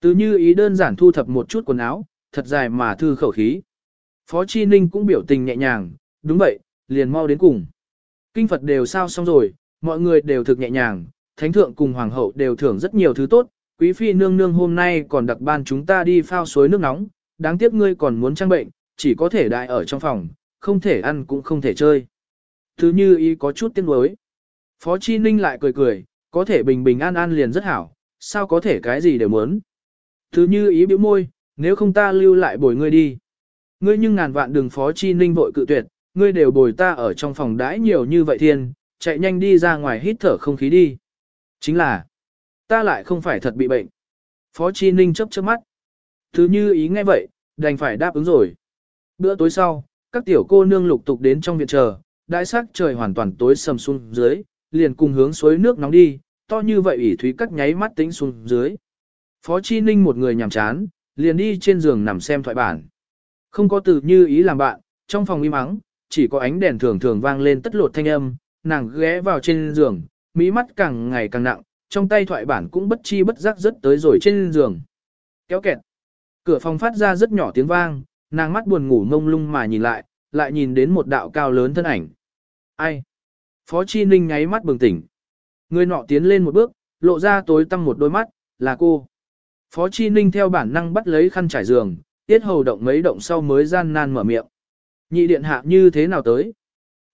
Từ như ý đơn giản thu thập một chút quần áo, thật dài mà thư khẩu khí. Phó Chi Ninh cũng biểu tình nhẹ nhàng, đúng vậy, liền mau đến cùng. Kinh Phật đều sao xong rồi, mọi người đều thực nhẹ nhàng, thánh thượng cùng hoàng hậu đều thưởng rất nhiều thứ tốt, quý phi nương nương hôm nay còn đặc ban chúng ta đi phao suối nước nóng, đáng tiếc ngươi còn muốn trang bệnh, chỉ có thể đại ở trong phòng, không thể ăn cũng không thể chơi. Thứ như ý có chút tiếc nuối. Phó Chi Ninh lại cười cười, có thể bình bình an an liền rất hảo, sao có thể cái gì đều muốn. Thứ như ý biểu môi, nếu không ta lưu lại bồi ngươi đi. Ngươi nhưng ngàn vạn đừng Phó Chi Ninh vội cự tuyệt, ngươi đều bồi ta ở trong phòng đãi nhiều như vậy thiên, chạy nhanh đi ra ngoài hít thở không khí đi. Chính là, ta lại không phải thật bị bệnh. Phó Chi Ninh chấp chớp mắt. Thứ như ý nghe vậy, đành phải đáp ứng rồi. Bữa tối sau, các tiểu cô nương lục tục đến trong viện chờ, đại sắc trời hoàn toàn tối sầm xuống dưới, liền cùng hướng suối nước nóng đi, to như vậy ủy thúy cắt nháy mắt tính xuống dưới. Phó Chi Ninh một người nhàm chán, liền đi trên giường nằm xem thoại bản. Không có từ như ý làm bạn, trong phòng im ắng, chỉ có ánh đèn thường thường vang lên tất lột thanh âm, nàng ghé vào trên giường, mỹ mắt càng ngày càng nặng, trong tay thoại bản cũng bất chi bất giác rất tới rồi trên giường. Kéo kẹt. Cửa phòng phát ra rất nhỏ tiếng vang, nàng mắt buồn ngủ mông lung mà nhìn lại, lại nhìn đến một đạo cao lớn thân ảnh. Ai? Phó Chi Ninh nháy mắt bừng tỉnh. Người nọ tiến lên một bước, lộ ra tối tăm một đôi mắt, là cô. Phó Chi Ninh theo bản năng bắt lấy khăn trải giường, tiết hầu động mấy động sau mới gian nan mở miệng. Nhị điện hạ như thế nào tới?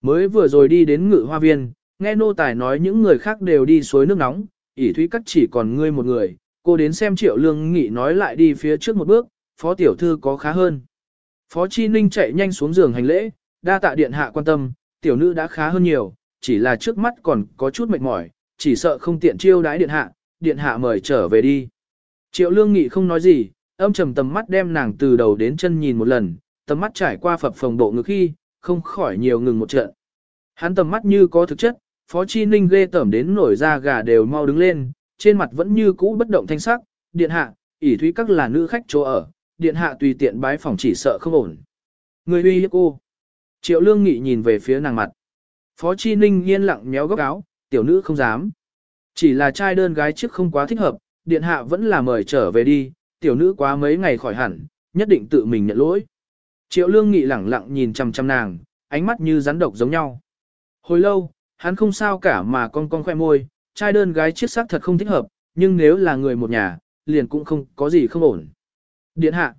Mới vừa rồi đi đến ngự hoa viên, nghe nô tài nói những người khác đều đi suối nước nóng, Ỷ thúy cắt chỉ còn ngươi một người, cô đến xem triệu lương nghị nói lại đi phía trước một bước, phó tiểu thư có khá hơn. Phó Chi Ninh chạy nhanh xuống giường hành lễ, đa tạ điện hạ quan tâm, tiểu nữ đã khá hơn nhiều, chỉ là trước mắt còn có chút mệt mỏi, chỉ sợ không tiện chiêu đái điện hạ, điện hạ mời trở về đi. Triệu lương nghị không nói gì, âm trầm tầm mắt đem nàng từ đầu đến chân nhìn một lần, tầm mắt trải qua phập phòng bộ ngực khi, không khỏi nhiều ngừng một trận. Hắn tầm mắt như có thực chất, Phó Chi Ninh ghê tởm đến nổi da gà đều mau đứng lên, trên mặt vẫn như cũ bất động thanh sắc, điện hạ, ỷ thúy các là nữ khách chỗ ở, điện hạ tùy tiện bái phòng chỉ sợ không ổn. Người uy hiếp cô. Triệu Lương Nghị nhìn về phía nàng mặt. Phó Chi Ninh yên lặng méo góc áo, tiểu nữ không dám. Chỉ là trai đơn gái trước không quá thích hợp, điện hạ vẫn là mời trở về đi, tiểu nữ quá mấy ngày khỏi hẳn, nhất định tự mình nhận lỗi. Triệu Lương Nghị lẳng lặng nhìn chăm chăm nàng, ánh mắt như rắn độc giống nhau. Hồi lâu, hắn không sao cả mà con con khoe môi, trai đơn gái chiếc xác thật không thích hợp, nhưng nếu là người một nhà, liền cũng không có gì không ổn. Điện hạ,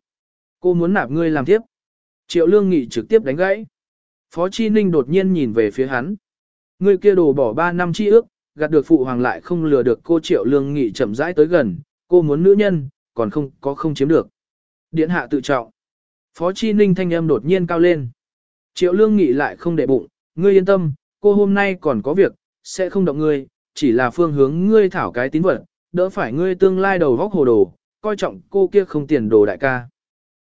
cô muốn nạp ngươi làm tiếp. Triệu Lương Nghị trực tiếp đánh gãy. Phó Chi Ninh đột nhiên nhìn về phía hắn. Ngươi kia đồ bỏ 3 năm chi ước, gạt được phụ hoàng lại không lừa được cô Triệu Lương Nghị chậm rãi tới gần, cô muốn nữ nhân, còn không có không chiếm được. Điện hạ tự trọng. Phó Chi Ninh thanh âm đột nhiên cao lên. Triệu Lương Nghị lại không để bụng, ngươi yên tâm, cô hôm nay còn có việc, sẽ không động ngươi, chỉ là phương hướng ngươi thảo cái tín vật, đỡ phải ngươi tương lai đầu vóc hồ đồ, coi trọng cô kia không tiền đồ đại ca.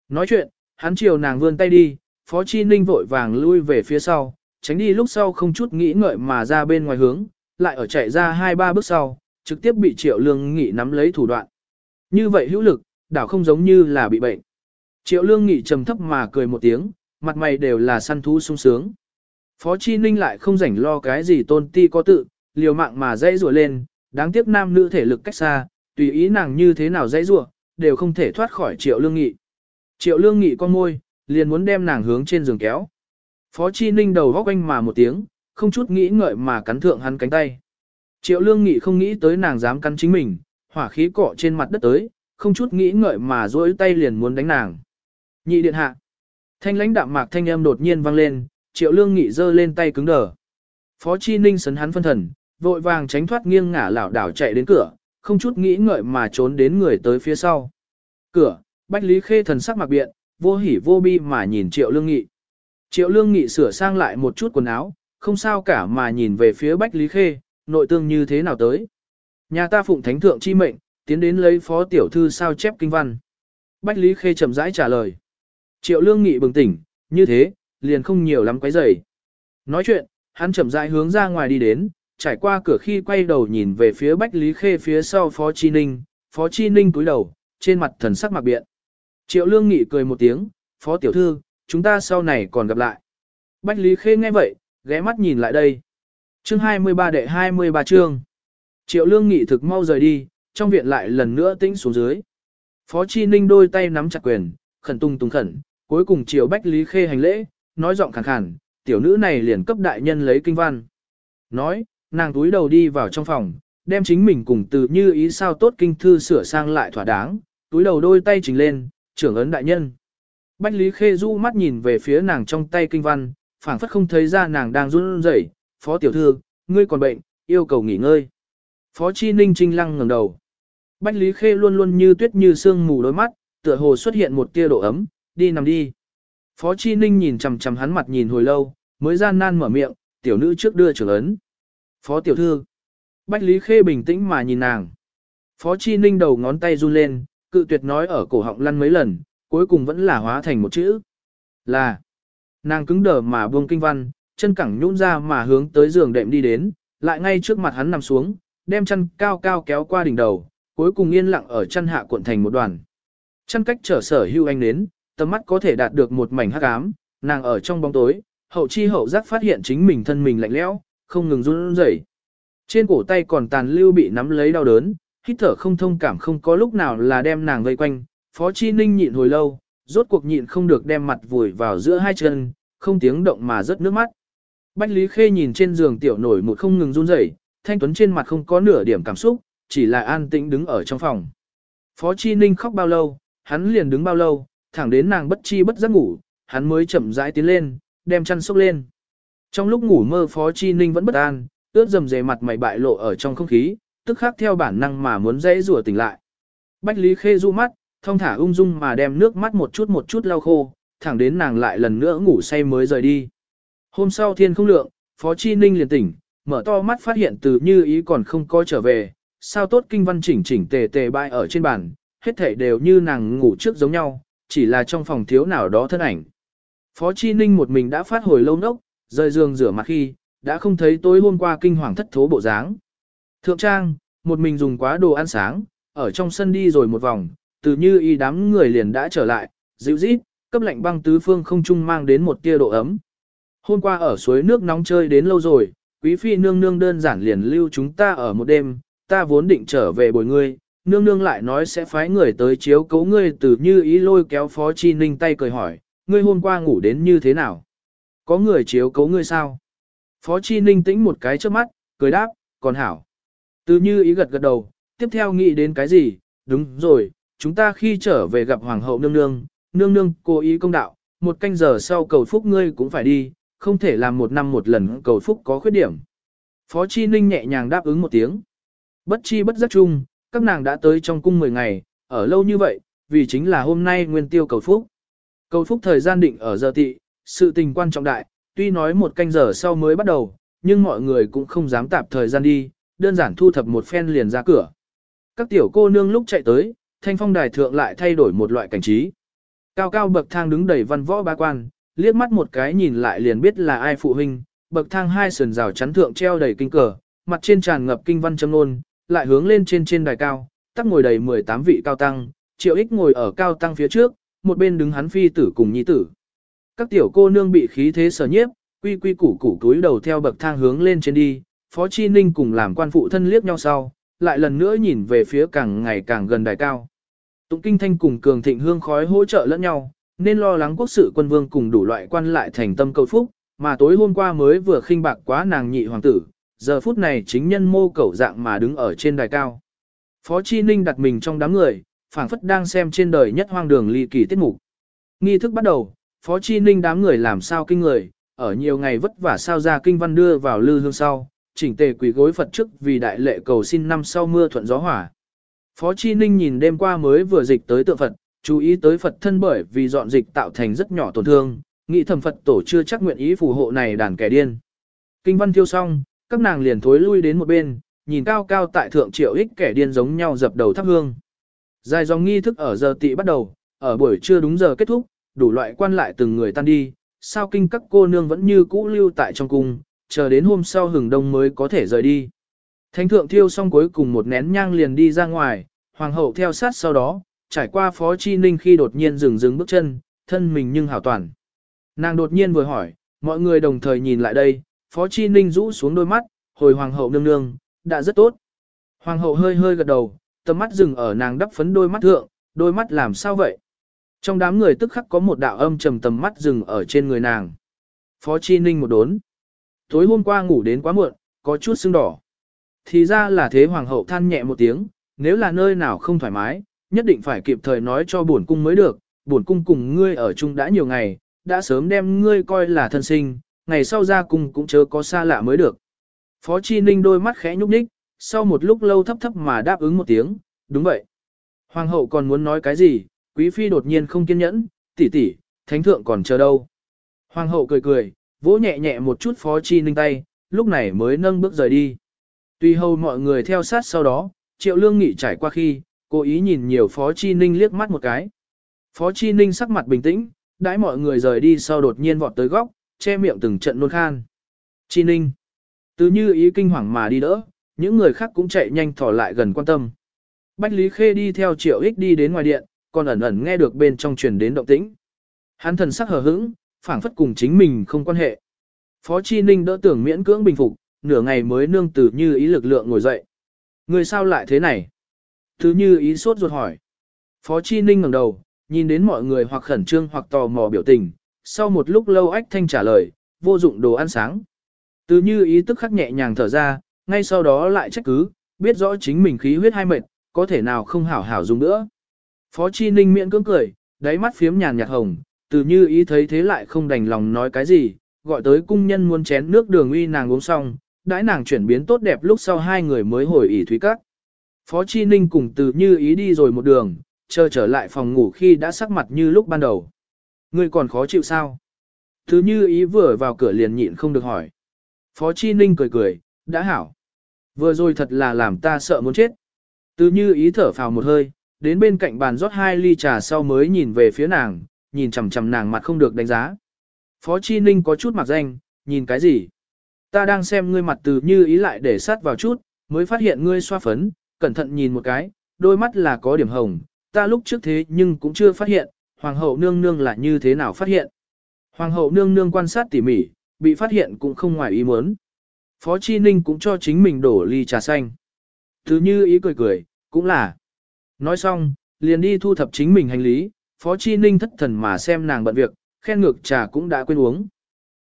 Nói chuyện, hắn chiều nàng vươn tay đi, Phó Chi Ninh vội vàng lui về phía sau, tránh đi lúc sau không chút nghĩ ngợi mà ra bên ngoài hướng, lại ở chạy ra hai ba bước sau, trực tiếp bị Triệu Lương Nghị nắm lấy thủ đoạn. Như vậy hữu lực, đảo không giống như là bị bệnh. Triệu Lương Nghị trầm thấp mà cười một tiếng, mặt mày đều là săn thú sung sướng. Phó Chi Ninh lại không rảnh lo cái gì tôn ti có tự, liều mạng mà dãy rủa lên, đáng tiếc nam nữ thể lực cách xa, tùy ý nàng như thế nào dãy rủa, đều không thể thoát khỏi Triệu Lương Nghị. Triệu Lương Nghị con môi, liền muốn đem nàng hướng trên giường kéo. Phó Chi Ninh đầu góc quanh mà một tiếng, không chút nghĩ ngợi mà cắn thượng hắn cánh tay. Triệu Lương Nghị không nghĩ tới nàng dám cắn chính mình, hỏa khí cọ trên mặt đất tới, không chút nghĩ ngợi mà duỗi tay liền muốn đánh nàng. Nhị điện hạ. Thanh lãnh đạm mạc thanh âm đột nhiên vang lên, Triệu Lương Nghị giơ lên tay cứng đờ. Phó Chi Ninh sấn hắn phân thần, vội vàng tránh thoát nghiêng ngả lảo đảo chạy đến cửa, không chút nghĩ ngợi mà trốn đến người tới phía sau. Cửa, Bách Lý Khê thần sắc mặc biện, vô hỉ vô bi mà nhìn Triệu Lương Nghị. Triệu Lương Nghị sửa sang lại một chút quần áo, không sao cả mà nhìn về phía Bách Lý Khê, nội tương như thế nào tới. Nhà ta phụng thánh thượng chi mệnh, tiến đến lấy phó tiểu thư sao chép kinh văn. Bách Lý Khê chậm rãi trả lời. Triệu Lương Nghị bừng tỉnh, như thế, liền không nhiều lắm quấy rầy. Nói chuyện, hắn chậm rãi hướng ra ngoài đi đến, trải qua cửa khi quay đầu nhìn về phía Bách Lý Khê phía sau Phó Chi Ninh, Phó Chi Ninh cúi đầu, trên mặt thần sắc mặc biện. Triệu Lương Nghị cười một tiếng, Phó Tiểu Thư, chúng ta sau này còn gặp lại. Bách Lý Khê nghe vậy, ghé mắt nhìn lại đây. Chương 23 đệ 23 chương. Triệu Lương Nghị thực mau rời đi, trong viện lại lần nữa tĩnh xuống dưới. Phó Chi Ninh đôi tay nắm chặt quyền, khẩn tung tung khẩn, cuối cùng Triệu Bách Lý Khê hành lễ, nói giọng khàn khàn, tiểu nữ này liền cấp đại nhân lấy kinh văn. Nói, nàng túi đầu đi vào trong phòng, đem chính mình cùng từ như ý sao tốt kinh thư sửa sang lại thỏa đáng, túi đầu đôi tay trình lên, trưởng ấn đại nhân. Bách Lý Khê du mắt nhìn về phía nàng trong tay kinh văn, phảng phất không thấy ra nàng đang run rẩy. Phó tiểu thư, ngươi còn bệnh, yêu cầu nghỉ ngơi. Phó Chi Ninh trinh lăng ngẩng đầu. Bách Lý Khê luôn luôn như tuyết như sương mù đôi mắt, tựa hồ xuất hiện một tia độ ấm, đi nằm đi. Phó Chi Ninh nhìn chằm chằm hắn mặt nhìn hồi lâu, mới gian nan mở miệng, tiểu nữ trước đưa trưởng ấn. Phó tiểu thư. Bách Lý Khê bình tĩnh mà nhìn nàng. Phó Chi Ninh đầu ngón tay run lên, cự tuyệt nói ở cổ họng lăn mấy lần, cuối cùng vẫn là hóa thành một chữ. Là. Nàng cứng đờ mà buông kinh văn, chân cẳng nhũn ra mà hướng tới giường đệm đi đến, lại ngay trước mặt hắn nằm xuống, đem chân cao cao kéo qua đỉnh đầu, cuối cùng yên lặng ở chân hạ cuộn thành một đoàn. Chân cách trở sở hưu anh đến, tầm mắt có thể đạt được một mảnh hắc ám, nàng ở trong bóng tối, hậu chi hậu giác phát hiện chính mình thân mình lạnh lẽo, không ngừng run rẩy. Trên cổ tay còn tàn lưu bị nắm lấy đau đớn, hít thở không thông cảm không có lúc nào là đem nàng vây quanh, Phó Chi Ninh nhịn hồi lâu, rốt cuộc nhịn không được đem mặt vùi vào giữa hai chân, không tiếng động mà rớt nước mắt. Bách Lý Khê nhìn trên giường tiểu nổi một không ngừng run rẩy, thanh tuấn trên mặt không có nửa điểm cảm xúc, chỉ là an tĩnh đứng ở trong phòng. Phó Chi Ninh khóc bao lâu, hắn liền đứng bao lâu, thẳng đến nàng bất chi bất giác ngủ, hắn mới chậm rãi tiến lên, đem chăn xốc lên. Trong lúc ngủ mơ Phó Chi Ninh vẫn bất an, ướt dầm dề mặt mày bại lộ ở trong không khí, tức khắc theo bản năng mà muốn dễ rủa tỉnh lại. Bách Lý Khê du mắt, thông thả ung dung mà đem nước mắt một chút một chút lau khô, thẳng đến nàng lại lần nữa ngủ say mới rời đi. Hôm sau thiên không lượng, Phó Chi Ninh liền tỉnh, mở to mắt phát hiện từ như ý còn không có trở về, sao tốt kinh văn chỉnh chỉnh tề tề bại ở trên bàn, hết thảy đều như nàng ngủ trước giống nhau, chỉ là trong phòng thiếu nào đó thân ảnh. Phó Chi Ninh một mình đã phát hồi lâu nốc, rời giường rửa mặt khi, đã không thấy tối hôm qua kinh hoàng thất thố bộ dáng. Thượng Trang, một mình dùng quá đồ ăn sáng, ở trong sân đi rồi một vòng, từ như y đám người liền đã trở lại, dịu rít, cấp lạnh băng tứ phương không trung mang đến một tia độ ấm. Hôm qua ở suối nước nóng chơi đến lâu rồi, quý phi nương nương đơn giản liền lưu chúng ta ở một đêm, ta vốn định trở về bồi ngươi, nương nương lại nói sẽ phái người tới chiếu cấu ngươi từ như ý lôi kéo phó chi ninh tay cười hỏi, ngươi hôm qua ngủ đến như thế nào? Có người chiếu cấu ngươi sao? Phó chi ninh tĩnh một cái trước mắt, cười đáp, còn hảo. Từ như ý gật gật đầu, tiếp theo nghĩ đến cái gì, đúng rồi, chúng ta khi trở về gặp hoàng hậu nương nương, nương nương cố ý công đạo, một canh giờ sau cầu phúc ngươi cũng phải đi, không thể làm một năm một lần cầu phúc có khuyết điểm. Phó Chi Ninh nhẹ nhàng đáp ứng một tiếng. Bất chi bất giác chung, các nàng đã tới trong cung 10 ngày, ở lâu như vậy, vì chính là hôm nay nguyên tiêu cầu phúc. Cầu phúc thời gian định ở giờ tị, sự tình quan trọng đại, tuy nói một canh giờ sau mới bắt đầu, nhưng mọi người cũng không dám tạp thời gian đi, đơn giản thu thập một phen liền ra cửa. Các tiểu cô nương lúc chạy tới, thanh phong đài thượng lại thay đổi một loại cảnh trí. Cao cao bậc thang đứng đầy văn võ ba quan, liếc mắt một cái nhìn lại liền biết là ai phụ huynh, bậc thang hai sườn rào chắn thượng treo đầy kinh cờ, mặt trên tràn ngập kinh văn châm nôn, lại hướng lên trên trên đài cao, tắc ngồi đầy 18 vị cao tăng, triệu ích ngồi ở cao tăng phía trước, một bên đứng hắn phi tử cùng nhi tử. Các tiểu cô nương bị khí thế sở nhiếp, quy quy củ củ túi đầu theo bậc thang hướng lên trên đi, Phó Chi Ninh cùng làm quan phụ thân liếc nhau sau, lại lần nữa nhìn về phía càng ngày càng gần đài cao. Tụng Kinh Thanh cùng Cường Thịnh Hương khói hỗ trợ lẫn nhau, nên lo lắng quốc sự quân vương cùng đủ loại quan lại thành tâm cầu phúc, mà tối hôm qua mới vừa khinh bạc quá nàng nhị hoàng tử, giờ phút này chính nhân mô cẩu dạng mà đứng ở trên đài cao. Phó Chi Ninh đặt mình trong đám người, phảng phất đang xem trên đời nhất hoang đường ly kỳ tiết mục. Nghi thức bắt đầu, Phó Chi Ninh đám người làm sao kinh người, ở nhiều ngày vất vả sao ra kinh văn đưa vào lư hương sau, chỉnh tề quỳ gối Phật trước vì đại lệ cầu xin năm sau mưa thuận gió hỏa. Phó Chi Ninh nhìn đêm qua mới vừa dịch tới tượng Phật, chú ý tới Phật thân bởi vì dọn dịch tạo thành rất nhỏ tổn thương, nghĩ thầm Phật tổ chưa chắc nguyện ý phù hộ này đàn kẻ điên. Kinh văn thiêu xong, các nàng liền thối lui đến một bên, nhìn cao cao tại thượng triệu ích kẻ điên giống nhau dập đầu thắp hương. Dài dòng nghi thức ở giờ tị bắt đầu, ở buổi trưa đúng giờ kết thúc, đủ loại quan lại từng người tan đi, sao kinh các cô nương vẫn như cũ lưu tại trong cung, chờ đến hôm sau hừng đông mới có thể rời đi. Thánh thượng thiêu xong cuối cùng một nén nhang liền đi ra ngoài, hoàng hậu theo sát sau đó, trải qua phó chi ninh khi đột nhiên dừng dừng bước chân, thân mình nhưng hảo toàn. Nàng đột nhiên vừa hỏi, mọi người đồng thời nhìn lại đây, phó chi ninh rũ xuống đôi mắt, hồi hoàng hậu nương nương, đã rất tốt. Hoàng hậu hơi hơi gật đầu, tầm mắt dừng ở nàng đắp phấn đôi mắt thượng, đôi mắt làm sao vậy? Trong đám người tức khắc có một đạo âm trầm tầm mắt dừng ở trên người nàng. Phó Chi Ninh một đốn. Tối hôm qua ngủ đến quá muộn, có chút sưng đỏ. Thì ra là thế hoàng hậu than nhẹ một tiếng, nếu là nơi nào không thoải mái, nhất định phải kịp thời nói cho bổn cung mới được, bổn cung cùng ngươi ở chung đã nhiều ngày, đã sớm đem ngươi coi là thân sinh, ngày sau ra cung cũng chớ có xa lạ mới được. Phó Chi Ninh đôi mắt khẽ nhúc nhích, sau một lúc lâu thấp thấp mà đáp ứng một tiếng, đúng vậy. Hoàng hậu còn muốn nói cái gì, quý phi đột nhiên không kiên nhẫn, tỷ tỷ, thánh thượng còn chờ đâu. Hoàng hậu cười cười, vỗ nhẹ nhẹ một chút Phó Chi Ninh tay, lúc này mới nâng bước rời đi. Tuy hầu mọi người theo sát sau đó, triệu lương nghị trải qua khi, cố ý nhìn nhiều Phó Chi Ninh liếc mắt một cái. Phó Chi Ninh sắc mặt bình tĩnh, đãi mọi người rời đi sau đột nhiên vọt tới góc, che miệng từng trận nôn khan. Chi Ninh. Từ như ý kinh hoàng mà đi đỡ, những người khác cũng chạy nhanh thỏ lại gần quan tâm. Bách Lý Khê đi theo triệu ích đi đến ngoài điện, còn ẩn ẩn nghe được bên trong truyền đến động tĩnh. Hắn thần sắc hờ hững, phảng phất cùng chính mình không quan hệ. Phó Chi Ninh đỡ tưởng miễn cưỡng bình phục, nửa ngày mới nương tử như ý lực lượng ngồi dậy. Người sao lại thế này? Thứ như ý sốt ruột hỏi. Phó Chi Ninh ngẩng đầu, nhìn đến mọi người hoặc khẩn trương hoặc tò mò biểu tình, sau một lúc lâu ách thanh trả lời, vô dụng đồ ăn sáng. Từ như ý tức khắc nhẹ nhàng thở ra, ngay sau đó lại trách cứ, biết rõ chính mình khí huyết hai mệt, có thể nào không hảo hảo dùng nữa. Phó Chi Ninh miễn cưỡng cười, đáy mắt phiếm nhàn nhạt hồng, từ như ý thấy thế lại không đành lòng nói cái gì, gọi tới cung nhân muốn chén nước đường uy nàng uống xong, đãi nàng chuyển biến tốt đẹp lúc sau hai người mới hồi ỉ thúy cắt. Phó Chi Ninh cùng từ như ý đi rồi một đường, chờ trở lại phòng ngủ khi đã sắc mặt như lúc ban đầu. Ngươi còn khó chịu sao? Thứ như ý vừa vào cửa liền nhịn không được hỏi. Phó Chi Ninh cười cười, đã hảo. Vừa rồi thật là làm ta sợ muốn chết. Từ như ý thở phào một hơi, đến bên cạnh bàn rót hai ly trà sau mới nhìn về phía nàng, nhìn chằm chằm nàng mặt không được đánh giá. Phó Chi Ninh có chút mặt danh, nhìn cái gì? Ta đang xem ngươi mặt từ như ý lại để sát vào chút, mới phát hiện ngươi xoa phấn, cẩn thận nhìn một cái, đôi mắt là có điểm hồng, ta lúc trước thế nhưng cũng chưa phát hiện, hoàng hậu nương nương là như thế nào phát hiện. Hoàng hậu nương nương quan sát tỉ mỉ, bị phát hiện cũng không ngoài ý muốn. Phó Chi Ninh cũng cho chính mình đổ ly trà xanh. Thứ như ý cười cười, cũng là. Nói xong, liền đi thu thập chính mình hành lý, Phó Chi Ninh thất thần mà xem nàng bận việc, khen ngược trà cũng đã quên uống.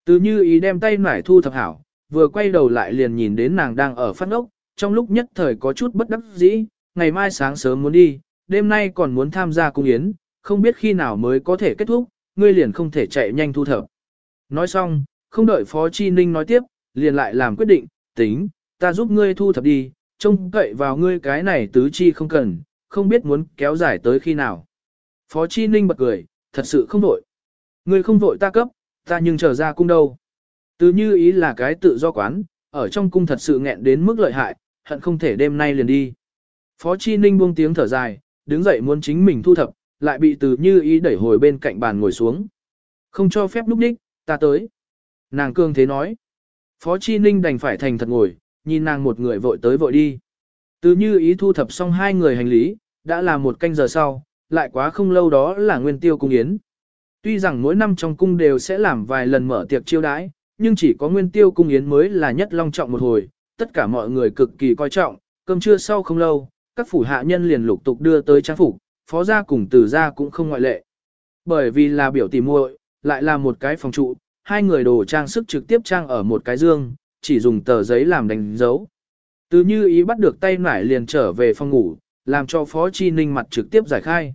Từ như ý đem tay nải thu thập hảo, vừa quay đầu lại liền nhìn đến nàng đang ở phát ngốc, trong lúc nhất thời có chút bất đắc dĩ, ngày mai sáng sớm muốn đi, đêm nay còn muốn tham gia cung yến, không biết khi nào mới có thể kết thúc, ngươi liền không thể chạy nhanh thu thập. Nói xong, không đợi Phó Chi Ninh nói tiếp, liền lại làm quyết định, tính, ta giúp ngươi thu thập đi, trông cậy vào ngươi cái này tứ chi không cần, không biết muốn kéo dài tới khi nào. Phó Chi Ninh bật cười, thật sự không vội. Ngươi không vội ta cấp, ta nhưng trở ra cung đâu. Từ như ý là cái tự do quán, ở trong cung thật sự nghẹn đến mức lợi hại, hận không thể đêm nay liền đi. Phó Chi Ninh buông tiếng thở dài, đứng dậy muốn chính mình thu thập, lại bị từ như ý đẩy hồi bên cạnh bàn ngồi xuống. Không cho phép lúc đích, ta tới. Nàng cương thế nói. Phó Chi Ninh đành phải thành thật ngồi, nhìn nàng một người vội tới vội đi. Từ như ý thu thập xong hai người hành lý, đã là một canh giờ sau, lại quá không lâu đó là nguyên tiêu cung yến. Tuy rằng mỗi năm trong cung đều sẽ làm vài lần mở tiệc chiêu đãi, nhưng chỉ có nguyên tiêu cung yến mới là nhất long trọng một hồi, tất cả mọi người cực kỳ coi trọng, cơm trưa sau không lâu, các phủ hạ nhân liền lục tục đưa tới trang phục, phó gia cùng từ gia cũng không ngoại lệ. Bởi vì là biểu tỷ muội, lại là một cái phòng trụ, hai người đồ trang sức trực tiếp trang ở một cái dương, chỉ dùng tờ giấy làm đánh dấu. Từ như ý bắt được tay nải liền trở về phòng ngủ, làm cho Phó Chi Ninh mặt trực tiếp giải khai.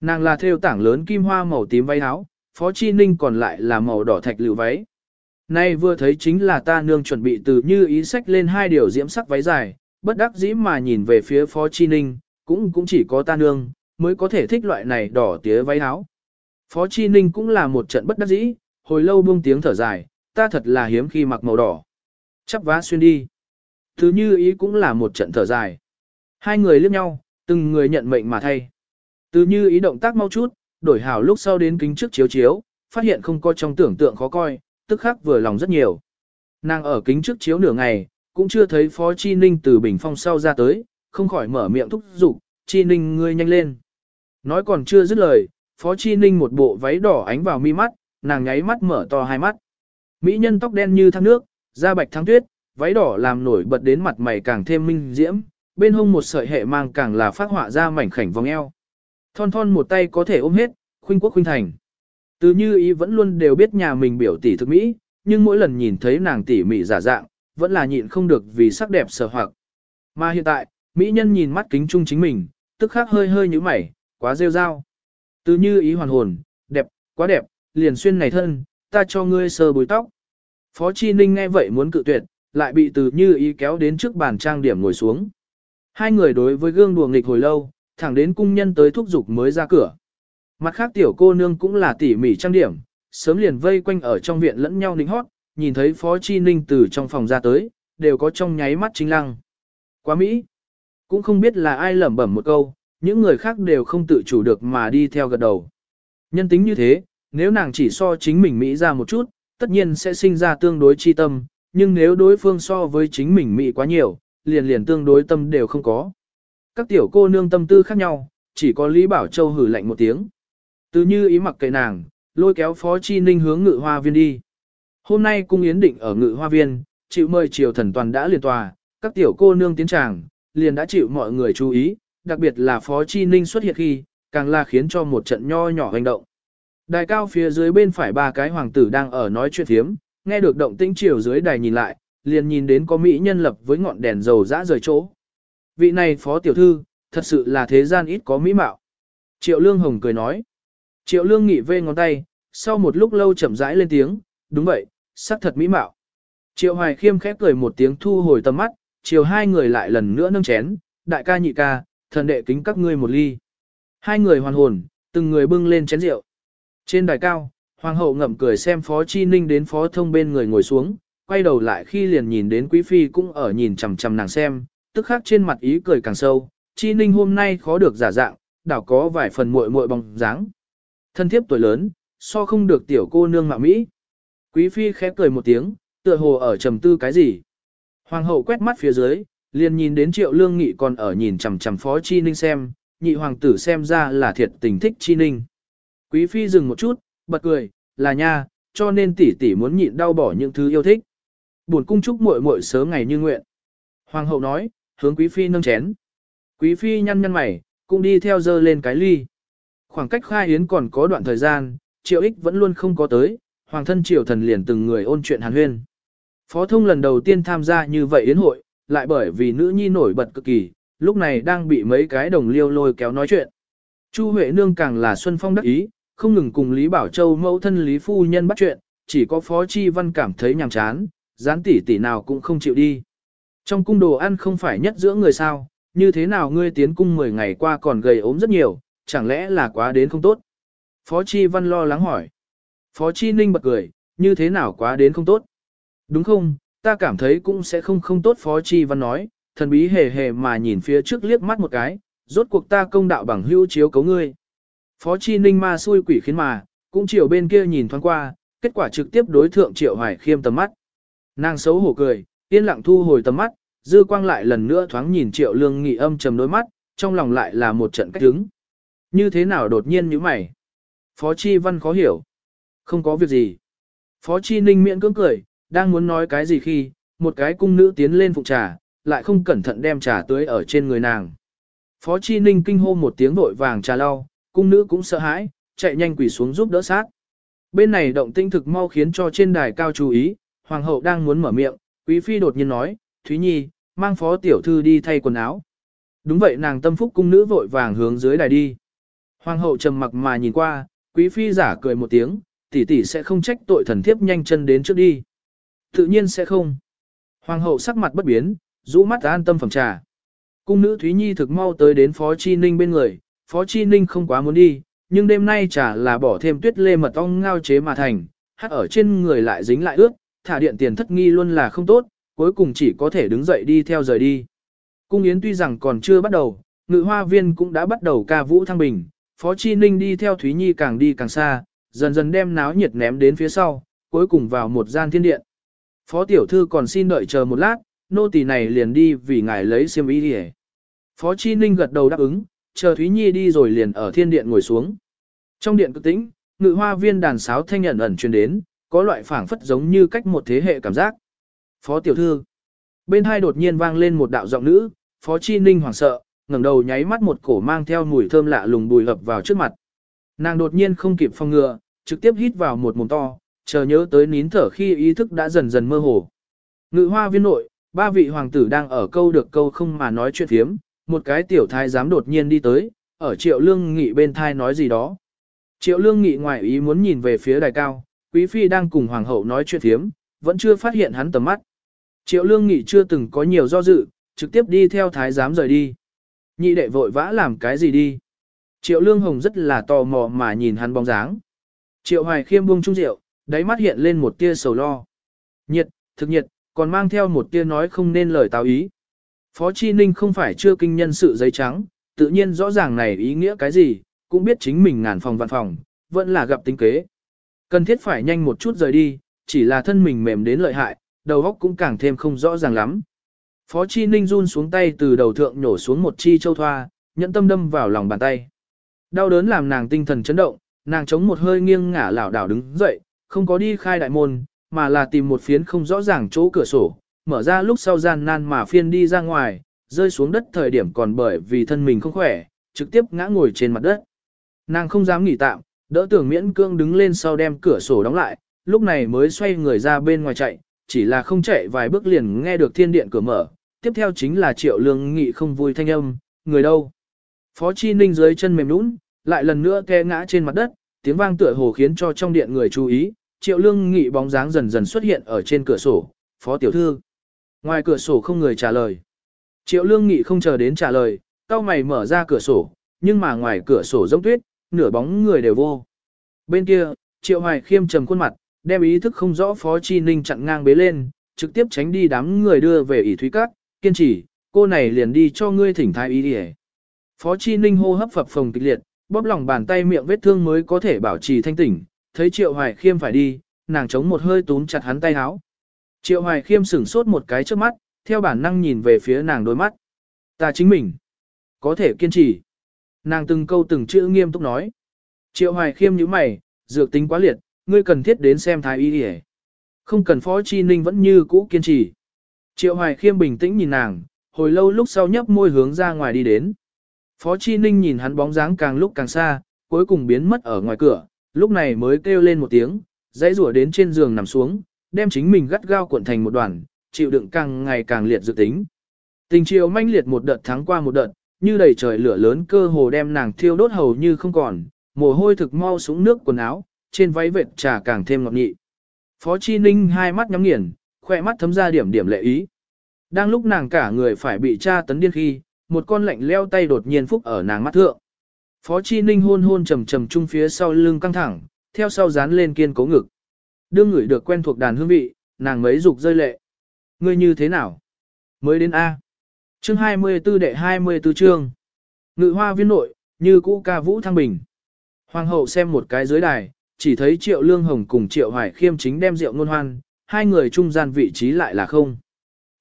Nàng là theo tảng lớn kim hoa màu tím váy áo, Phó Chi Ninh còn lại là màu đỏ thạch lựu váy. Nay vừa thấy chính là ta nương chuẩn bị từ như ý sách lên hai điều diễm sắc váy dài, bất đắc dĩ mà nhìn về phía Phó Chi Ninh, cũng cũng chỉ có ta nương, mới có thể thích loại này đỏ tía váy áo. Phó Chi Ninh cũng là một trận bất đắc dĩ, hồi lâu buông tiếng thở dài, ta thật là hiếm khi mặc màu đỏ. Chắp vá xuyên đi. Thứ như ý cũng là một trận thở dài. Hai người liếc nhau, từng người nhận mệnh mà thay. Từ như ý động tác mau chút, đổi hảo lúc sau đến kính trước chiếu chiếu, phát hiện không có trong tưởng tượng khó coi, tức khắc vừa lòng rất nhiều. Nàng ở kính trước chiếu nửa ngày, cũng chưa thấy Phó Chi Ninh từ bình phong sau ra tới, không khỏi mở miệng thúc giục, Chi Ninh ngươi nhanh lên. Nói còn chưa dứt lời, Phó Chi Ninh một bộ váy đỏ ánh vào mi mắt, nàng nháy mắt mở to hai mắt. Mỹ nhân tóc đen như thác nước, da bạch thắng tuyết, váy đỏ làm nổi bật đến mặt mày càng thêm minh diễm, bên hông một sợi hệ mang càng là phát họa ra mảnh khảnh vòng eo. Thon thon một tay có thể ôm hết, khuynh quốc khuynh thành. Từ như ý vẫn luôn đều biết nhà mình biểu tỷ thực mỹ, nhưng mỗi lần nhìn thấy nàng tỉ mỉ giả dạng, vẫn là nhịn không được vì sắc đẹp sở hoặc. Mà hiện tại, mỹ nhân nhìn mắt kính chung chính mình, tức khắc hơi hơi như mày, quá rêu rao. Từ như ý hoàn hồn, đẹp, quá đẹp, liền xuyên này thân, ta cho ngươi sờ bùi tóc. Phó Chi Ninh nghe vậy muốn cự tuyệt, lại bị từ như ý kéo đến trước bàn trang điểm ngồi xuống. Hai người đối với gương đùa nghịch hồi lâu, thẳng đến cung nhân tới thúc giục mới ra cửa. Mặt khác tiểu cô nương cũng là tỉ mỉ trang điểm, sớm liền vây quanh ở trong viện lẫn nhau nính hót, nhìn thấy Phó Chi Ninh từ trong phòng ra tới, đều có trong nháy mắt chính lăng. Quá Mỹ! Cũng không biết là ai lẩm bẩm một câu, những người khác đều không tự chủ được mà đi theo gật đầu. Nhân tính như thế, nếu nàng chỉ so chính mình Mỹ ra một chút, tất nhiên sẽ sinh ra tương đối chi tâm, nhưng nếu đối phương so với chính mình Mỹ quá nhiều, liền liền tương đối tâm đều không có. các tiểu cô nương tâm tư khác nhau, chỉ có Lý Bảo Châu hử lạnh một tiếng. Từ như ý mặc kệ nàng, lôi kéo Phó Chi Ninh hướng ngự hoa viên đi. Hôm nay cung yến định ở ngự hoa viên, chịu mời triều thần toàn đã liền tòa, các tiểu cô nương tiến tràng, liền đã chịu mọi người chú ý, đặc biệt là Phó Chi Ninh xuất hiện khi, càng là khiến cho một trận nho nhỏ hành động. Đài cao phía dưới bên phải ba cái hoàng tử đang ở nói chuyện thiếm, nghe được động tĩnh chiều dưới đài nhìn lại, liền nhìn đến có mỹ nhân lập với ngọn đèn dầu dã rời chỗ. Vị này phó tiểu thư, thật sự là thế gian ít có mỹ mạo. Triệu Lương Hồng cười nói. Triệu Lương nghỉ vê ngón tay, sau một lúc lâu chậm rãi lên tiếng, đúng vậy, sắc thật mỹ mạo. Triệu Hoài Khiêm khép cười một tiếng thu hồi tầm mắt, chiều hai người lại lần nữa nâng chén, đại ca nhị ca, thần đệ kính các ngươi một ly. Hai người hoàn hồn, từng người bưng lên chén rượu. Trên đài cao, hoàng hậu ngậm cười xem phó chi ninh đến phó thông bên người ngồi xuống, quay đầu lại khi liền nhìn đến quý phi cũng ở nhìn chằm chằm nàng xem, tức khắc trên mặt ý cười càng sâu, chi ninh hôm nay khó được giả dạng, đảo có vài phần muội muội bóng dáng. Thân thiếp tuổi lớn, so không được tiểu cô nương mạo Mỹ. Quý phi khẽ cười một tiếng, tựa hồ ở trầm tư cái gì. Hoàng hậu quét mắt phía dưới, liền nhìn đến triệu lương nghị còn ở nhìn chằm chằm phó chi ninh xem, nhị hoàng tử xem ra là thiệt tình thích chi ninh. Quý phi dừng một chút, bật cười, là nha, cho nên tỷ tỷ muốn nhịn đau bỏ những thứ yêu thích. Buồn cung chúc muội muội sớm ngày như nguyện. Hoàng hậu nói, hướng quý phi nâng chén. Quý phi nhăn nhăn mày, cũng đi theo dơ lên cái ly. Khoảng cách khai yến còn có đoạn thời gian, triệu ích vẫn luôn không có tới, hoàng thân triều thần liền từng người ôn chuyện hàn huyên. Phó thông lần đầu tiên tham gia như vậy yến hội, lại bởi vì nữ nhi nổi bật cực kỳ, lúc này đang bị mấy cái đồng liêu lôi kéo nói chuyện. Chu Huệ Nương càng là Xuân Phong đắc ý, không ngừng cùng Lý Bảo Châu mẫu thân Lý Phu Nhân bắt chuyện, chỉ có Phó Chi Văn cảm thấy nhàm chán, gián tỷ tỷ nào cũng không chịu đi. Trong cung đồ ăn không phải nhất giữa người sao, như thế nào ngươi tiến cung 10 ngày qua còn gầy ốm rất nhiều, chẳng lẽ là quá đến không tốt? Phó Chi Văn lo lắng hỏi. Phó Chi Ninh bật cười, như thế nào quá đến không tốt? Đúng không, ta cảm thấy cũng sẽ không không tốt Phó Chi Văn nói, thần bí hề hề mà nhìn phía trước liếc mắt một cái, rốt cuộc ta công đạo bằng hữu chiếu cấu ngươi. Phó Chi Ninh ma xui quỷ khiến mà, cũng chiều bên kia nhìn thoáng qua, kết quả trực tiếp đối thượng Triệu Hoài Khiêm tầm mắt. Nàng xấu hổ cười, yên lặng thu hồi tầm mắt, dư quang lại lần nữa thoáng nhìn Triệu Lương Nghị âm trầm đôi mắt, trong lòng lại là một trận cách đứng. Như thế nào đột nhiên như mày? Phó Chi Văn khó hiểu. Không có việc gì. Phó Chi Ninh miễn cưỡng cười, đang muốn nói cái gì khi, một cái cung nữ tiến lên phụ trà, lại không cẩn thận đem trà tưới ở trên người nàng. Phó Chi Ninh kinh hô một tiếng vội vàng trà lau, cung nữ cũng sợ hãi, chạy nhanh quỳ xuống giúp đỡ sát. Bên này động tinh thực mau khiến cho trên đài cao chú ý, hoàng hậu đang muốn mở miệng, quý phi đột nhiên nói, Thúy Nhi, mang phó tiểu thư đi thay quần áo. Đúng vậy nàng tâm phúc cung nữ vội vàng hướng dưới đài đi. Hoàng hậu trầm mặc mà nhìn qua, quý phi giả cười một tiếng, tỷ tỷ sẽ không trách tội thần thiếp nhanh chân đến trước đi. Tự nhiên sẽ không. Hoàng hậu sắc mặt bất biến, rũ mắt an tâm phẩm trà. Cung nữ Thúy Nhi thực mau tới đến Phó Chi Ninh bên người, Phó Chi Ninh không quá muốn đi, nhưng đêm nay trà là bỏ thêm tuyết lê mật ong ngao chế mà thành, hát ở trên người lại dính lại ướt, thả điện tiền thất nghi luôn là không tốt, cuối cùng chỉ có thể đứng dậy đi theo rời đi. Cung Yến tuy rằng còn chưa bắt đầu, ngự hoa viên cũng đã bắt đầu ca vũ thăng bình, Phó Chi Ninh đi theo Thúy Nhi càng đi càng xa, dần dần đem náo nhiệt ném đến phía sau, cuối cùng vào một gian thiên điện. Phó tiểu thư còn xin đợi chờ một lát, nô tỳ này liền đi vì ngài lấy xiêm y đi Phó Chi Ninh gật đầu đáp ứng, chờ Thúy Nhi đi rồi liền ở thiên điện ngồi xuống. Trong điện cực tĩnh, ngự hoa viên đàn sáo thanh nhận ẩn truyền đến, có loại phảng phất giống như cách một thế hệ cảm giác. Phó tiểu thư. Bên hai đột nhiên vang lên một đạo giọng nữ, Phó Chi Ninh hoảng sợ, ngẩng đầu nháy mắt một cổ mang theo mùi thơm lạ lùng bùi ập vào trước mặt. Nàng đột nhiên không kịp phòng ngừa, trực tiếp hít vào một mồm to, chờ nhớ tới nín thở khi ý thức đã dần dần mơ hồ. Ngự hoa viên nội, ba vị hoàng tử đang ở câu được câu không mà nói chuyện thiếm, một cái tiểu thái giám đột nhiên đi tới, ở triệu lương nghị bên thai nói gì đó. Triệu lương nghị ngoài ý muốn nhìn về phía đài cao, quý phi đang cùng hoàng hậu nói chuyện thiếm, vẫn chưa phát hiện hắn tầm mắt. Triệu lương nghị chưa từng có nhiều do dự, trực tiếp đi theo thái giám rời đi. Nhị đệ vội vã làm cái gì đi. Triệu lương hồng rất là tò mò mà nhìn hắn bóng dáng. Triệu hoài khiêm buông chung rượu, đáy mắt hiện lên một tia sầu lo. Nhiệt, thực nhiệt, còn mang theo một tia nói không nên lời táo ý. Phó Chi Ninh không phải chưa kinh nhân sự giấy trắng, tự nhiên rõ ràng này ý nghĩa cái gì, cũng biết chính mình ngàn phòng vạn phòng, vẫn là gặp tính kế. Cần thiết phải nhanh một chút rời đi, chỉ là thân mình mềm đến lợi hại, đầu óc cũng càng thêm không rõ ràng lắm. Phó Chi Ninh run xuống tay từ đầu thượng nhổ xuống một chi châu thoa, nhẫn tâm đâm vào lòng bàn tay. Đau đớn làm nàng tinh thần chấn động, nàng chống một hơi nghiêng ngả lảo đảo đứng dậy, không có đi khai đại môn, mà là tìm một phiến không rõ ràng chỗ cửa sổ, mở ra lúc sau gian nan mà phiên đi ra ngoài, rơi xuống đất thời điểm còn bởi vì thân mình không khỏe, trực tiếp ngã ngồi trên mặt đất. Nàng không dám nghỉ tạm, đỡ tưởng miễn cương đứng lên sau đem cửa sổ đóng lại, lúc này mới xoay người ra bên ngoài chạy, chỉ là không chạy vài bước liền nghe được thiên điện cửa mở, tiếp theo chính là triệu lương nghị không vui thanh âm, người đâu. Phó Chi Ninh dưới chân mềm nũng, lại lần nữa ke ngã trên mặt đất, tiếng vang tựa hồ khiến cho trong điện người chú ý, triệu lương nghị bóng dáng dần dần xuất hiện ở trên cửa sổ, phó tiểu thư. Ngoài cửa sổ không người trả lời. Triệu lương nghị không chờ đến trả lời, cao mày mở ra cửa sổ, nhưng mà ngoài cửa sổ giống tuyết, nửa bóng người đều vô. Bên kia, triệu hoài khiêm trầm khuôn mặt, đem ý thức không rõ phó chi ninh chặn ngang bế lên, trực tiếp tránh đi đám người đưa về ỷ thúy các, kiên trì, cô này liền đi cho ngươi thỉnh thái ý đi Phó chi ninh hô hấp phập phồng kịch liệt, bóp lòng bàn tay miệng vết thương mới có thể bảo trì thanh tỉnh, thấy triệu hoài khiêm phải đi, nàng chống một hơi túm chặt hắn tay háo. Triệu hoài khiêm sửng sốt một cái trước mắt, theo bản năng nhìn về phía nàng đôi mắt. Ta chính mình, có thể kiên trì. Nàng từng câu từng chữ nghiêm túc nói. Triệu hoài khiêm như mày, dược tính quá liệt, ngươi cần thiết đến xem thái y đi Không cần phó chi ninh vẫn như cũ kiên trì. Triệu hoài khiêm bình tĩnh nhìn nàng, hồi lâu lúc sau nhấp môi hướng ra ngoài đi đến. Phó chi ninh nhìn hắn bóng dáng càng lúc càng xa, cuối cùng biến mất ở ngoài cửa, lúc này mới kêu lên một tiếng, dãy rủa đến trên giường nằm xuống, đem chính mình gắt gao cuộn thành một đoàn, chịu đựng càng ngày càng liệt dự tính. Tình chiều manh liệt một đợt thắng qua một đợt, như đầy trời lửa lớn cơ hồ đem nàng thiêu đốt hầu như không còn, mồ hôi thực mau xuống nước quần áo, trên váy vệt trà càng thêm ngọt nhị. Phó Chi Ninh hai mắt nhắm nghiền, khỏe mắt thấm ra điểm điểm lệ ý. Đang lúc nàng cả người phải bị tra tấn điên khi, một con lạnh leo tay đột nhiên phúc ở nàng mắt thượng. Phó Chi Ninh hôn hôn trầm trầm chung phía sau lưng căng thẳng, theo sau dán lên kiên cố ngực. Đương người được quen thuộc đàn hương vị, nàng mấy dục rơi lệ. Ngươi như thế nào? Mới đến A. Chương 24 đệ 24 chương. Ngự hoa viên nội, như cũ ca vũ thăng bình. Hoàng hậu xem một cái dưới đài, chỉ thấy triệu lương hồng cùng triệu hoài khiêm chính đem rượu ngôn hoan, hai người trung gian vị trí lại là không.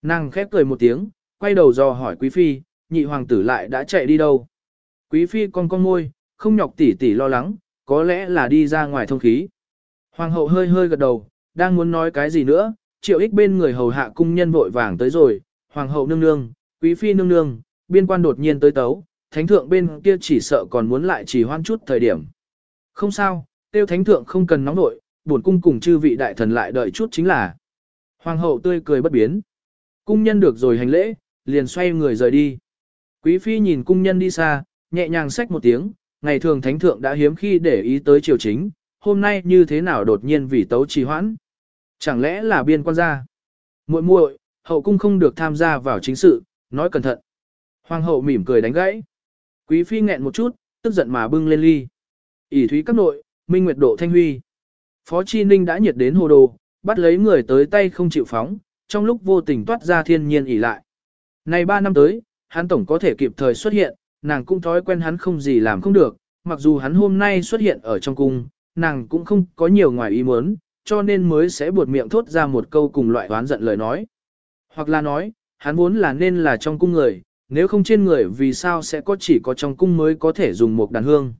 Nàng khép cười một tiếng, quay đầu dò hỏi quý phi, nhị hoàng tử lại đã chạy đi đâu. Quý phi con con môi, không nhọc tỉ tỉ lo lắng, có lẽ là đi ra ngoài thông khí. Hoàng hậu hơi hơi gật đầu, đang muốn nói cái gì nữa, triệu ích bên người hầu hạ cung nhân vội vàng tới rồi, hoàng hậu nương nương, quý phi nương nương, biên quan đột nhiên tới tấu, thánh thượng bên kia chỉ sợ còn muốn lại chỉ hoan chút thời điểm. Không sao, tiêu thánh thượng không cần nóng nội, buồn cung cùng chư vị đại thần lại đợi chút chính là. Hoàng hậu tươi cười bất biến. Cung nhân được rồi hành lễ, liền xoay người rời đi. Quý phi nhìn cung nhân đi xa, nhẹ nhàng xách một tiếng, ngày thường thánh thượng đã hiếm khi để ý tới triều chính, hôm nay như thế nào đột nhiên vì tấu trì hoãn. Chẳng lẽ là biên quan gia? muội muội, hậu cung không được tham gia vào chính sự, nói cẩn thận. Hoàng hậu mỉm cười đánh gãy. Quý phi nghẹn một chút, tức giận mà bưng lên ly. ỉ thúy các nội, minh nguyệt độ thanh huy. Phó Chi Ninh đã nhiệt đến hồ đồ, bắt lấy người tới tay không chịu phóng, trong lúc vô tình toát ra thiên nhiên ỉ lại. Này ba năm tới, hắn tổng có thể kịp thời xuất hiện, nàng cũng thói quen hắn không gì làm không được, mặc dù hắn hôm nay xuất hiện ở trong cung, nàng cũng không có nhiều ngoài ý muốn, cho nên mới sẽ buột miệng thốt ra một câu cùng loại oán giận lời nói. Hoặc là nói, hắn vốn là nên là trong cung người, nếu không trên người vì sao sẽ có chỉ có trong cung mới có thể dùng một đàn hương.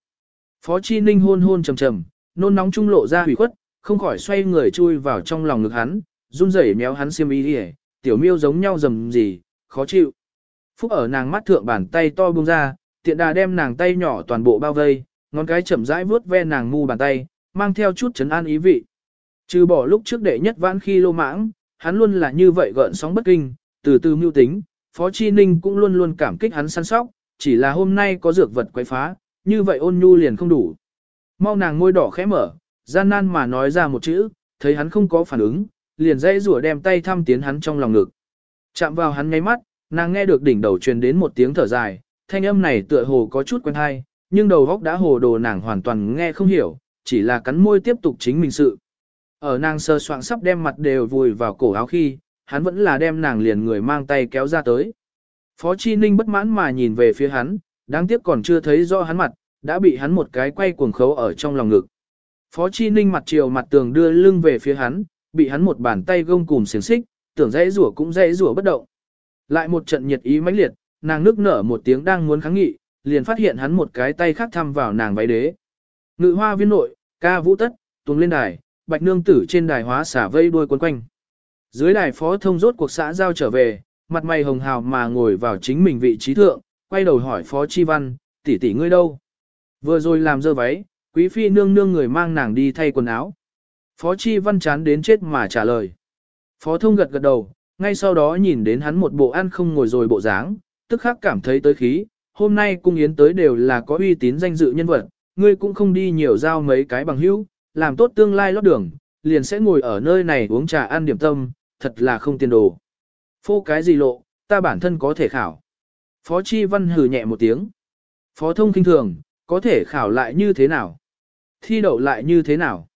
Phó Chi Ninh hôn hôn trầm trầm, nôn nóng trung lộ ra hủy khuất, không khỏi xoay người chui vào trong lòng ngực hắn, run rẩy méo hắn xiêm y đi tiểu miêu giống nhau rầm gì, khó chịu. Phúc ở nàng mắt thượng bàn tay to buông ra, tiện đà đem nàng tay nhỏ toàn bộ bao vây, ngón cái chậm rãi vuốt ve nàng mu bàn tay, mang theo chút chấn an ý vị. Trừ bỏ lúc trước đệ nhất vãn khi lô mãng, hắn luôn là như vậy gợn sóng bất kinh, từ từ mưu tính, Phó Chi Ninh cũng luôn luôn cảm kích hắn săn sóc, chỉ là hôm nay có dược vật quấy phá, như vậy ôn nhu liền không đủ. Mau nàng môi đỏ khẽ mở, gian nan mà nói ra một chữ, thấy hắn không có phản ứng, liền dãy rủa đem tay thăm tiến hắn trong lòng ngực. Chạm vào hắn ngay mắt, nàng nghe được đỉnh đầu truyền đến một tiếng thở dài, thanh âm này tựa hồ có chút quen hay, nhưng đầu góc đã hồ đồ nàng hoàn toàn nghe không hiểu, chỉ là cắn môi tiếp tục chính mình sự. Ở nàng sơ soạn sắp đem mặt đều vùi vào cổ áo khi, hắn vẫn là đem nàng liền người mang tay kéo ra tới. Phó Chi Ninh bất mãn mà nhìn về phía hắn, đáng tiếc còn chưa thấy rõ hắn mặt, đã bị hắn một cái quay cuồng khấu ở trong lòng ngực. Phó Chi Ninh mặt chiều mặt tường đưa lưng về phía hắn, bị hắn một bàn tay gông cùm xiềng xích, tưởng dãy rủa cũng dãy rủa bất động. Lại một trận nhiệt ý mãnh liệt, nàng nước nở một tiếng đang muốn kháng nghị, liền phát hiện hắn một cái tay khác thăm vào nàng váy đế. Ngự hoa viên nội, ca vũ tất, tuồng lên đài, bạch nương tử trên đài hóa xả vây đuôi quấn quanh. Dưới đài phó thông rốt cuộc xã giao trở về, mặt mày hồng hào mà ngồi vào chính mình vị trí thượng, quay đầu hỏi phó chi văn, tỷ tỷ ngươi đâu? Vừa rồi làm dơ váy, quý phi nương nương người mang nàng đi thay quần áo. Phó chi văn chán đến chết mà trả lời. Phó thông gật gật đầu, ngay sau đó nhìn đến hắn một bộ ăn không ngồi rồi bộ dáng, tức khắc cảm thấy tới khí, hôm nay cung yến tới đều là có uy tín danh dự nhân vật, ngươi cũng không đi nhiều giao mấy cái bằng hữu, làm tốt tương lai lót đường, liền sẽ ngồi ở nơi này uống trà ăn điểm tâm, thật là không tiền đồ. Phô cái gì lộ, ta bản thân có thể khảo. Phó Chi Văn hừ nhẹ một tiếng. Phó thông kinh thường, có thể khảo lại như thế nào? Thi đậu lại như thế nào?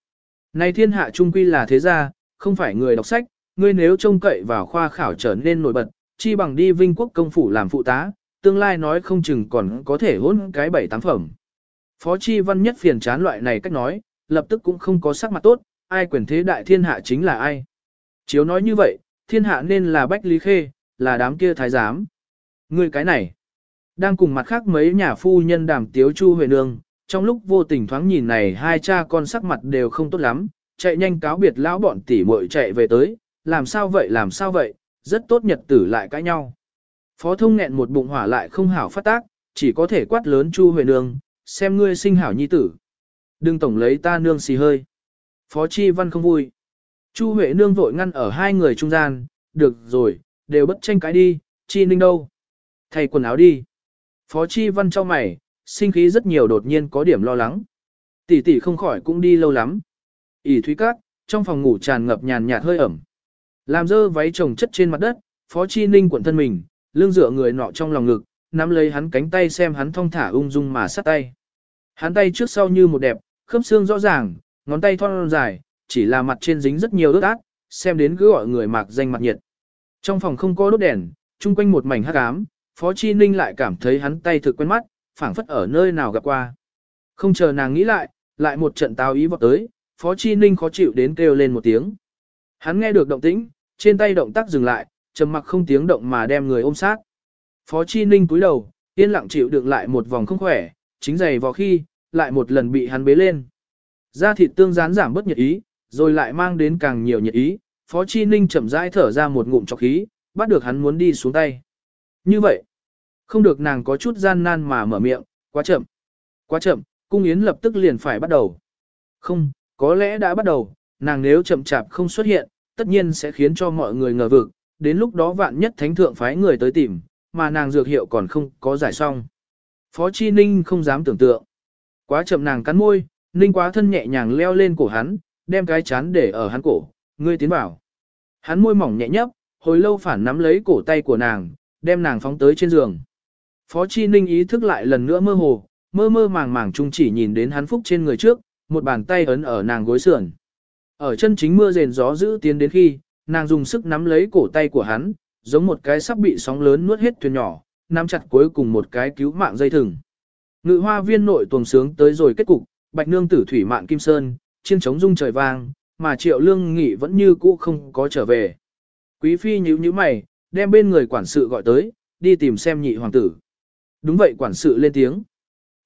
Này thiên hạ trung quy là thế gia, không phải người đọc sách, ngươi nếu trông cậy vào khoa khảo trở nên nổi bật, chi bằng đi vinh quốc công phủ làm phụ tá, tương lai nói không chừng còn có thể hôn cái bảy tám phẩm. Phó Chi Văn nhất phiền chán loại này cách nói, lập tức cũng không có sắc mặt tốt, ai quyền thế đại thiên hạ chính là ai. Chiếu nói như vậy, thiên hạ nên là Bách Lý Khê, là đám kia thái giám. Ngươi cái này, đang cùng mặt khác mấy nhà phu nhân đàm tiếu chu huệ nương, trong lúc vô tình thoáng nhìn này hai cha con sắc mặt đều không tốt lắm, chạy nhanh cáo biệt lão bọn tỷ muội chạy về tới, làm sao vậy làm sao vậy, rất tốt nhật tử lại cãi nhau. Phó thông nghẹn một bụng hỏa lại không hảo phát tác, chỉ có thể quát lớn chu huệ nương, xem ngươi sinh hảo nhi tử. Đừng tổng lấy ta nương xì hơi. Phó chi văn không vui. Chu Huệ nương vội ngăn ở hai người trung gian, được rồi, đều bất tranh cãi đi, chi ninh đâu. Thay quần áo đi. Phó chi văn cho mày, sinh khí rất nhiều đột nhiên có điểm lo lắng. Tỷ tỷ không khỏi cũng đi lâu lắm. ỉ thúy cát, trong phòng ngủ tràn ngập nhàn nhạt hơi ẩm. Làm dơ váy chồng chất trên mặt đất, phó chi ninh quận thân mình, lưng dựa người nọ trong lòng ngực, nắm lấy hắn cánh tay xem hắn thong thả ung dung mà sát tay. Hắn tay trước sau như một đẹp, khớp xương rõ ràng, ngón tay thon dài, chỉ là mặt trên dính rất nhiều ướt át, xem đến cứ gọi người mạc danh mặt nhiệt. Trong phòng không có đốt đèn, chung quanh một mảnh hắc ám, Phó Chi Ninh lại cảm thấy hắn tay thực quen mắt, phảng phất ở nơi nào gặp qua. Không chờ nàng nghĩ lại, lại một trận táo ý vọt tới, Phó Chi Ninh khó chịu đến kêu lên một tiếng. Hắn nghe được động tĩnh, trên tay động tác dừng lại, trầm mặc không tiếng động mà đem người ôm sát. Phó Chi Ninh cúi đầu, yên lặng chịu đựng lại một vòng không khỏe, chính giày vào khi, lại một lần bị hắn bế lên. Da thịt tương gián giảm bớt nhiệt ý, rồi lại mang đến càng nhiều nhiệt ý, Phó Chi Ninh chậm rãi thở ra một ngụm trọc khí, bắt được hắn muốn đi xuống tay. Như vậy, không được nàng có chút gian nan mà mở miệng, quá chậm. Quá chậm, cung yến lập tức liền phải bắt đầu. Không, có lẽ đã bắt đầu, nàng nếu chậm chạp không xuất hiện, tất nhiên sẽ khiến cho mọi người ngờ vực, đến lúc đó vạn nhất thánh thượng phái người tới tìm, mà nàng dược hiệu còn không có giải xong. Phó Chi Ninh không dám tưởng tượng. Quá chậm nàng cắn môi, Ninh quá thân nhẹ nhàng leo lên cổ hắn, đem cái chán để ở hắn cổ, ngươi tiến vào. Hắn môi mỏng nhẹ nhấp, hồi lâu phản nắm lấy cổ tay của nàng, đem nàng phóng tới trên giường. Phó Chi Ninh ý thức lại lần nữa mơ hồ, mơ mơ màng màng chung chỉ nhìn đến hắn phúc trên người trước, một bàn tay ấn ở nàng gối sườn. Ở chân chính mưa rền gió giữ tiến đến khi, nàng dùng sức nắm lấy cổ tay của hắn, giống một cái sắp bị sóng lớn nuốt hết thuyền nhỏ, nắm chặt cuối cùng một cái cứu mạng dây thừng. Ngự hoa viên nội tuồng sướng tới rồi kết cục, bạch nương tử thủy mạn kim sơn, chiên trống rung trời vang, mà triệu lương nghị vẫn như cũ không có trở về. Quý phi nhíu nhíu mày, đem bên người quản sự gọi tới, đi tìm xem nhị hoàng tử. Đúng vậy quản sự lên tiếng.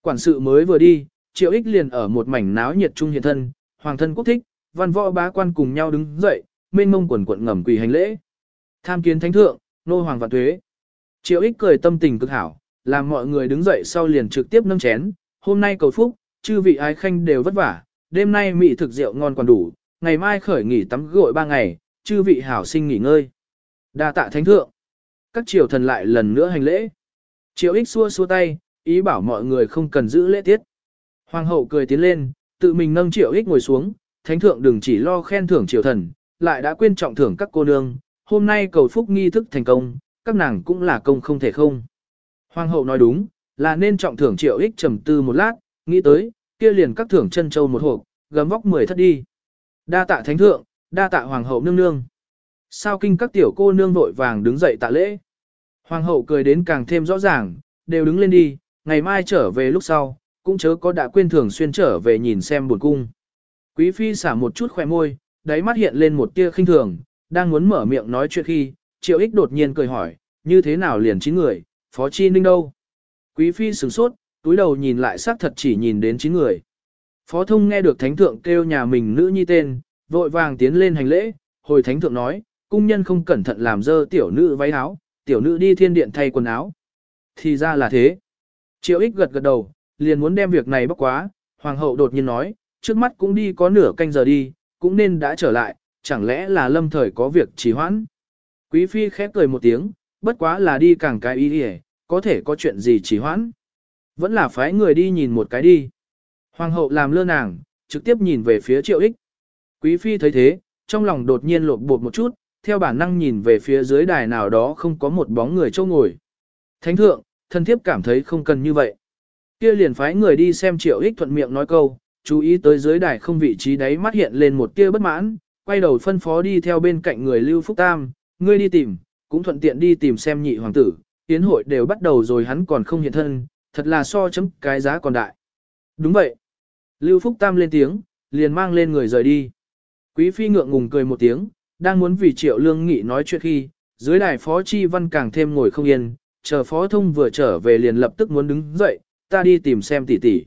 Quản sự mới vừa đi, triệu ích liền ở một mảnh náo nhiệt trung hiện thân, hoàng thân quốc thích, văn võ bá quan cùng nhau đứng dậy, mênh mông quần quận ngầm quỳ hành lễ. Tham kiến thánh thượng, nô hoàng vạn tuế. Triệu ích cười tâm tình cực hảo, làm mọi người đứng dậy sau liền trực tiếp nâng chén, hôm nay cầu phúc, chư vị ái khanh đều vất vả, đêm nay mị thực rượu ngon còn đủ, ngày mai khởi nghỉ tắm gội ba ngày, chư vị hảo sinh nghỉ ngơi. Đa tạ thánh thượng. Các triều thần lại lần nữa hành lễ. Triệu ích xua xua tay, ý bảo mọi người không cần giữ lễ tiết. Hoàng hậu cười tiến lên, tự mình nâng triệu ích ngồi xuống, thánh thượng đừng chỉ lo khen thưởng triều thần, lại đã quên trọng thưởng các cô nương, hôm nay cầu phúc nghi thức thành công, các nàng cũng là công không thể không. Hoàng hậu nói đúng, là nên trọng thưởng triệu ích trầm tư một lát, nghĩ tới, kia liền các thưởng chân châu một hộp, gấm vóc mười thất đi. Đa tạ thánh thượng, đa tạ hoàng hậu nương nương. Sao kinh các tiểu cô nương vội vàng đứng dậy tạ lễ. Hoàng hậu cười đến càng thêm rõ ràng, đều đứng lên đi, ngày mai trở về lúc sau, cũng chớ có đã quên thường xuyên trở về nhìn xem buồn cung. Quý phi xả một chút khỏe môi, đáy mắt hiện lên một tia khinh thường, đang muốn mở miệng nói chuyện khi, triệu ích đột nhiên cười hỏi, như thế nào liền chín người, phó chi ninh đâu. Quý phi sửng sốt, túi đầu nhìn lại xác thật chỉ nhìn đến chín người. Phó thông nghe được thánh thượng kêu nhà mình nữ nhi tên, vội vàng tiến lên hành lễ, hồi thánh thượng nói, cung nhân không cẩn thận làm dơ tiểu nữ váy áo, tiểu nữ đi thiên điện thay quần áo. Thì ra là thế. Triệu ích gật gật đầu, liền muốn đem việc này bóc quá, hoàng hậu đột nhiên nói, trước mắt cũng đi có nửa canh giờ đi, cũng nên đã trở lại, chẳng lẽ là lâm thời có việc trì hoãn. Quý phi khép cười một tiếng, bất quá là đi càng cái ý đi có thể có chuyện gì trì hoãn. Vẫn là phái người đi nhìn một cái đi. Hoàng hậu làm lơ nàng, trực tiếp nhìn về phía triệu ích. Quý phi thấy thế, trong lòng đột nhiên lột bột một chút, theo bản năng nhìn về phía dưới đài nào đó không có một bóng người châu ngồi. Thánh thượng, thân thiếp cảm thấy không cần như vậy. Kia liền phái người đi xem triệu ích thuận miệng nói câu, chú ý tới dưới đài không vị trí đấy mắt hiện lên một tia bất mãn, quay đầu phân phó đi theo bên cạnh người Lưu Phúc Tam, ngươi đi tìm, cũng thuận tiện đi tìm xem nhị hoàng tử, tiến hội đều bắt đầu rồi hắn còn không hiện thân, thật là so chấm cái giá còn đại. Đúng vậy. Lưu Phúc Tam lên tiếng, liền mang lên người rời đi. Quý phi ngượng ngùng cười một tiếng, đang muốn vì triệu lương nghị nói chuyện khi, dưới đài phó chi văn càng thêm ngồi không yên, chờ phó thông vừa trở về liền lập tức muốn đứng dậy, ta đi tìm xem tỷ tỷ.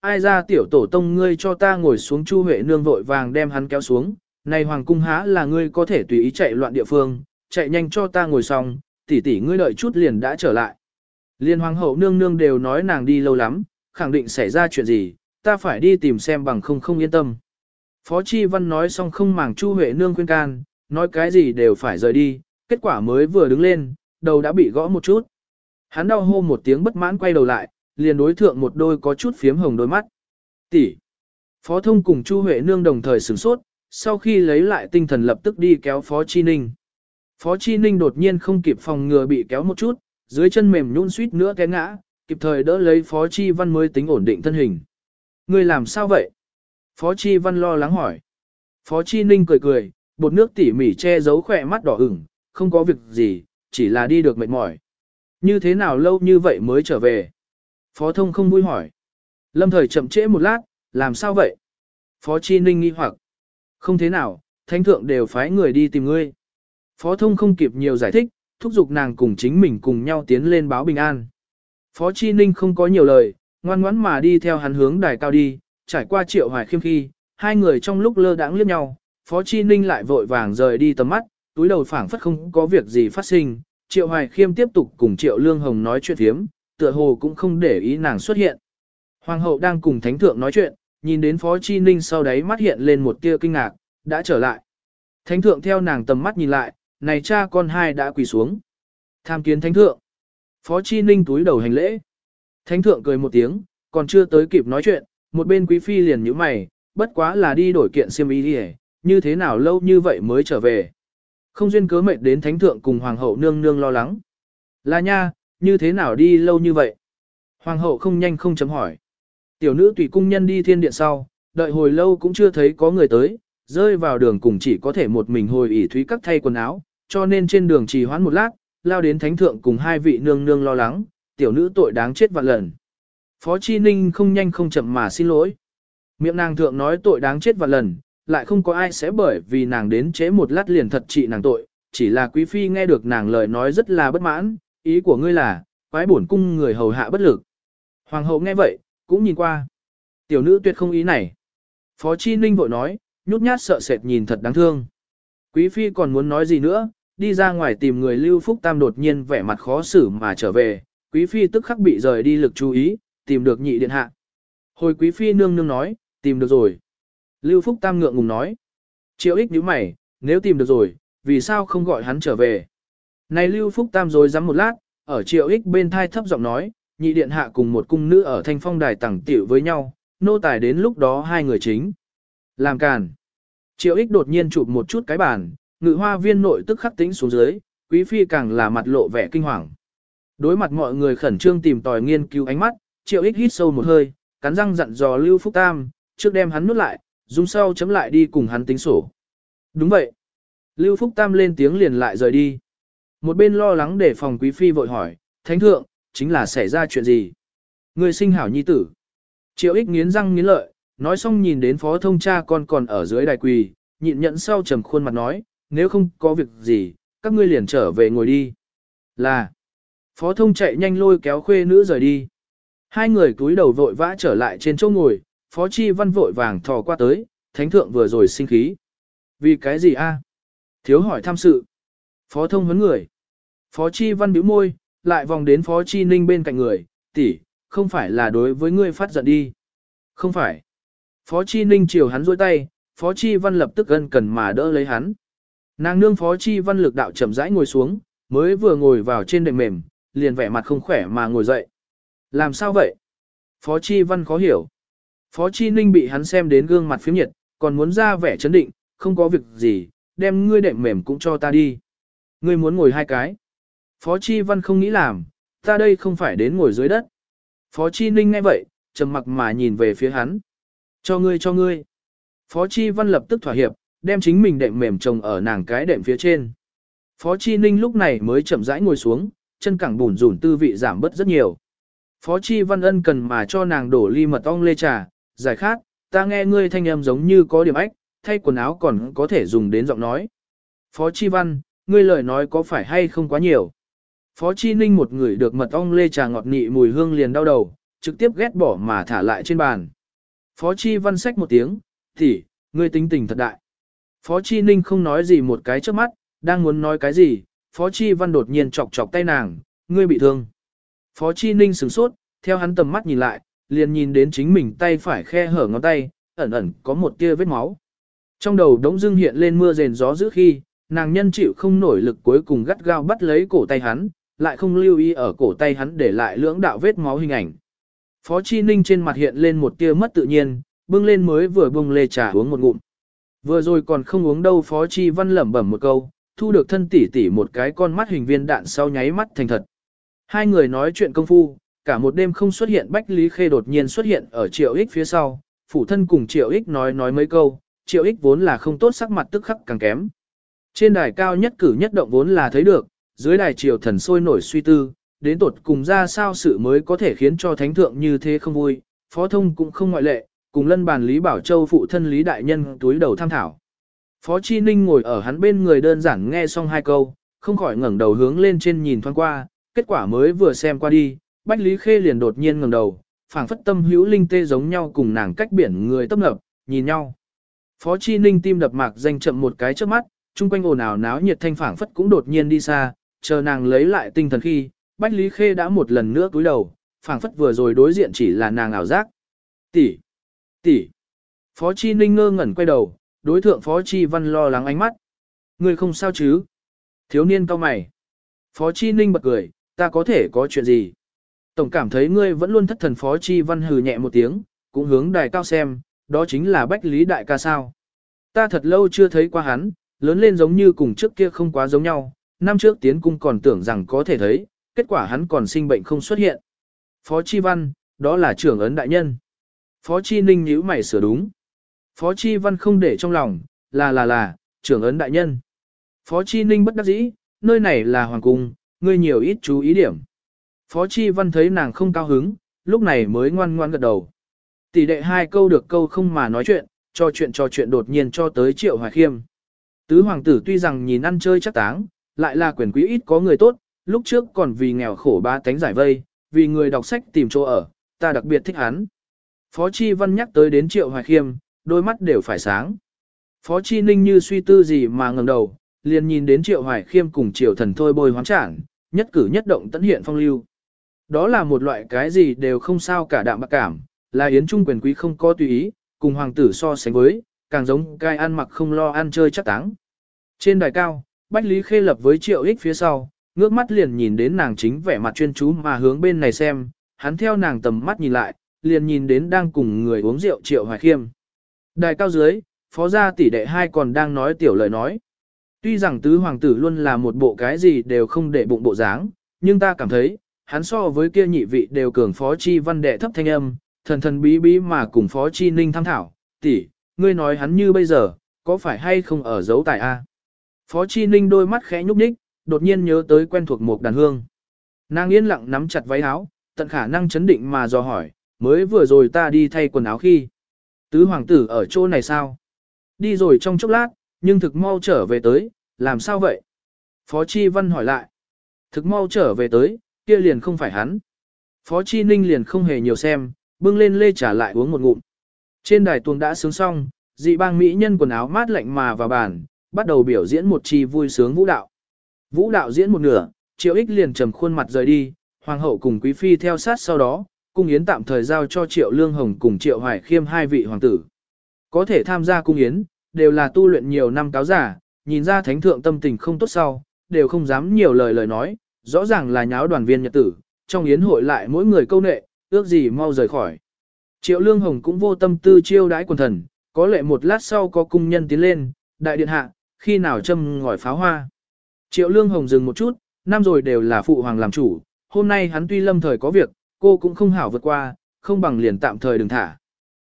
Ai ra tiểu tổ tông ngươi cho ta ngồi xuống chu huệ nương vội vàng đem hắn kéo xuống, này hoàng cung há là ngươi có thể tùy ý chạy loạn địa phương, chạy nhanh cho ta ngồi xong, tỷ tỷ ngươi đợi chút liền đã trở lại. Liên hoàng hậu nương nương đều nói nàng đi lâu lắm, khẳng định xảy ra chuyện gì, ta phải đi tìm xem bằng không không yên tâm. Phó Chi Văn nói xong không màng Chu Huệ Nương khuyên can, nói cái gì đều phải rời đi, kết quả mới vừa đứng lên, đầu đã bị gõ một chút. Hắn đau hô một tiếng bất mãn quay đầu lại, liền đối thượng một đôi có chút phiếm hồng đôi mắt. Tỷ. Phó Thông cùng Chu Huệ Nương đồng thời sửng sốt, sau khi lấy lại tinh thần lập tức đi kéo Phó Chi Ninh. Phó Chi Ninh đột nhiên không kịp phòng ngừa bị kéo một chút, dưới chân mềm nhũn suýt nữa té ngã, kịp thời đỡ lấy Phó Chi Văn mới tính ổn định thân hình. người làm sao vậy? Phó Chi Văn lo lắng hỏi. Phó Chi Ninh cười cười, bột nước tỉ mỉ che giấu khỏe mắt đỏ ửng, không có việc gì, chỉ là đi được mệt mỏi. Như thế nào lâu như vậy mới trở về? Phó Thông không vui hỏi. Lâm thời chậm trễ một lát, làm sao vậy? Phó Chi Ninh nghi hoặc. Không thế nào, thánh thượng đều phái người đi tìm ngươi. Phó Thông không kịp nhiều giải thích, thúc giục nàng cùng chính mình cùng nhau tiến lên báo bình an. Phó Chi Ninh không có nhiều lời, ngoan ngoãn mà đi theo hắn hướng đài cao đi, trải qua triệu hoài khiêm khi, hai người trong lúc lơ đãng liếc nhau, Phó Chi Ninh lại vội vàng rời đi tầm mắt, túi đầu phảng phất không có việc gì phát sinh, triệu hoài khiêm tiếp tục cùng triệu lương hồng nói chuyện thiếm, tựa hồ cũng không để ý nàng xuất hiện. Hoàng hậu đang cùng thánh thượng nói chuyện, nhìn đến Phó Chi Ninh sau đấy mắt hiện lên một tia kinh ngạc, đã trở lại. Thánh thượng theo nàng tầm mắt nhìn lại, này cha con hai đã quỳ xuống. Tham kiến thánh thượng. Phó Chi Ninh túi đầu hành lễ. Thánh thượng cười một tiếng, còn chưa tới kịp nói chuyện, một bên quý phi liền nhíu mày, bất quá là đi đổi kiện xiêm y đi như thế nào lâu như vậy mới trở về. Không duyên cớ mệt đến thánh thượng cùng hoàng hậu nương nương lo lắng. Là nha, như thế nào đi lâu như vậy? Hoàng hậu không nhanh không chấm hỏi. Tiểu nữ tùy cung nhân đi thiên điện sau, đợi hồi lâu cũng chưa thấy có người tới, rơi vào đường cùng chỉ có thể một mình hồi ỉ thúy các thay quần áo, cho nên trên đường trì hoãn một lát, lao đến thánh thượng cùng hai vị nương nương lo lắng, tiểu nữ tội đáng chết vạn lần. Phó Chi Ninh không nhanh không chậm mà xin lỗi. Miệng nàng thượng nói tội đáng chết vạn lần, lại không có ai sẽ bởi vì nàng đến chế một lát liền thật trị nàng tội, chỉ là quý phi nghe được nàng lời nói rất là bất mãn, ý của ngươi là, quái bổn cung người hầu hạ bất lực. Hoàng hậu nghe vậy, cũng nhìn qua. Tiểu nữ tuyệt không ý này. Phó Chi Ninh vội nói, nhút nhát sợ sệt nhìn thật đáng thương. Quý phi còn muốn nói gì nữa, đi ra ngoài tìm người Lưu Phúc Tam đột nhiên vẻ mặt khó xử mà trở về, quý phi tức khắc bị rời đi lực chú ý, tìm được nhị điện hạ. Hồi quý phi nương nương nói, tìm được rồi. Lưu Phúc Tam ngượng ngùng nói. Triệu ích nhíu mày, nếu tìm được rồi, vì sao không gọi hắn trở về? Này Lưu Phúc Tam rồi dám một lát, ở triệu ích bên thai thấp giọng nói, nhị điện hạ cùng một cung nữ ở thanh phong đài tẳng tiểu với nhau, nô tài đến lúc đó hai người chính. Làm càn. Triệu ích đột nhiên chụp một chút cái bàn, ngự hoa viên nội tức khắc tính xuống dưới, quý phi càng là mặt lộ vẻ kinh hoàng. Đối mặt mọi người khẩn trương tìm tòi nghiên cứu ánh mắt, triệu ích hít sâu một hơi, cắn răng dặn dò Lưu Phúc Tam, trước đem hắn nuốt lại, dùng sau chấm lại đi cùng hắn tính sổ. Đúng vậy. Lưu Phúc Tam lên tiếng liền lại rời đi. Một bên lo lắng để phòng quý phi vội hỏi, thánh thượng, chính là xảy ra chuyện gì? Người sinh hảo nhi tử. Triệu ích nghiến răng nghiến lợi, nói xong nhìn đến phó thông cha con còn ở dưới đài quỳ, nhịn nhẫn sau trầm khuôn mặt nói, nếu không có việc gì, các ngươi liền trở về ngồi đi. Là. Phó thông chạy nhanh lôi kéo khuê nữ rời đi. Hai người cúi đầu vội vã trở lại trên chỗ ngồi, Phó Chi Văn vội vàng thò qua tới, thánh thượng vừa rồi sinh khí. Vì cái gì a? Thiếu hỏi tham sự. Phó thông huấn người. Phó Chi Văn bĩu môi, lại vòng đến Phó Chi Ninh bên cạnh người, tỷ, không phải là đối với ngươi phát giận đi. Không phải. Phó Chi Ninh chiều hắn dôi tay, Phó Chi Văn lập tức gần cần mà đỡ lấy hắn. Nàng nương Phó Chi Văn lực đạo chậm rãi ngồi xuống, mới vừa ngồi vào trên đệm mềm, liền vẻ mặt không khỏe mà ngồi dậy. Làm sao vậy? Phó Chi Văn khó hiểu. Phó Chi Ninh bị hắn xem đến gương mặt phiếm nhiệt, còn muốn ra vẻ chấn định, không có việc gì, đem ngươi đệm mềm cũng cho ta đi. Ngươi muốn ngồi hai cái. Phó Chi Văn không nghĩ làm, ta đây không phải đến ngồi dưới đất. Phó Chi Ninh nghe vậy, trầm mặc mà nhìn về phía hắn. Cho ngươi cho ngươi. Phó Chi Văn lập tức thỏa hiệp, đem chính mình đệm mềm trồng ở nàng cái đệm phía trên. Phó Chi Ninh lúc này mới chậm rãi ngồi xuống, chân cẳng bùn rủn tư vị giảm bớt rất nhiều. Phó Chi Văn ân cần mà cho nàng đổ ly mật ong lê trà, giải khát, ta nghe ngươi thanh âm giống như có điểm ách, thay quần áo còn có thể dùng đến giọng nói. Phó Chi Văn, ngươi lời nói có phải hay không quá nhiều? Phó Chi Ninh một người được mật ong lê trà ngọt nị mùi hương liền đau đầu, trực tiếp ghét bỏ mà thả lại trên bàn. Phó Chi Văn sách một tiếng, thì, ngươi tính tình thật đại. Phó Chi Ninh không nói gì một cái trước mắt, đang muốn nói cái gì, Phó Chi Văn đột nhiên chọc chọc tay nàng, ngươi bị thương. Phó Chi Ninh sửng sốt, theo hắn tầm mắt nhìn lại, liền nhìn đến chính mình tay phải khe hở ngón tay, ẩn ẩn có một tia vết máu. Trong đầu đống dưng hiện lên mưa rền gió dữ khi, nàng nhân chịu không nổi lực cuối cùng gắt gao bắt lấy cổ tay hắn, lại không lưu ý ở cổ tay hắn để lại lưỡng đạo vết máu hình ảnh. Phó Chi Ninh trên mặt hiện lên một tia mất tự nhiên, bưng lên mới vừa bưng lê trà uống một ngụm. Vừa rồi còn không uống đâu Phó Chi Văn lẩm bẩm một câu, thu được thân tỷ tỷ một cái con mắt hình viên đạn sau nháy mắt thành thật. Hai người nói chuyện công phu, cả một đêm không xuất hiện Bách Lý Khê đột nhiên xuất hiện ở Triệu Ích phía sau, phụ thân cùng Triệu Ích nói nói mấy câu, Triệu Ích vốn là không tốt sắc mặt tức khắc càng kém. Trên đài cao nhất cử nhất động vốn là thấy được, dưới đài triều thần sôi nổi suy tư, đến tột cùng ra sao sự mới có thể khiến cho thánh thượng như thế không vui, phó thông cũng không ngoại lệ, cùng lân bàn Lý Bảo Châu phụ thân Lý Đại Nhân túi đầu tham thảo. Phó Chi Ninh ngồi ở hắn bên người đơn giản nghe xong hai câu, không khỏi ngẩng đầu hướng lên trên nhìn thoáng qua, kết quả mới vừa xem qua đi, Bách Lý Khê liền đột nhiên ngẩng đầu, phảng phất tâm hữu linh tê giống nhau cùng nàng cách biển người tấp nập, nhìn nhau. Phó Chi Ninh tim đập mạc danh chậm một cái trước mắt, chung quanh ồn ào náo nhiệt thanh phảng phất cũng đột nhiên đi xa, chờ nàng lấy lại tinh thần khi, Bách Lý Khê đã một lần nữa cúi đầu, phảng phất vừa rồi đối diện chỉ là nàng ảo giác. Tỷ, tỷ. Phó Chi Ninh ngơ ngẩn quay đầu, đối thượng Phó Chi Văn lo lắng ánh mắt. Người không sao chứ? Thiếu niên cao mày. Phó Chi Ninh bật cười, ta có thể có chuyện gì? Tổng cảm thấy ngươi vẫn luôn thất thần Phó Chi Văn hừ nhẹ một tiếng, cũng hướng đài cao xem, đó chính là Bách Lý Đại ca sao. Ta thật lâu chưa thấy qua hắn, lớn lên giống như cùng trước kia không quá giống nhau, năm trước tiến cung còn tưởng rằng có thể thấy, kết quả hắn còn sinh bệnh không xuất hiện. Phó Chi Văn, đó là trưởng ấn đại nhân. Phó Chi Ninh nhíu mày sửa đúng. Phó Chi Văn không để trong lòng, là là là, trưởng ấn đại nhân. Phó Chi Ninh bất đắc dĩ, nơi này là hoàng cung, ngươi nhiều ít chú ý điểm. Phó Chi Văn thấy nàng không cao hứng, lúc này mới ngoan ngoan gật đầu. Tỷ đệ hai câu được câu không mà nói chuyện, cho chuyện cho chuyện đột nhiên cho tới triệu hoài khiêm. Tứ hoàng tử tuy rằng nhìn ăn chơi chắc táng, lại là quyền quý ít có người tốt, lúc trước còn vì nghèo khổ ba tánh giải vây, vì người đọc sách tìm chỗ ở, ta đặc biệt thích hắn. Phó Chi Văn nhắc tới đến triệu hoài khiêm, đôi mắt đều phải sáng. Phó Chi Ninh như suy tư gì mà ngẩng đầu, liền nhìn đến triệu hoài khiêm cùng triệu thần thôi bôi hoán trảng, nhất cử nhất động tận hiện phong lưu. Đó là một loại cái gì đều không sao cả đạm bạc cảm, là yến trung quyền quý không có tùy ý, cùng hoàng tử so sánh với, càng giống cai ăn mặc không lo ăn chơi chắc táng. Trên đài cao, Bách Lý Khê lập với triệu ích phía sau, ngước mắt liền nhìn đến nàng chính vẻ mặt chuyên chú mà hướng bên này xem, hắn theo nàng tầm mắt nhìn lại, liền nhìn đến đang cùng người uống rượu triệu hoài khiêm. Đài cao dưới, phó gia tỷ đệ hai còn đang nói tiểu lời nói. Tuy rằng tứ hoàng tử luôn là một bộ cái gì đều không để bụng bộ dáng, nhưng ta cảm thấy, hắn so với kia nhị vị đều cường phó chi văn đệ thấp thanh âm, thần thần bí bí mà cùng phó chi ninh tham thảo, tỷ, ngươi nói hắn như bây giờ, có phải hay không ở dấu tài A. Phó chi ninh đôi mắt khẽ nhúc nhích, đột nhiên nhớ tới quen thuộc một đàn hương. Nàng yên lặng nắm chặt váy áo, tận khả năng chấn định mà dò hỏi, mới vừa rồi ta đi thay quần áo khi. Tứ hoàng tử ở chỗ này sao? Đi rồi trong chốc lát, nhưng thực mau trở về tới, làm sao vậy? Phó Chi Văn hỏi lại. Thực mau trở về tới, kia liền không phải hắn. Phó Chi Ninh liền không hề nhiều xem, bưng lên lê trả lại uống một ngụm. Trên đài tuồng đã sướng xong, dị bang mỹ nhân quần áo mát lạnh mà vào bàn, bắt đầu biểu diễn một chi vui sướng vũ đạo. Vũ đạo diễn một nửa, Triệu Ích liền trầm khuôn mặt rời đi, hoàng hậu cùng quý phi theo sát sau đó, cung yến tạm thời giao cho Triệu Lương Hồng cùng Triệu Hoài Khiêm hai vị hoàng tử. Có thể tham gia cung yến, đều là tu luyện nhiều năm cáo giả, nhìn ra thánh thượng tâm tình không tốt sau, đều không dám nhiều lời lời nói, rõ ràng là nháo đoàn viên nhật tử, trong yến hội lại mỗi người câu nệ, ước gì mau rời khỏi. Triệu Lương Hồng cũng vô tâm tư chiêu đãi quần thần, có lệ một lát sau có cung nhân tiến lên, đại điện hạ, khi nào châm ngòi pháo hoa. Triệu Lương Hồng dừng một chút, năm rồi đều là phụ hoàng làm chủ, hôm nay hắn tuy lâm thời có việc, cô cũng không hảo vượt qua, không bằng liền tạm thời đừng thả.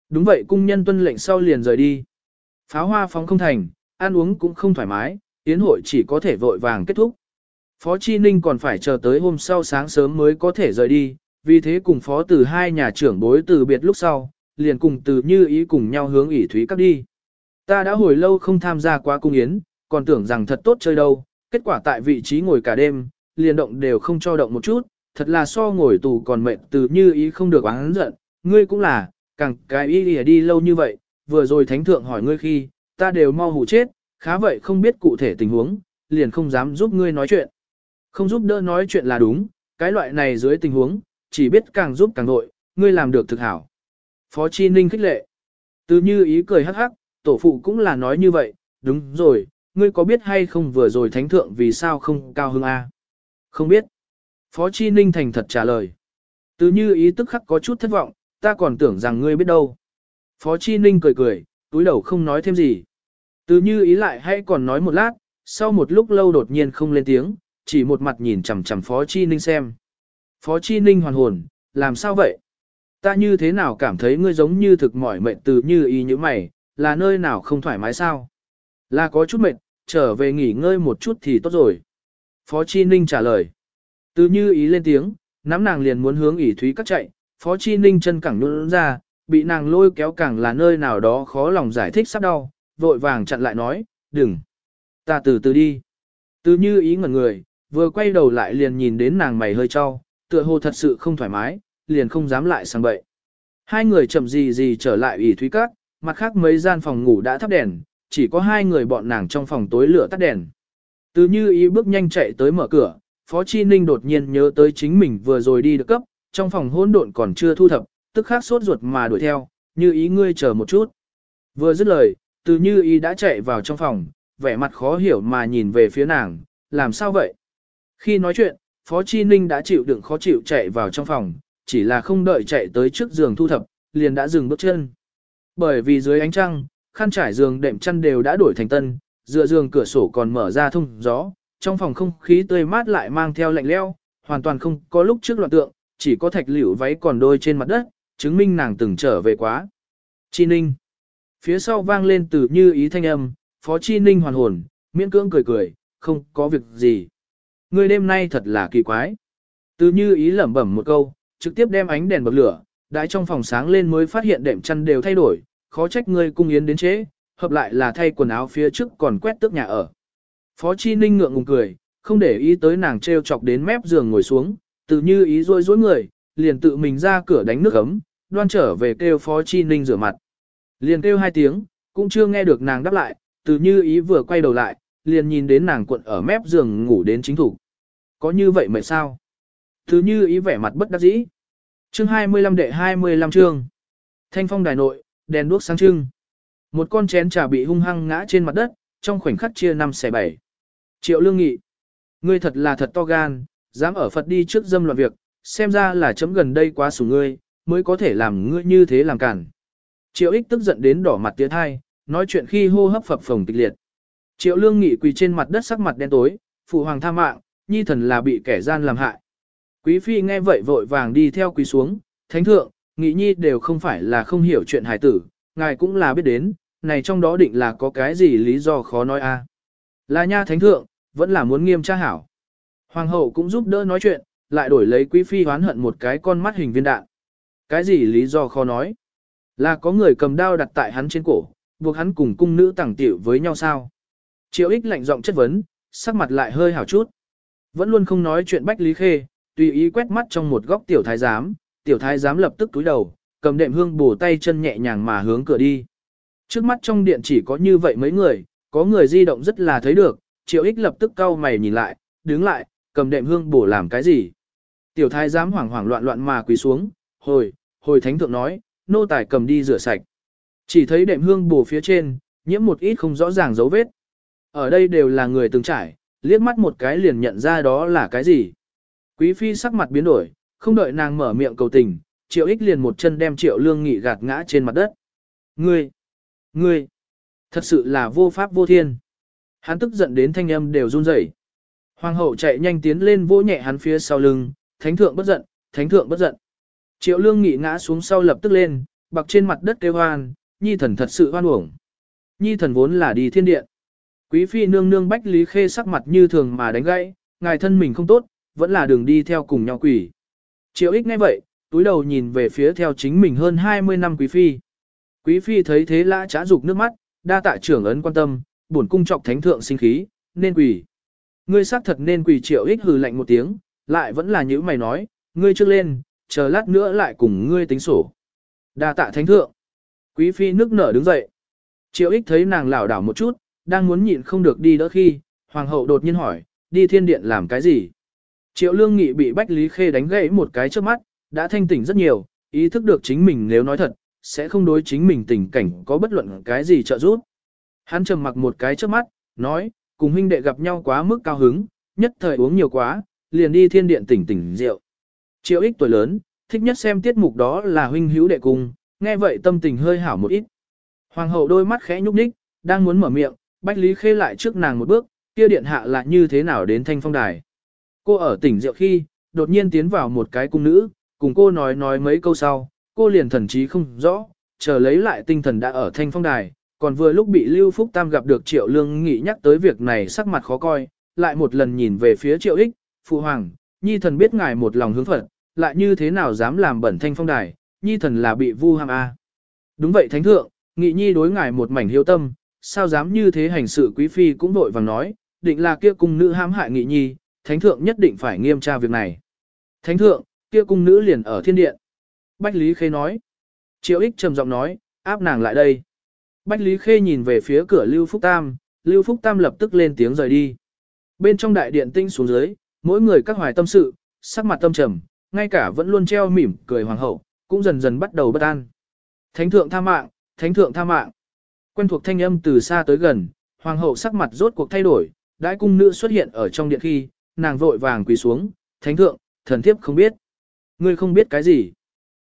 Đúng vậy cung nhân tuân lệnh sau liền rời đi. Pháo hoa phóng không thành, ăn uống cũng không thoải mái, tiến hội chỉ có thể vội vàng kết thúc. Phó Chi Ninh còn phải chờ tới hôm sau sáng sớm mới có thể rời đi, vì thế cùng phó từ hai nhà trưởng bối từ biệt lúc sau, liền cùng từ như ý cùng nhau hướng ỉ thúy các đi. Ta đã hồi lâu không tham gia quá cung yến, còn tưởng rằng thật tốt chơi đâu, kết quả tại vị trí ngồi cả đêm, liền động đều không cho động một chút, thật là so ngồi tù còn mệt từ như ý không được oán giận, ngươi cũng là, càng cái ý đi, đi lâu như vậy, vừa rồi thánh thượng hỏi ngươi khi, ta đều mau hủ chết, khá vậy không biết cụ thể tình huống, liền không dám giúp ngươi nói chuyện. Không giúp đỡ nói chuyện là đúng, cái loại này dưới tình huống, chỉ biết càng giúp càng nội, ngươi làm được thực hảo. Phó Chi Ninh khích lệ. Từ như ý cười hắc hắc, tổ phụ cũng là nói như vậy, đúng rồi, ngươi có biết hay không vừa rồi thánh thượng vì sao không cao hưng A? Không biết. Phó Chi Ninh thành thật trả lời. Từ như ý tức khắc có chút thất vọng, ta còn tưởng rằng ngươi biết đâu. Phó Chi Ninh cười cười, túi đầu không nói thêm gì. Từ như ý lại hay còn nói một lát, sau một lúc lâu đột nhiên không lên tiếng, chỉ một mặt nhìn chằm chằm Phó Chi Ninh xem. Phó Chi Ninh hoàn hồn, làm sao vậy? Ta như thế nào cảm thấy ngươi giống như thực mỏi mệt từ như ý như mày, là nơi nào không thoải mái sao? Là có chút mệt, trở về nghỉ ngơi một chút thì tốt rồi. Phó Chi Ninh trả lời. Từ như ý lên tiếng, nắm nàng liền muốn hướng ỉ thúy cắt chạy, Phó Chi Ninh chân cẳng nhún ra, bị nàng lôi kéo càng là nơi nào đó khó lòng giải thích sắp đau, vội vàng chặn lại nói, đừng. Ta từ từ đi. Từ như ý ngẩn người, vừa quay đầu lại liền nhìn đến nàng mày hơi cho, tựa hồ thật sự không thoải mái, liền không dám lại sang bậy. Hai người chậm gì gì trở lại ủy thúy cát, mặt khác mấy gian phòng ngủ đã thắp đèn, chỉ có hai người bọn nàng trong phòng tối lửa tắt đèn. Từ như ý bước nhanh chạy tới mở cửa, Phó Chi Ninh đột nhiên nhớ tới chính mình vừa rồi đi được cấp, trong phòng hỗn độn còn chưa thu thập, tức khắc sốt ruột mà đuổi theo, như ý ngươi chờ một chút. Vừa dứt lời, từ như ý đã chạy vào trong phòng, vẻ mặt khó hiểu mà nhìn về phía nàng, làm sao vậy? Khi nói chuyện, Phó Chi Ninh đã chịu đựng khó chịu chạy vào trong phòng, chỉ là không đợi chạy tới trước giường thu thập, liền đã dừng bước chân. Bởi vì dưới ánh trăng, khăn trải giường đệm chăn đều đã đổi thành tân, dựa giường cửa sổ còn mở ra thông gió, trong phòng không khí tươi mát lại mang theo lạnh leo, hoàn toàn không có lúc trước loạn tượng, chỉ có thạch liễu váy còn đôi trên mặt đất, chứng minh nàng từng trở về quá. Chi Ninh. Phía sau vang lên từ như ý thanh âm, Phó Chi Ninh hoàn hồn, miễn cưỡng cười cười, không có việc gì. Người đêm nay thật là kỳ quái. Từ như ý lẩm bẩm một câu, trực tiếp đem ánh đèn bật lửa, đãi trong phòng sáng lên mới phát hiện đệm chăn đều thay đổi, khó trách ngươi cung yến đến chế, hợp lại là thay quần áo phía trước còn quét tước nhà ở. Phó Chi Ninh ngượng ngùng cười, không để ý tới nàng treo chọc đến mép giường ngồi xuống, từ như ý rôi rối người, liền tự mình ra cửa đánh nước ấm, đoan trở về kêu Phó Chi Ninh rửa mặt. Liền kêu hai tiếng, cũng chưa nghe được nàng đáp lại, từ như ý vừa quay đầu lại, liền nhìn đến nàng cuộn ở mép giường ngủ đến chính thủ. Có như vậy mệt sao? Thứ như ý vẻ mặt bất đắc dĩ. Chương 25 đệ 25 chương. Thanh phong đài nội, đèn đuốc sáng trưng. Một con chén trà bị hung hăng ngã trên mặt đất, trong khoảnh khắc chia năm xẻ bảy. Triệu lương nghị. Ngươi thật là thật to gan, dám ở Phật đi trước dâm loạn việc, xem ra là chấm gần đây quá sủng ngươi, mới có thể làm ngươi như thế làm cản. Triệu ích tức giận đến đỏ mặt tiến hai, nói chuyện khi hô hấp phập phồng kịch liệt. Triệu lương nghị quỳ trên mặt đất sắc mặt đen tối, phụ hoàng tha mạng, nhi thần là bị kẻ gian làm hại. Quý phi nghe vậy vội vàng đi theo quý xuống, thánh thượng, nghị nhi đều không phải là không hiểu chuyện hài tử, ngài cũng là biết đến, này trong đó định là có cái gì lý do khó nói a. Là nha thánh thượng, vẫn là muốn nghiêm tra hảo. Hoàng hậu cũng giúp đỡ nói chuyện, lại đổi lấy quý phi hoán hận một cái con mắt hình viên đạn. Cái gì lý do khó nói? Là có người cầm đao đặt tại hắn trên cổ, buộc hắn cùng cung nữ tẳng tiểu với nhau sao? Triệu ích lạnh giọng chất vấn, sắc mặt lại hơi hảo chút. Vẫn luôn không nói chuyện Bách Lý Khê, tùy ý quét mắt trong một góc tiểu thái giám, tiểu thái giám lập tức túi đầu, cầm đệm hương bổ tay chân nhẹ nhàng mà hướng cửa đi. Trước mắt trong điện chỉ có như vậy mấy người, có người di động rất là thấy được, triệu ích lập tức cau mày nhìn lại, đứng lại, cầm đệm hương bổ làm cái gì. Tiểu thái giám hoảng hoảng loạn loạn mà quỳ xuống, hồi, hồi thánh thượng nói, nô tài cầm đi rửa sạch. Chỉ thấy đệm hương bổ phía trên, nhiễm một ít không rõ ràng dấu vết. Ở đây đều là người từng trải, liếc mắt một cái liền nhận ra đó là cái gì. Quý phi sắc mặt biến đổi, không đợi nàng mở miệng cầu tình, triệu ích liền một chân đem triệu lương nghị gạt ngã trên mặt đất. Ngươi! Ngươi! Thật sự là vô pháp vô thiên. Hắn tức giận đến thanh âm đều run rẩy. Hoàng hậu chạy nhanh tiến lên vỗ nhẹ hắn phía sau lưng, thánh thượng bất giận, thánh thượng bất giận. Triệu lương nghị ngã xuống sau lập tức lên, bạc trên mặt đất kêu hoan, nhi thần thật sự hoan uổng. Nhi thần vốn là đi thiên điện. Quý phi nương nương bách lý khê sắc mặt như thường mà đánh gãy, ngài thân mình không tốt, vẫn là đường đi theo cùng nhau quỷ. Triệu ích ngay vậy, túi đầu nhìn về phía theo chính mình hơn 20 năm quý phi. Quý phi thấy thế lã trá dục nước mắt, đa tạ trưởng ấn quan tâm, bổn cung trọc thánh thượng sinh khí, nên quỷ. Ngươi xác thật nên quỷ triệu ích hừ lạnh một tiếng, lại vẫn là những mày nói, ngươi trước lên, chờ lát nữa lại cùng ngươi tính sổ. Đa tạ thánh thượng. Quý phi nước nở đứng dậy. Triệu ích thấy nàng lảo đảo một chút, đang muốn nhịn không được đi đỡ khi, hoàng hậu đột nhiên hỏi, đi thiên điện làm cái gì? Triệu lương nghị bị Bách Lý Khê đánh gãy một cái trước mắt, đã thanh tỉnh rất nhiều, ý thức được chính mình nếu nói thật, sẽ không đối chính mình tình cảnh có bất luận cái gì trợ giúp. Hắn trầm mặc một cái trước mắt, nói, cùng huynh đệ gặp nhau quá mức cao hứng, nhất thời uống nhiều quá, liền đi thiên điện tỉnh tỉnh rượu. Triệu ích tuổi lớn, thích nhất xem tiết mục đó là huynh hữu đệ cùng nghe vậy tâm tình hơi hảo một ít. Hoàng hậu đôi mắt khẽ nhúc nhích, đang muốn mở miệng, Bách Lý Khê lại trước nàng một bước, kia điện hạ là như thế nào đến thanh phong đài. Cô ở tỉnh rượu khi, đột nhiên tiến vào một cái cung nữ, cùng cô nói nói mấy câu sau, cô liền thần trí không rõ, chờ lấy lại tinh thần đã ở thanh phong đài, còn vừa lúc bị Lưu Phúc Tam gặp được Triệu Lương Nghị nhắc tới việc này sắc mặt khó coi, lại một lần nhìn về phía Triệu Ích, Phụ Hoàng, Nhi thần biết ngài một lòng hướng Phật, lại như thế nào dám làm bẩn thanh phong đài, Nhi thần là bị vu ham a. Đúng vậy Thánh Thượng, Nghị Nhi đối ngài một mảnh hiếu tâm, sao dám như thế hành sự Quý Phi cũng vội vàng nói, định là kia cung nữ hãm hại Nghị Nhi, Thánh Thượng nhất định phải nghiêm tra việc này. Thánh Thượng, kia cung nữ liền ở thiên điện. Bách Lý Khê nói. Triệu ích trầm giọng nói, áp nàng lại đây. Bách Lý Khê nhìn về phía cửa Lưu Phúc Tam, Lưu Phúc Tam lập tức lên tiếng rời đi. Bên trong đại điện tinh xuống dưới, mỗi người các hoài tâm sự, sắc mặt tâm trầm, ngay cả vẫn luôn treo mỉm cười hoàng hậu, cũng dần dần bắt đầu bất an. Thánh thượng tha mạng, thánh thượng tha mạng. Quen thuộc thanh âm từ xa tới gần, hoàng hậu sắc mặt rốt cuộc thay đổi, đại cung nữ xuất hiện ở trong điện khi, nàng vội vàng quỳ xuống, thánh thượng, thần thiếp không biết. Ngươi không biết cái gì.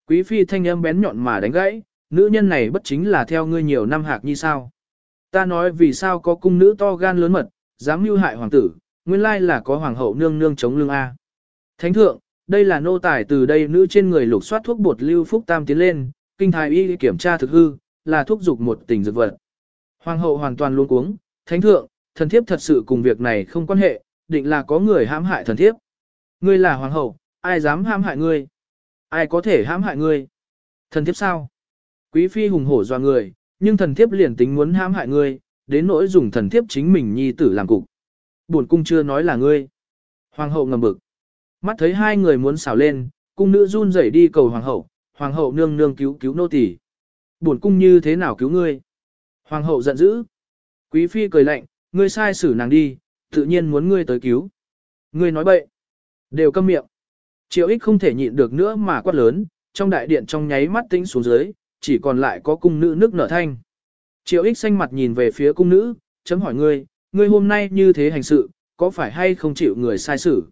Quý phi thanh âm bén nhọn mà đánh gãy, nữ nhân này bất chính là theo ngươi nhiều năm hạc như sao. Ta nói vì sao có cung nữ to gan lớn mật, dám mưu hại hoàng tử, nguyên lai là có hoàng hậu nương nương chống lưng A. Thánh thượng, đây là nô tài từ đây nữ trên người lục soát thuốc bột lưu phúc tam tiến lên, kinh thái y kiểm tra thực hư, là thuốc dục một tình dược vật. Hoàng hậu hoàn toàn luôn cuống, thánh thượng, thần thiếp thật sự cùng việc này không quan hệ, định là có người hãm hại thần thiếp. Ngươi là hoàng hậu, ai dám hãm hại ngươi? Ai có thể hãm hại ngươi? Thần thiếp sao? Quý phi hùng hổ doa người, nhưng thần thiếp liền tính muốn hãm hại ngươi, đến nỗi dùng thần thiếp chính mình nhi tử làm cục. Buồn cung chưa nói là ngươi. Hoàng hậu ngầm bực. Mắt thấy hai người muốn xảo lên, cung nữ run rẩy đi cầu hoàng hậu, hoàng hậu nương nương cứu cứu nô tỳ. Buồn cung như thế nào cứu ngươi? Hoàng hậu giận dữ. Quý phi cười lạnh, ngươi sai xử nàng đi, tự nhiên muốn ngươi tới cứu. Ngươi nói bậy. Đều câm miệng. Triệu ích không thể nhịn được nữa mà quát lớn, trong đại điện trong nháy mắt tĩnh xuống dưới, chỉ còn lại có cung nữ nước nở thanh. Triệu ích xanh mặt nhìn về phía cung nữ, chấm hỏi ngươi, ngươi hôm nay như thế hành sự, có phải hay không chịu người sai xử?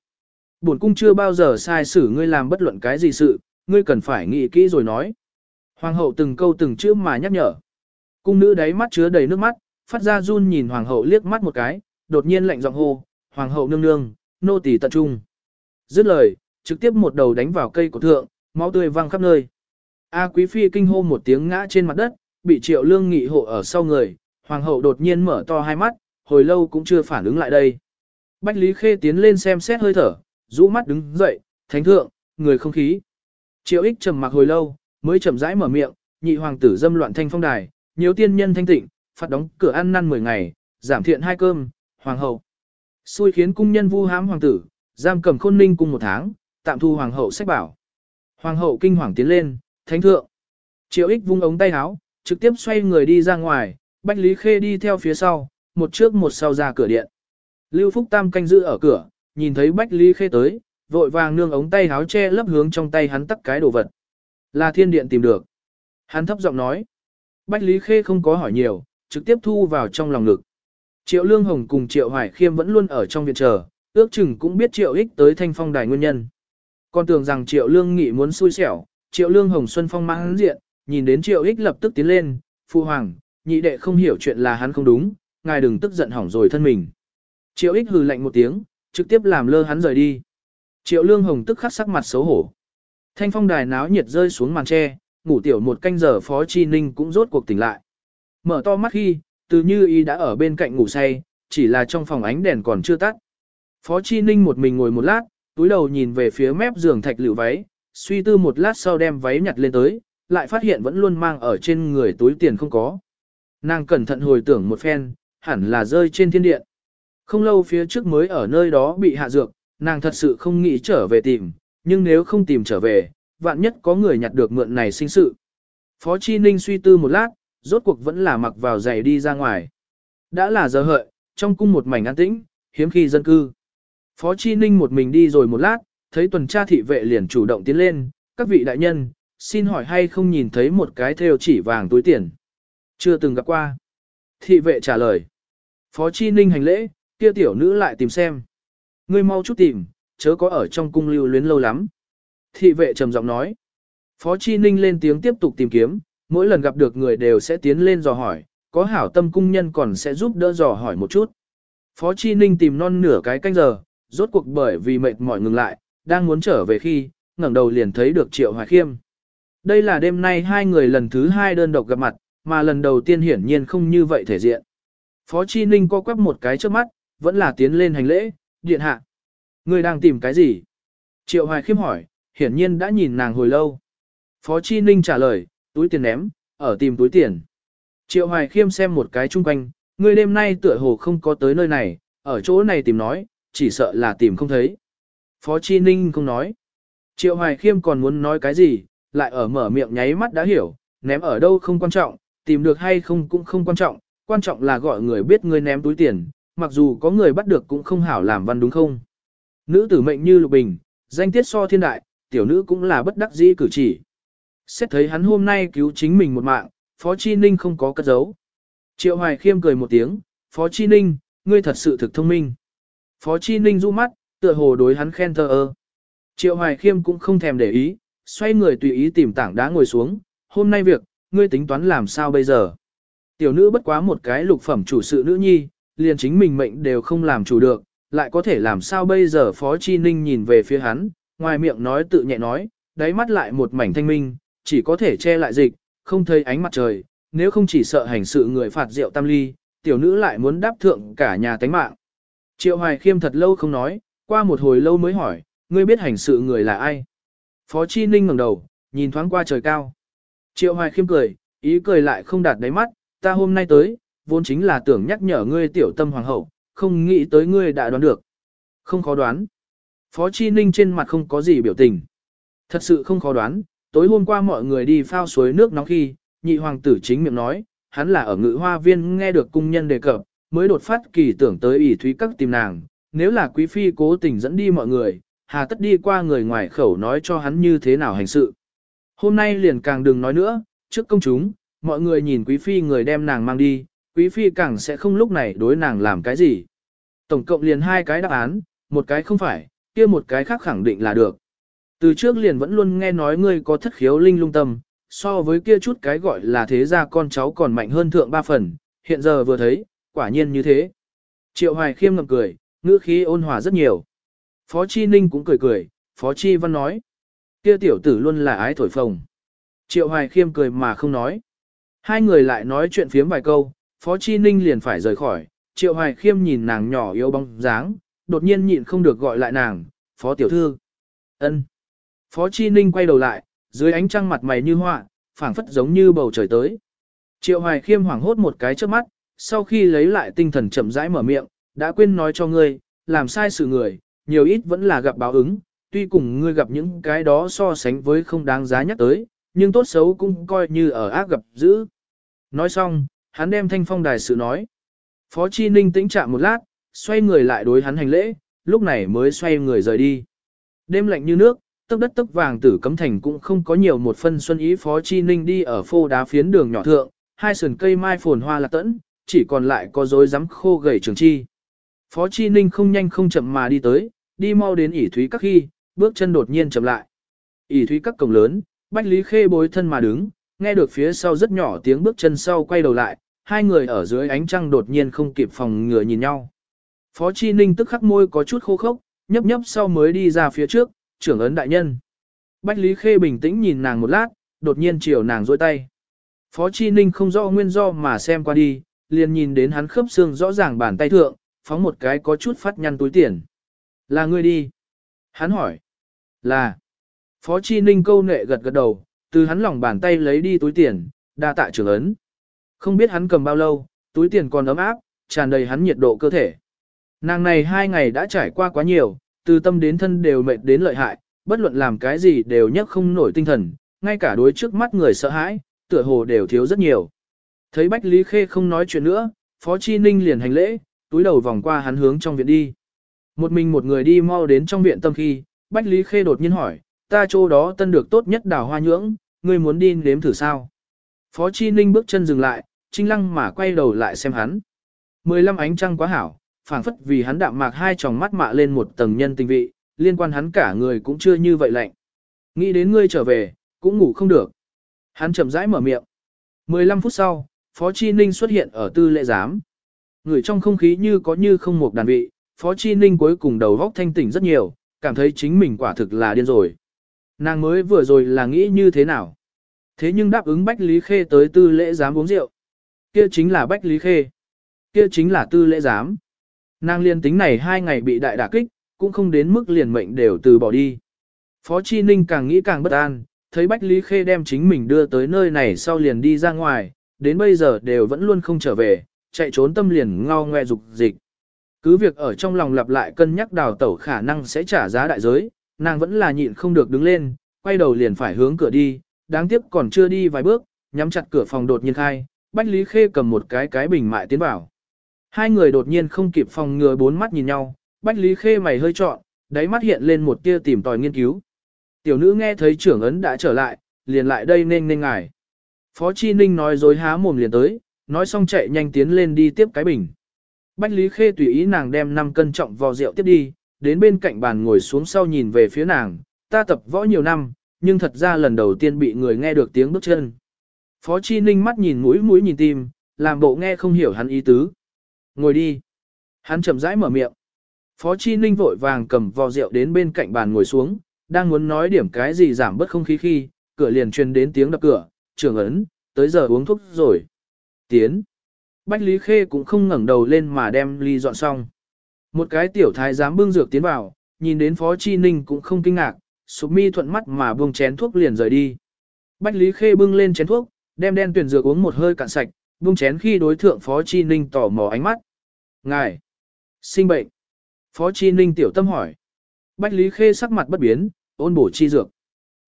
Bổn cung chưa bao giờ sai xử ngươi làm bất luận cái gì sự, ngươi cần phải nghĩ kỹ rồi nói. Hoàng hậu từng câu từng chữ mà nhắc nhở. Cung nữ đáy mắt chứa đầy nước mắt, phát ra run nhìn hoàng hậu liếc mắt một cái, đột nhiên lạnh giọng hô, hoàng hậu nương nương, nô tỳ tận trung. Dứt lời, trực tiếp một đầu đánh vào cây của thượng, máu tươi văng khắp nơi. A quý phi kinh hô một tiếng ngã trên mặt đất, bị triệu lương nghị hộ ở sau người, hoàng hậu đột nhiên mở to hai mắt, hồi lâu cũng chưa phản ứng lại đây. Bách Lý Khê tiến lên xem xét hơi thở, rũ mắt đứng dậy, thánh thượng, người không khí. Triệu ích trầm mặc hồi lâu, mới chậm rãi mở miệng, nhị hoàng tử dâm loạn thanh phong đài, nhiều tiên nhân thanh tịnh, phạt đóng cửa ăn năn 10 ngày, giảm thiện hai cơm, hoàng hậu. Xui khiến cung nhân vu hãm hoàng tử, Giam cầm khôn ninh cùng một tháng, tạm thu hoàng hậu sách bảo. Hoàng hậu kinh hoàng tiến lên, thánh thượng. Triệu ích vung ống tay áo, trực tiếp xoay người đi ra ngoài, Bách Lý Khê đi theo phía sau, một trước một sau ra cửa điện. Lưu Phúc Tam canh giữ ở cửa, nhìn thấy Bách Lý Khê tới, vội vàng nương ống tay áo che lấp hướng trong tay hắn tắt cái đồ vật. Là thiên điện tìm được. Hắn thấp giọng nói. Bách Lý Khê không có hỏi nhiều, trực tiếp thu vào trong lòng ngực. Triệu Lương Hồng cùng Triệu Hoài Khiêm vẫn luôn ở trong viện chờ, ước chừng cũng biết Triệu Ích tới thanh phong đài nguyên nhân. Còn tưởng rằng Triệu Lương Nghị muốn xui xẻo, Triệu Lương Hồng Xuân Phong mang hắn diện, nhìn đến Triệu Ích lập tức tiến lên, Phu Hoàng, nhị đệ không hiểu chuyện là hắn không đúng, ngài đừng tức giận hỏng rồi thân mình. Triệu Ích hừ lạnh một tiếng, trực tiếp làm lơ hắn rời đi. Triệu Lương Hồng tức khắc sắc mặt xấu hổ. Thanh phong đài náo nhiệt rơi xuống màn tre, ngủ tiểu một canh giờ Phó Chi Ninh cũng rốt cuộc tỉnh lại. Mở to mắt khi, từ như y đã ở bên cạnh ngủ say, chỉ là trong phòng ánh đèn còn chưa tắt. Phó Chi Ninh một mình ngồi một lát, túi đầu nhìn về phía mép giường thạch lựu váy, suy tư một lát sau đem váy nhặt lên tới, lại phát hiện vẫn luôn mang ở trên người túi tiền không có. Nàng cẩn thận hồi tưởng một phen, hẳn là rơi trên thiên điện. Không lâu phía trước mới ở nơi đó bị hạ dược, nàng thật sự không nghĩ trở về tìm, nhưng nếu không tìm trở về, vạn nhất có người nhặt được mượn này sinh sự. Phó Chi Ninh suy tư một lát, rốt cuộc vẫn là mặc vào giày đi ra ngoài. Đã là giờ hợi, trong cung một mảnh an tĩnh, hiếm khi dân cư. Phó Chi Ninh một mình đi rồi một lát, thấy tuần tra thị vệ liền chủ động tiến lên, các vị đại nhân, xin hỏi hay không nhìn thấy một cái theo chỉ vàng túi tiền. Chưa từng gặp qua. Thị vệ trả lời. Phó Chi Ninh hành lễ, kia tiểu nữ lại tìm xem. Ngươi mau chút tìm, chớ có ở trong cung lưu luyến lâu lắm. Thị vệ trầm giọng nói. Phó Chi Ninh lên tiếng tiếp tục tìm kiếm, mỗi lần gặp được người đều sẽ tiến lên dò hỏi, có hảo tâm cung nhân còn sẽ giúp đỡ dò hỏi một chút. Phó Chi Ninh tìm non nửa cái canh giờ, rốt cuộc bởi vì mệt mỏi ngừng lại, đang muốn trở về khi, ngẩng đầu liền thấy được Triệu Hoài Khiêm. Đây là đêm nay hai người lần thứ hai đơn độc gặp mặt, mà lần đầu tiên hiển nhiên không như vậy thể diện. Phó Chi Ninh co quắp một cái trước mắt, vẫn là tiến lên hành lễ, điện hạ. Ngươi đang tìm cái gì? Triệu Hoài Khiêm hỏi, hiển nhiên đã nhìn nàng hồi lâu. Phó Chi Ninh trả lời, túi tiền ném, ở tìm túi tiền. Triệu Hoài Khiêm xem một cái chung quanh, Ngươi đêm nay tựa hồ không có tới nơi này, ở chỗ này tìm nói, chỉ sợ là tìm không thấy. Phó Chi Ninh không nói. Triệu Hoài Khiêm còn muốn nói cái gì, lại ở mở miệng nháy mắt đã hiểu, ném ở đâu không quan trọng, tìm được hay không cũng không quan trọng, quan trọng là gọi người biết người ném túi tiền, mặc dù có người bắt được cũng không hảo làm văn đúng không. Nữ tử mệnh như lục bình, danh tiết so thiên đại, tiểu nữ cũng là bất đắc dĩ cử chỉ. Xét thấy hắn hôm nay cứu chính mình một mạng, Phó Chi Ninh không có cất giấu. Triệu Hoài Khiêm cười một tiếng, Phó Chi Ninh, ngươi thật sự thực thông minh. Phó Chi Ninh ru mắt, tựa hồ đối hắn khen thơ ơ. Triệu Hoài Khiêm cũng không thèm để ý, xoay người tùy ý tìm tảng đá ngồi xuống, hôm nay việc, ngươi tính toán làm sao bây giờ. Tiểu nữ bất quá một cái lục phẩm chủ sự nữ nhi, liền chính mình mệnh đều không làm chủ được, lại có thể làm sao bây giờ Phó Chi Ninh nhìn về phía hắn, ngoài miệng nói tự nhẹ nói, đáy mắt lại một mảnh thanh minh, chỉ có thể che lại dịch, không thấy ánh mặt trời, nếu không chỉ sợ hành sự người phạt rượu tam ly, tiểu nữ lại muốn đáp thượng cả nhà tánh mạng. Triệu Hoài Khiêm thật lâu không nói, qua một hồi lâu mới hỏi, ngươi biết hành sự người là ai? Phó Chi Ninh ngẩng đầu, nhìn thoáng qua trời cao. Triệu Hoài Khiêm cười, ý cười lại không đạt đáy mắt, ta hôm nay tới, vốn chính là tưởng nhắc nhở ngươi tiểu tâm hoàng hậu, không nghĩ tới ngươi đã đoán được. Không khó đoán. Phó Chi Ninh trên mặt không có gì biểu tình. Thật sự không khó đoán, tối hôm qua mọi người đi phao suối nước nóng khi, nhị hoàng tử chính miệng nói, hắn là ở ngự hoa viên nghe được cung nhân đề cập, mới đột phát kỳ tưởng tới ỷ thúy các tìm nàng, nếu là quý phi cố tình dẫn đi mọi người, hà tất đi qua người ngoài khẩu nói cho hắn như thế nào hành sự. Hôm nay liền càng đừng nói nữa, trước công chúng, mọi người nhìn quý phi người đem nàng mang đi, quý phi càng sẽ không lúc này đối nàng làm cái gì. Tổng cộng liền hai cái đáp án, một cái không phải, kia một cái khác khẳng định là được. Từ trước liền vẫn luôn nghe nói ngươi có thất khiếu linh lung tâm, so với kia chút cái gọi là thế gia con cháu còn mạnh hơn thượng ba phần, hiện giờ vừa thấy, quả nhiên như thế. Triệu Hoài Khiêm ngậm cười, ngữ khí ôn hòa rất nhiều. Phó Chi Ninh cũng cười cười, Phó Chi Văn nói. Kia tiểu tử luôn là ái thổi phồng. Triệu Hoài Khiêm cười mà không nói. Hai người lại nói chuyện phiếm vài câu, Phó Chi Ninh liền phải rời khỏi. Triệu Hoài Khiêm nhìn nàng nhỏ yếu bóng dáng, đột nhiên nhịn không được gọi lại nàng, Phó Tiểu Thư. ân Phó Chi Ninh quay đầu lại, dưới ánh trăng mặt mày như họa, phảng phất giống như bầu trời tới. Triệu Hoài Khiêm hoảng hốt một cái trước mắt, sau khi lấy lại tinh thần chậm rãi mở miệng, đã quên nói cho ngươi, làm sai sự người, nhiều ít vẫn là gặp báo ứng, tuy cùng ngươi gặp những cái đó so sánh với không đáng giá nhắc tới, nhưng tốt xấu cũng coi như ở ác gặp dữ. Nói xong, hắn đem thanh phong đài sự nói. Phó Chi Ninh tĩnh chạm một lát, xoay người lại đối hắn hành lễ, lúc này mới xoay người rời đi. Đêm lạnh như nước, tốc đất tốc vàng tử cấm thành cũng không có nhiều một phân xuân ý Phó Chi Ninh đi ở phô đá phiến đường nhỏ thượng, hai sườn cây mai phồn hoa lạc tẫn, chỉ còn lại có rối rắm khô gầy trường chi. Phó Chi Ninh không nhanh không chậm mà đi tới, đi mau đến ỉ thúy các khi, bước chân đột nhiên chậm lại. ỉ thúy các cổng lớn, Bách Lý Khê bối thân mà đứng, nghe được phía sau rất nhỏ tiếng bước chân sau quay đầu lại, hai người ở dưới ánh trăng đột nhiên không kịp phòng ngừa nhìn nhau. Phó Chi Ninh tức khắc môi có chút khô khốc, nhấp nhấp sau mới đi ra phía trước, trưởng ấn đại nhân. Bách Lý Khê bình tĩnh nhìn nàng một lát, đột nhiên chiều nàng dôi tay. Phó Chi Ninh không rõ nguyên do mà xem qua đi, liền nhìn đến hắn khớp xương rõ ràng bàn tay thượng, phóng một cái có chút phát nhăn túi tiền. Là ngươi đi. Hắn hỏi. Là. Phó Chi Ninh câu nệ gật gật đầu, từ hắn lòng bàn tay lấy đi túi tiền, đa tạ trưởng ấn. Không biết hắn cầm bao lâu, túi tiền còn ấm áp, tràn đầy hắn nhiệt độ cơ thể. Nàng này hai ngày đã trải qua quá nhiều, từ tâm đến thân đều mệt đến lợi hại, bất luận làm cái gì đều nhấc không nổi tinh thần, ngay cả đối trước mắt người sợ hãi, tựa hồ đều thiếu rất nhiều. Thấy Bách Lý Khê không nói chuyện nữa, Phó Chi Ninh liền hành lễ, túi đầu vòng qua hắn hướng trong viện đi. Một mình một người đi mau đến trong viện tâm khi, Bách Lý Khê đột nhiên hỏi, ta chỗ đó tân được tốt nhất đào hoa nhưỡng, ngươi muốn đi nếm thử sao? Phó Chi Ninh bước chân dừng lại, trinh lăng mà quay đầu lại xem hắn. Mười lăm ánh trăng quá hảo, phảng phất vì hắn đạm mạc hai tròng mắt mạ lên một tầng nhân tình vị, liên quan hắn cả người cũng chưa như vậy lạnh. Nghĩ đến ngươi trở về, cũng ngủ không được. Hắn chậm rãi mở miệng. 15 phút sau, Phó Chi Ninh xuất hiện ở tư lệ giám. Người trong không khí như có như không một đàn vị, Phó Chi Ninh cuối cùng đầu góc thanh tỉnh rất nhiều, cảm thấy chính mình quả thực là điên rồi. Nàng mới vừa rồi là nghĩ như thế nào? Thế nhưng đáp ứng Bách Lý Khê tới tư lễ giám uống rượu. Kia chính là Bách Lý Khê. Kia chính là tư lễ giám. Nàng liên tính này hai ngày bị đại đả kích, cũng không đến mức liền mệnh đều từ bỏ đi. Phó Chi Ninh càng nghĩ càng bất an, thấy Bách Lý Khê đem chính mình đưa tới nơi này sau liền đi ra ngoài, đến bây giờ đều vẫn luôn không trở về, chạy trốn tâm liền ngao ngoe dục dịch. Cứ việc ở trong lòng lặp lại cân nhắc đào tẩu khả năng sẽ trả giá đại giới, nàng vẫn là nhịn không được đứng lên, quay đầu liền phải hướng cửa đi, đáng tiếc còn chưa đi vài bước, nhắm chặt cửa phòng đột nhiên khai, Bách Lý Khê cầm một cái cái bình mại tiến vào. Hai người đột nhiên không kịp phòng ngừa bốn mắt nhìn nhau, Bách Lý Khê mày hơi trọn, đáy mắt hiện lên một tia tìm tòi nghiên cứu. Tiểu nữ nghe thấy trưởng ấn đã trở lại, liền lại đây nên nên ngài. Phó Chi Ninh nói dối há mồm liền tới, nói xong chạy nhanh tiến lên đi tiếp cái bình. Bách Lý Khê tùy ý nàng đem 5 cân trọng vò rượu tiếp đi, đến bên cạnh bàn ngồi xuống sau nhìn về phía nàng, ta tập võ nhiều năm, nhưng thật ra lần đầu tiên bị người nghe được tiếng bước chân. Phó Chi Ninh mắt nhìn mũi mũi nhìn tim, làm bộ nghe không hiểu hắn ý tứ. Ngồi đi. Hắn chậm rãi mở miệng. Phó Chi Ninh vội vàng cầm vò rượu đến bên cạnh bàn ngồi xuống, đang muốn nói điểm cái gì giảm bớt không khí khi, cửa liền truyền đến tiếng đập cửa, trưởng ấn, tới giờ uống thuốc rồi. Tiến. Bách Lý Khê cũng không ngẩng đầu lên mà đem ly dọn xong. Một cái tiểu thái giám bưng dược tiến vào, nhìn đến Phó Chi Ninh cũng không kinh ngạc, sụp mi thuận mắt mà buông chén thuốc liền rời đi. Bách Lý Khê bưng lên chén thuốc, đem đen tuyển dược uống một hơi cạn sạch, buông chén khi đối thượng Phó Chi Ninh tỏ mò ánh mắt. Ngài! Sinh bệnh! Phó Chi Ninh tiểu tâm hỏi. Bách Lý Khê sắc mặt bất biến, ôn bổ chi dược.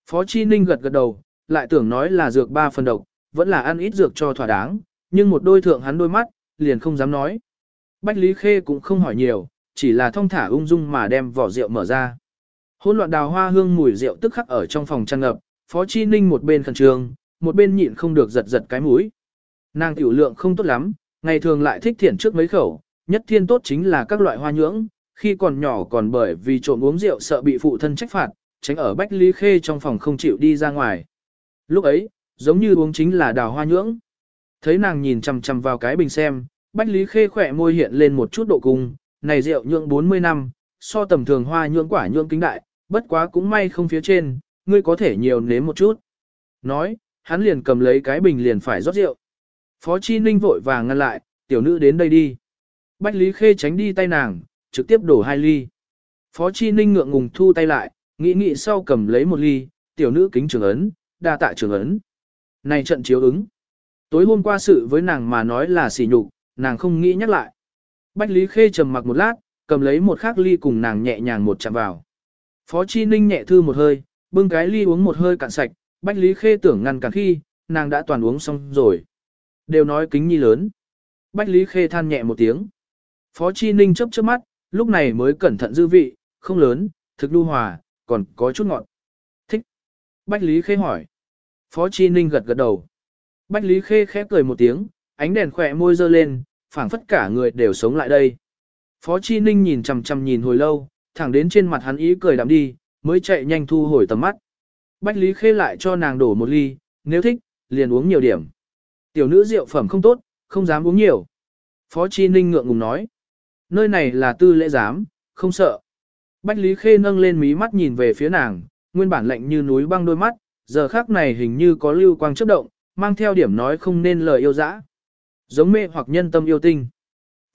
Phó Chi Ninh gật gật đầu, lại tưởng nói là dược ba phần độc, vẫn là ăn ít dược cho thỏa đáng, nhưng một đôi thượng hắn đôi mắt, liền không dám nói. Bách Lý Khê cũng không hỏi nhiều, chỉ là thông thả ung dung mà đem vỏ rượu mở ra hỗn loạn đào hoa hương mùi rượu tức khắc ở trong phòng tràn ngập, Phó Chi Ninh một bên khẩn trương, một bên nhịn không được giật giật cái mũi. Nàng tiểu lượng không tốt lắm, ngày thường lại thích thiện trước mấy khẩu, nhất thiên tốt chính là các loại hoa nhưỡng, khi còn nhỏ còn bởi vì trộm uống rượu sợ bị phụ thân trách phạt, tránh ở Bách Lý Khê trong phòng không chịu đi ra ngoài. Lúc ấy, giống như uống chính là đào hoa nhưỡng. Thấy nàng nhìn chằm chằm vào cái bình xem, Bách Lý Khê khỏe môi hiện lên một chút độ cung, này rượu nhưỡng 40 năm, so tầm thường hoa nhưỡng quả nhưỡng kính đại, bất quá cũng may không phía trên, ngươi có thể nhiều nếm một chút. Nói, hắn liền cầm lấy cái bình liền phải rót rượu. Phó Chi Ninh vội vàng ngăn lại, tiểu nữ đến đây đi. Bách Lý Khê tránh đi tay nàng, trực tiếp đổ hai ly. Phó Chi Ninh ngượng ngùng thu tay lại, nghĩ nghĩ sau cầm lấy một ly, tiểu nữ kính trường ấn, đa tạ trường ấn. Này trận chiếu ứng. Tối hôm qua sự với nàng mà nói là xỉ nhục, nàng không nghĩ nhắc lại. Bách Lý Khê trầm mặc một lát, cầm lấy một khắc ly cùng nàng nhẹ nhàng một chạm vào. Phó Chi Ninh nhẹ thư một hơi, bưng cái ly uống một hơi cạn sạch, Bách Lý Khê tưởng ngăn cản khi, nàng đã toàn uống xong rồi. Đều nói kính nhi lớn. Bách Lý Khê than nhẹ một tiếng. Phó Chi Ninh chớp chớp mắt, lúc này mới cẩn thận dư vị, không lớn, thực đu hòa, còn có chút ngọt. Thích. Bách Lý Khê hỏi. Phó Chi Ninh gật gật đầu. Bách Lý Khê khép cười một tiếng, ánh đèn khỏe môi dơ lên, phảng phất cả người đều sống lại đây. Phó Chi Ninh nhìn chằm chằm nhìn hồi lâu, thẳng đến trên mặt hắn ý cười đạm đi, mới chạy nhanh thu hồi tầm mắt. Bách Lý Khê lại cho nàng đổ một ly, nếu thích, liền uống nhiều điểm. Tiểu nữ rượu phẩm không tốt, không dám uống nhiều. Phó Chi Ninh ngượng ngùng nói. Nơi này là tư lễ giám, không sợ. Bách Lý Khê nâng lên mí mắt nhìn về phía nàng, nguyên bản lạnh như núi băng đôi mắt, giờ khác này hình như có lưu quang chớp động, mang theo điểm nói không nên lời yêu dã. Giống mê hoặc nhân tâm yêu tinh.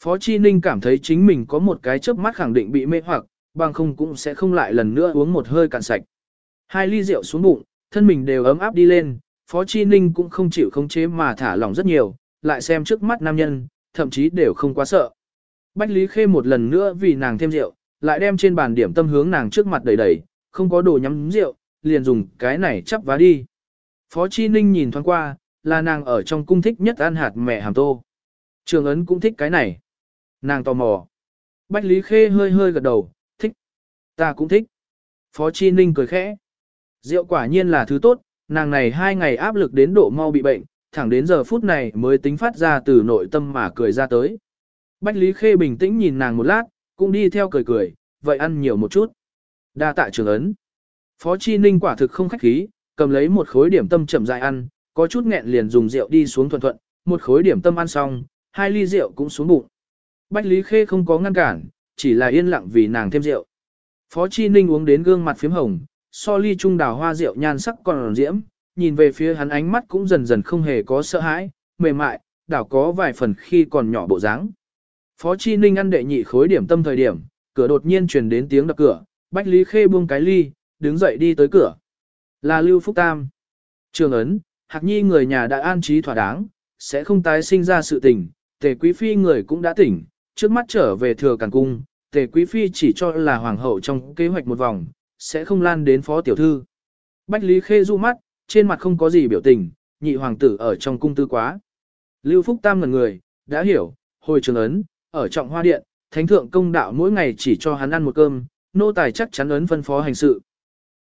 Phó Chi Ninh cảm thấy chính mình có một cái chớp mắt khẳng định bị mê hoặc, bằng không cũng sẽ không lại lần nữa uống một hơi cạn sạch. Hai ly rượu xuống bụng, thân mình đều ấm áp đi lên, Phó Chi Ninh cũng không chịu khống chế mà thả lỏng rất nhiều, lại xem trước mắt nam nhân, thậm chí đều không quá sợ. Bách Lý Khê một lần nữa vì nàng thêm rượu, lại đem trên bàn điểm tâm hướng nàng trước mặt đầy đầy, không có đồ nhắm rượu, liền dùng cái này chắp vá đi. Phó Chi Ninh nhìn thoáng qua, là nàng ở trong cung thích nhất ăn hạt mẹ hàm tô. Trường ấn cũng thích cái này. Nàng tò mò. Bách Lý Khê hơi hơi gật đầu. Ta cũng thích. Phó Chi Ninh cười khẽ. Rượu quả nhiên là thứ tốt, nàng này hai ngày áp lực đến độ mau bị bệnh, thẳng đến giờ phút này mới tính phát ra từ nội tâm mà cười ra tới. Bách Lý Khê bình tĩnh nhìn nàng một lát, cũng đi theo cười cười, vậy ăn nhiều một chút. Đa tạ trường ấn. Phó Chi Ninh quả thực không khách khí, cầm lấy một khối điểm tâm chậm rãi ăn, có chút nghẹn liền dùng rượu đi xuống thuận thuận, một khối điểm tâm ăn xong, hai ly rượu cũng xuống bụng. Bách Lý Khê không có ngăn cản, chỉ là yên lặng vì nàng thêm rượu. Phó Chi Ninh uống đến gương mặt phím hồng, so ly trung đào hoa rượu nhan sắc còn diễm, nhìn về phía hắn ánh mắt cũng dần dần không hề có sợ hãi, mềm mại, đảo có vài phần khi còn nhỏ bộ dáng. Phó Chi Ninh ăn đệ nhị khối điểm tâm thời điểm, cửa đột nhiên truyền đến tiếng đập cửa, Bách Lý Khê buông cái ly, đứng dậy đi tới cửa. Là Lưu Phúc Tam. Trường ấn, Hạc Nhi người nhà đã an trí thỏa đáng, sẽ không tái sinh ra sự tình, tề quý phi người cũng đã tỉnh, trước mắt trở về thừa càng cung, tề quý phi chỉ cho là hoàng hậu trong kế hoạch một vòng, sẽ không lan đến phó tiểu thư. Bách Lý Khê du mắt, trên mặt không có gì biểu tình, nhị hoàng tử ở trong cung tư quá. Lưu Phúc Tam ngần người, đã hiểu, hồi trường ấn, ở trọng hoa điện, thánh thượng công đạo mỗi ngày chỉ cho hắn ăn một cơm, nô tài chắc chắn ấn phân phó hành sự.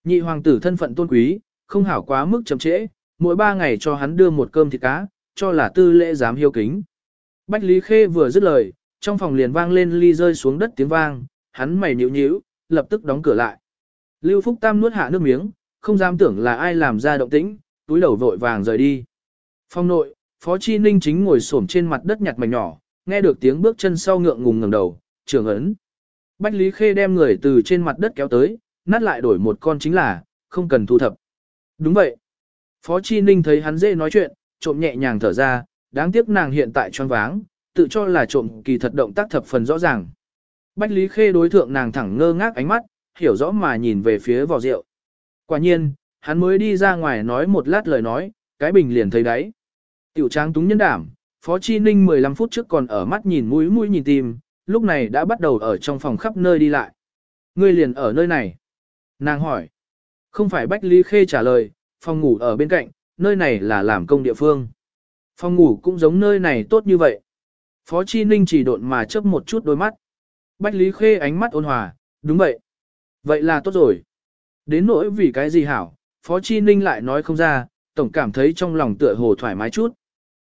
Nhị hoàng tử thân phận tôn quý, không hảo quá mức chậm trễ, mỗi ba ngày cho hắn đưa một cơm thịt cá, cho là tư lễ dám hiếu kính. Bách Lý Khê vừa dứt lời, trong phòng liền vang lên ly rơi xuống đất tiếng vang, hắn mày nhíu nhíu, lập tức đóng cửa lại. Lưu Phúc Tam nuốt hạ nước miếng, không dám tưởng là ai làm ra động tĩnh, túi đầu vội vàng rời đi. Phong nội, Phó Chi Ninh chính ngồi xổm trên mặt đất nhặt mảnh nhỏ, nghe được tiếng bước chân sau ngượng ngùng ngẩng đầu, trưởng ấn. Bách Lý Khê đem người từ trên mặt đất kéo tới, nát lại đổi một con chính là, không cần thu thập. Đúng vậy. Phó Chi Ninh thấy hắn dễ nói chuyện, trộm nhẹ nhàng thở ra, đáng tiếc nàng hiện tại choáng váng, tự cho là trộm kỳ thật động tác thập phần rõ ràng. Bách Lý Khê đối thượng nàng thẳng ngơ ngác ánh mắt, hiểu rõ mà nhìn về phía vò rượu. Quả nhiên, hắn mới đi ra ngoài nói một lát lời nói, cái bình liền thấy đấy. Tiểu trang túng nhân đảm, Phó Chi Ninh 15 phút trước còn ở mắt nhìn mũi mũi nhìn tìm, lúc này đã bắt đầu ở trong phòng khắp nơi đi lại. Ngươi liền ở nơi này. Nàng hỏi. Không phải Bách Lý Khê trả lời, phòng ngủ ở bên cạnh, nơi này là làm công địa phương. Phòng ngủ cũng giống nơi này tốt như vậy. Phó Chi Ninh chỉ độn mà chớp một chút đôi mắt. Bách Lý Khê ánh mắt ôn hòa, đúng vậy. Vậy là tốt rồi. Đến nỗi vì cái gì hảo, Phó Chi Ninh lại nói không ra, tổng cảm thấy trong lòng tựa hồ thoải mái chút.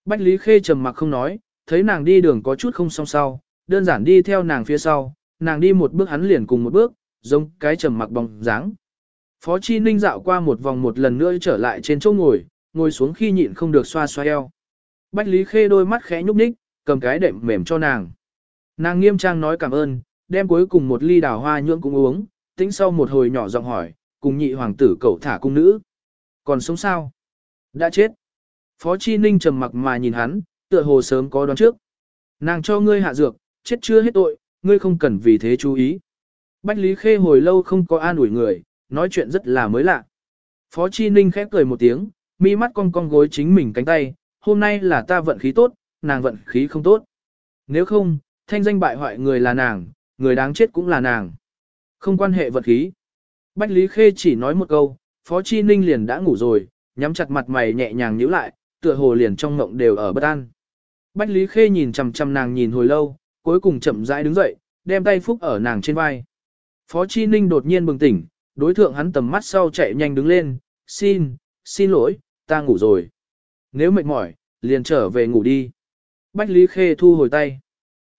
Bách Lý Khê trầm mặc không nói, thấy nàng đi đường có chút không song sau, đơn giản đi theo nàng phía sau, nàng đi một bước hắn liền cùng một bước, giống cái trầm mặc bóng dáng. Phó Chi Ninh dạo qua một vòng một lần nữa trở lại trên chỗ ngồi, ngồi xuống khi nhịn không được xoa xoa eo. Bách Lý Khê đôi mắt khẽ nhúc nhích, cầm cái đệm mềm cho nàng. Nàng nghiêm trang nói cảm ơn, đem cuối cùng một ly đào hoa nhưỡng cũng uống, tính sau một hồi nhỏ giọng hỏi, cùng nhị hoàng tử cậu thả cung nữ. Còn sống sao? Đã chết. Phó Chi Ninh trầm mặc mà nhìn hắn, tựa hồ sớm có đoán trước. Nàng cho ngươi hạ dược, chết chưa hết tội, ngươi không cần vì thế chú ý. Bách Lý Khê hồi lâu không có an ủi người, nói chuyện rất là mới lạ. Phó Chi Ninh khép cười một tiếng, mi mắt cong cong gối chính mình cánh tay, hôm nay là ta vận khí tốt, nàng vận khí không tốt. Nếu không, thanh danh bại hoại người là nàng, người đáng chết cũng là nàng. Không quan hệ vận khí. Bách Lý Khê chỉ nói một câu, Phó Chi Ninh liền đã ngủ rồi, nhắm chặt mặt mày nhẹ nhàng nhíu lại, tựa hồ liền trong mộng đều ở bất an. Bách Lý Khê nhìn chằm chằm nàng nhìn hồi lâu, cuối cùng chậm rãi đứng dậy, đem tay phúc ở nàng trên vai. Phó Chi Ninh đột nhiên bừng tỉnh, đối thượng hắn tầm mắt sau chạy nhanh đứng lên, xin, xin lỗi, ta ngủ rồi. Nếu mệt mỏi, liền trở về ngủ đi. Bách Lý Khê thu hồi tay.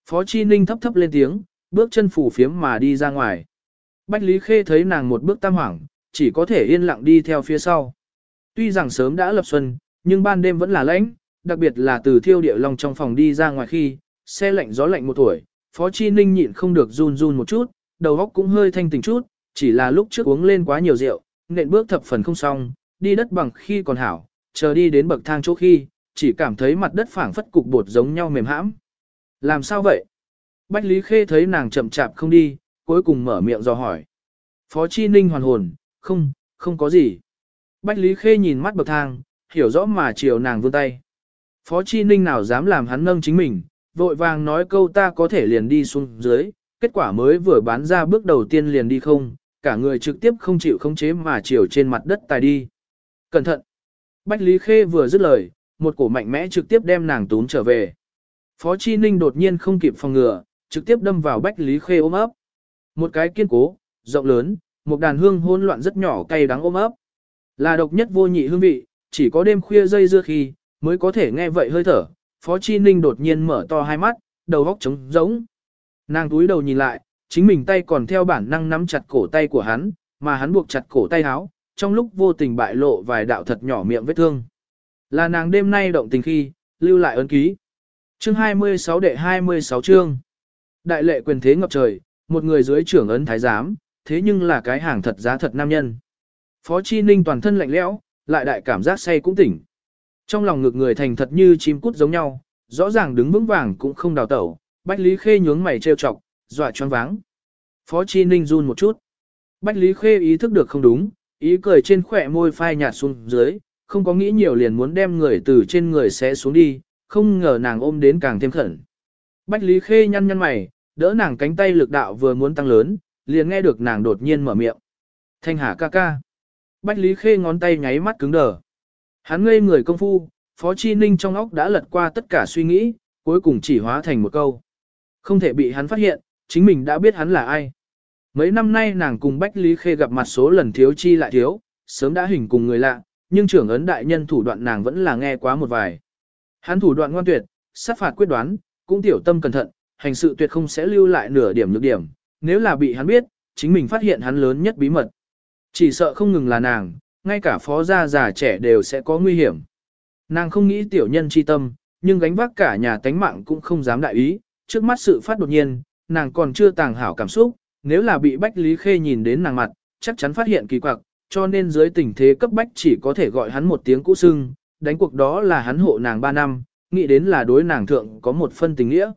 Phó Chi Ninh thấp thấp lên tiếng, bước chân phủ phiếm mà đi ra ngoài. Bách Lý Khê thấy nàng một bước tam hoảng, chỉ có thể yên lặng đi theo phía sau. Tuy rằng sớm đã lập xuân, nhưng ban đêm vẫn là lạnh, đặc biệt là từ thiêu địa long trong phòng đi ra ngoài khi, xe lạnh gió lạnh một tuổi, Phó Chi Ninh nhịn không được run run một chút, đầu óc cũng hơi thanh tỉnh chút, chỉ là lúc trước uống lên quá nhiều rượu, nện bước thập phần không xong, đi đất bằng khi còn hảo, chờ đi đến bậc thang chỗ khi, chỉ cảm thấy mặt đất phảng phất cục bột giống nhau mềm hãm. Làm sao vậy? Bách Lý Khê thấy nàng chậm chạp không đi, cuối cùng mở miệng dò hỏi. Phó Chi Ninh hoàn hồn, không, không có gì. Bách Lý Khê nhìn mắt bậc thang, hiểu rõ mà chiều nàng vươn tay. Phó Chi Ninh nào dám làm hắn nâng chính mình, vội vàng nói câu ta có thể liền đi xuống dưới, kết quả mới vừa bán ra bước đầu tiên liền đi không, cả người trực tiếp không chịu khống chế mà chiều trên mặt đất tài đi. Cẩn thận! Bách Lý Khê vừa dứt lời, một cổ mạnh mẽ trực tiếp đem nàng tún trở về. Phó Chi Ninh đột nhiên không kịp phòng ngừa, trực tiếp đâm vào Bách Lý Khê ôm ấp. Một cái kiên cố, rộng lớn, một đàn hương hỗn loạn rất nhỏ cay đắng ôm ấp. Là độc nhất vô nhị hương vị, chỉ có đêm khuya dây dưa khi, mới có thể nghe vậy hơi thở. Phó Chi Ninh đột nhiên mở to hai mắt, đầu góc trống rỗng. Nàng túi đầu nhìn lại, chính mình tay còn theo bản năng nắm chặt cổ tay của hắn, mà hắn buộc chặt cổ tay áo, trong lúc vô tình bại lộ vài đạo thật nhỏ miệng vết thương. Là nàng đêm nay động tình khi, lưu lại ấn ký. Chương 26 đệ 26 chương. Đại lệ quyền thế ngập trời, một người dưới trưởng ấn thái giám, thế nhưng là cái hàng thật giá thật nam nhân. Phó Chi Ninh toàn thân lạnh lẽo, lại đại cảm giác say cũng tỉnh. Trong lòng ngực người thành thật như chim cút giống nhau, rõ ràng đứng vững vàng cũng không đào tẩu, Bách Lý Khê nhướng mày trêu chọc, dọa choáng váng. Phó Chi Ninh run một chút. Bách Lý Khê ý thức được không đúng, ý cười trên khỏe môi phai nhạt xuống dưới, không có nghĩ nhiều liền muốn đem người từ trên người sẽ xuống đi, không ngờ nàng ôm đến càng thêm khẩn. Bách Lý Khê nhăn nhăn mày, đỡ nàng cánh tay lực đạo vừa muốn tăng lớn, liền nghe được nàng đột nhiên mở miệng. Thanh Hà ca ca. Bách Lý Khê ngón tay nháy mắt cứng đờ. Hắn ngây người công phu, Phó Chi Ninh trong óc đã lật qua tất cả suy nghĩ, cuối cùng chỉ hóa thành một câu. Không thể bị hắn phát hiện, chính mình đã biết hắn là ai. Mấy năm nay nàng cùng Bách Lý Khê gặp mặt số lần thiếu chi lại thiếu, sớm đã hình cùng người lạ, nhưng trưởng ấn đại nhân thủ đoạn nàng vẫn là nghe quá một vài. Hắn thủ đoạn ngoan tuyệt, sát phạt quyết đoán, cũng tiểu tâm cẩn thận, hành sự tuyệt không sẽ lưu lại nửa điểm nhược điểm, nếu là bị hắn biết, chính mình phát hiện hắn lớn nhất bí mật. Chỉ sợ không ngừng là nàng, ngay cả phó gia già trẻ đều sẽ có nguy hiểm. Nàng không nghĩ tiểu nhân chi tâm, nhưng gánh vác cả nhà tánh mạng cũng không dám đại ý, trước mắt sự phát đột nhiên, nàng còn chưa tàng hảo cảm xúc, nếu là bị Bách Lý Khê nhìn đến nàng mặt, chắc chắn phát hiện kỳ quặc, cho nên dưới tình thế cấp bách chỉ có thể gọi hắn một tiếng cũ sưng, đánh cuộc đó là hắn hộ nàng 3 năm, nghĩ đến là đối nàng thượng có một phân tình nghĩa.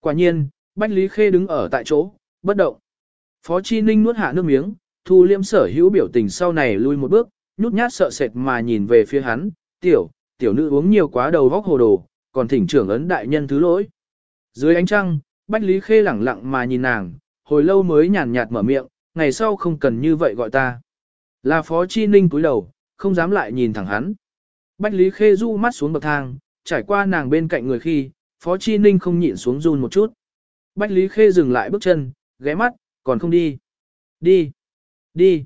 Quả nhiên, Bách Lý Khê đứng ở tại chỗ, bất động. Phó Chi Ninh nuốt hạ nước miếng, thu liêm sở hữu biểu tình sau này lui một bước, nhút nhát sợ sệt mà nhìn về phía hắn, tiểu, tiểu nữ uống nhiều quá đầu vóc hồ đồ, còn thỉnh trưởng ấn đại nhân thứ lỗi. Dưới ánh trăng, Bách Lý Khê lẳng lặng mà nhìn nàng, hồi lâu mới nhàn nhạt mở miệng, ngày sau không cần như vậy gọi ta. Là Phó Chi Ninh cúi đầu, không dám lại nhìn thẳng hắn. Bách Lý Khê du mắt xuống bậc thang, trải qua nàng bên cạnh người khi, Phó Chi Ninh không nhịn xuống run một chút. Bách Lý Khê dừng lại bước chân, ghé mắt, còn không đi. Đi. Đi.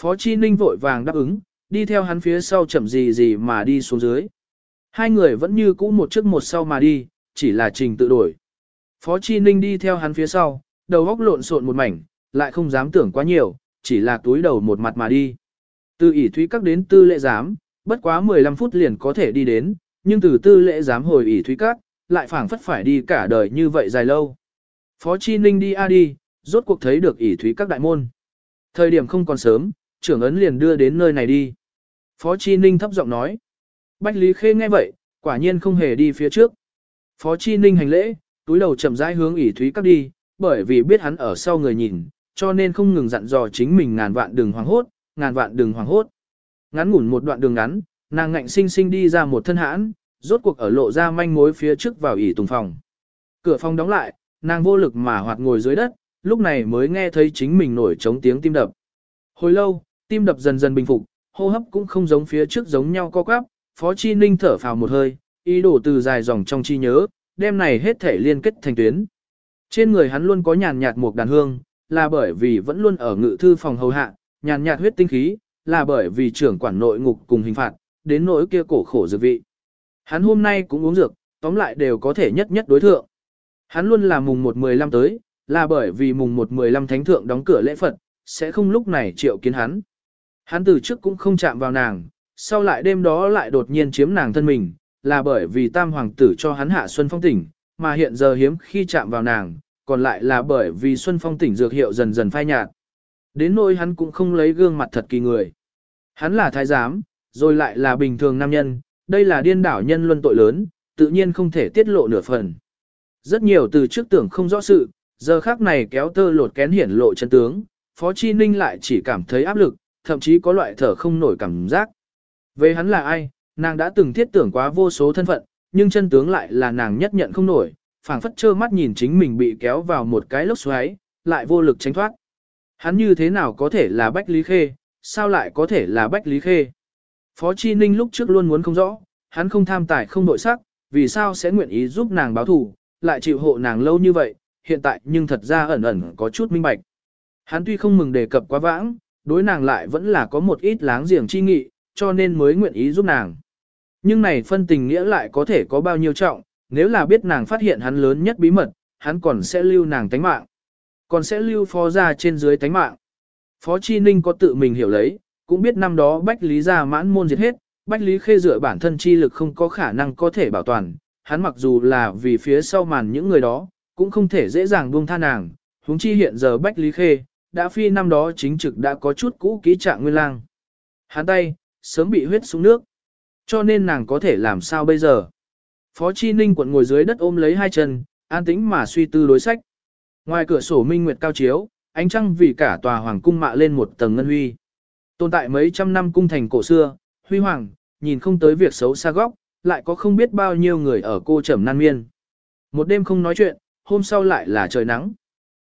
Phó Chi Ninh vội vàng đáp ứng, đi theo hắn phía sau chậm gì gì mà đi xuống dưới. Hai người vẫn như cũ một trước một sau mà đi, chỉ là trình tự đổi. Phó Chi Ninh đi theo hắn phía sau, đầu góc lộn xộn một mảnh, lại không dám tưởng quá nhiều, chỉ là túi đầu một mặt mà đi. Từ ỉ thúy các đến tư lệ giám, bất quá 15 phút liền có thể đi đến, nhưng từ tư lệ giám hồi ỉ thúy các, lại phảng phất phải đi cả đời như vậy dài lâu. Phó Chi Ninh đi a đi, rốt cuộc thấy được ỉ thúy các đại môn. Thời điểm không còn sớm, trưởng ấn liền đưa đến nơi này đi. Phó Chi Ninh thấp giọng nói. Bách Lý Khê nghe vậy, quả nhiên không hề đi phía trước. Phó Chi Ninh hành lễ, túi đầu chậm rãi hướng ỉ thúy các đi, bởi vì biết hắn ở sau người nhìn, cho nên không ngừng dặn dò chính mình ngàn vạn đường hoàng hốt, ngàn vạn đường hoàng hốt. Ngắn ngủn một đoạn đường ngắn, nàng ngạnh sinh sinh đi ra một thân hãn, rốt cuộc ở lộ ra manh mối phía trước vào ỉ tùng phòng. Cửa phòng đóng lại, nàng vô lực mà hoạt ngồi dưới đất, lúc này mới nghe thấy chính mình nổi trống tiếng tim đập. Hồi lâu, tim đập dần dần bình phục, hô hấp cũng không giống phía trước giống nhau co quắp, Phó Chi Ninh thở phào một hơi, ý đồ từ dài dòng trong chi nhớ, đêm này hết thể liên kết thành tuyến. Trên người hắn luôn có nhàn nhạt một đàn hương, là bởi vì vẫn luôn ở ngự thư phòng hầu hạ, nhàn nhạt huyết tinh khí, là bởi vì trưởng quản nội ngục cùng hình phạt, đến nỗi kia cổ khổ dược vị. Hắn hôm nay cũng uống dược, tóm lại đều có thể nhất nhất đối thượng. Hắn luôn là mùng 1-15 tới, là bởi vì mùng 1-15 thánh thượng đóng cửa lễ Phật, sẽ không lúc này triệu kiến hắn. Hắn từ trước cũng không chạm vào nàng, sau lại đêm đó lại đột nhiên chiếm nàng thân mình, là bởi vì tam hoàng tử cho hắn hạ Xuân Phong tỉnh, mà hiện giờ hiếm khi chạm vào nàng, còn lại là bởi vì Xuân Phong tỉnh dược hiệu dần dần phai nhạt. Đến nỗi hắn cũng không lấy gương mặt thật kỳ người. Hắn là thái giám, rồi lại là bình thường nam nhân, đây là điên đảo nhân luân tội lớn, tự nhiên không thể tiết lộ nửa phần. Rất nhiều từ trước tưởng không rõ sự, giờ khác này kéo tơ lột kén hiển lộ chân tướng, Phó Chi Ninh lại chỉ cảm thấy áp lực, thậm chí có loại thở không nổi cảm giác. Về hắn là ai, nàng đã từng thiết tưởng quá vô số thân phận, nhưng chân tướng lại là nàng nhất nhận không nổi, phảng phất trơ mắt nhìn chính mình bị kéo vào một cái lốc xoáy, lại vô lực tránh thoát. Hắn như thế nào có thể là Bách Lý Khê, sao lại có thể là Bách Lý Khê? Phó Chi Ninh lúc trước luôn muốn không rõ, hắn không tham tài không nội sắc, vì sao sẽ nguyện ý giúp nàng báo thù, lại chịu hộ nàng lâu như vậy, hiện tại nhưng thật ra ẩn ẩn có chút minh bạch. Hắn tuy không mừng đề cập quá vãng, đối nàng lại vẫn là có một ít láng giềng chi nghị, cho nên mới nguyện ý giúp nàng. Nhưng này phân tình nghĩa lại có thể có bao nhiêu trọng, nếu là biết nàng phát hiện hắn lớn nhất bí mật, hắn còn sẽ lưu nàng tánh mạng. Còn sẽ lưu phó ra trên dưới tánh mạng. Phó Chi Ninh có tự mình hiểu lấy, cũng biết năm đó Bách Lý ra mãn môn diệt hết, Bách Lý khê dựa bản thân chi lực không có khả năng có thể bảo toàn, hắn mặc dù là vì phía sau màn những người đó, cũng không thể dễ dàng buông tha nàng, huống chi hiện giờ Bách Lý khê, đã phi năm đó chính trực đã có chút cũ kỹ trạng nguyên lang. Hắn tay, sớm bị huyết xuống nước. Cho nên nàng có thể làm sao bây giờ? Phó Chi Ninh quận ngồi dưới đất ôm lấy hai chân, an tĩnh mà suy tư đối sách. Ngoài cửa sổ minh nguyệt cao chiếu, ánh trăng vì cả tòa hoàng cung mạ lên một tầng ngân huy. Tồn tại mấy trăm năm cung thành cổ xưa, huy hoàng, nhìn không tới việc xấu xa góc, lại có không biết bao nhiêu người ở cô trầm nan miên. Một đêm không nói chuyện, hôm sau lại là trời nắng.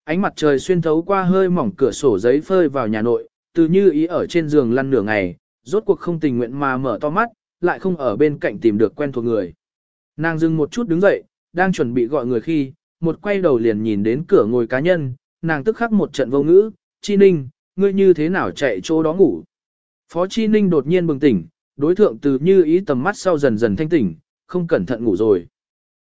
Ánh mặt trời xuyên thấu qua hơi mỏng cửa sổ giấy phơi vào nhà nội, từ như ý ở trên giường lăn nửa ngày, rốt cuộc không tình nguyện mà mở to mắt, lại không ở bên cạnh tìm được quen thuộc người. Nàng dừng một chút đứng dậy, đang chuẩn bị gọi người khi, một quay đầu liền nhìn đến cửa ngồi cá nhân, nàng tức khắc một trận vô ngữ, Chi Ninh, ngươi như thế nào chạy chỗ đó ngủ. Phó Chi Ninh đột nhiên bừng tỉnh, đối thượng từ như ý tầm mắt sau dần dần thanh tỉnh, không cẩn thận ngủ rồi.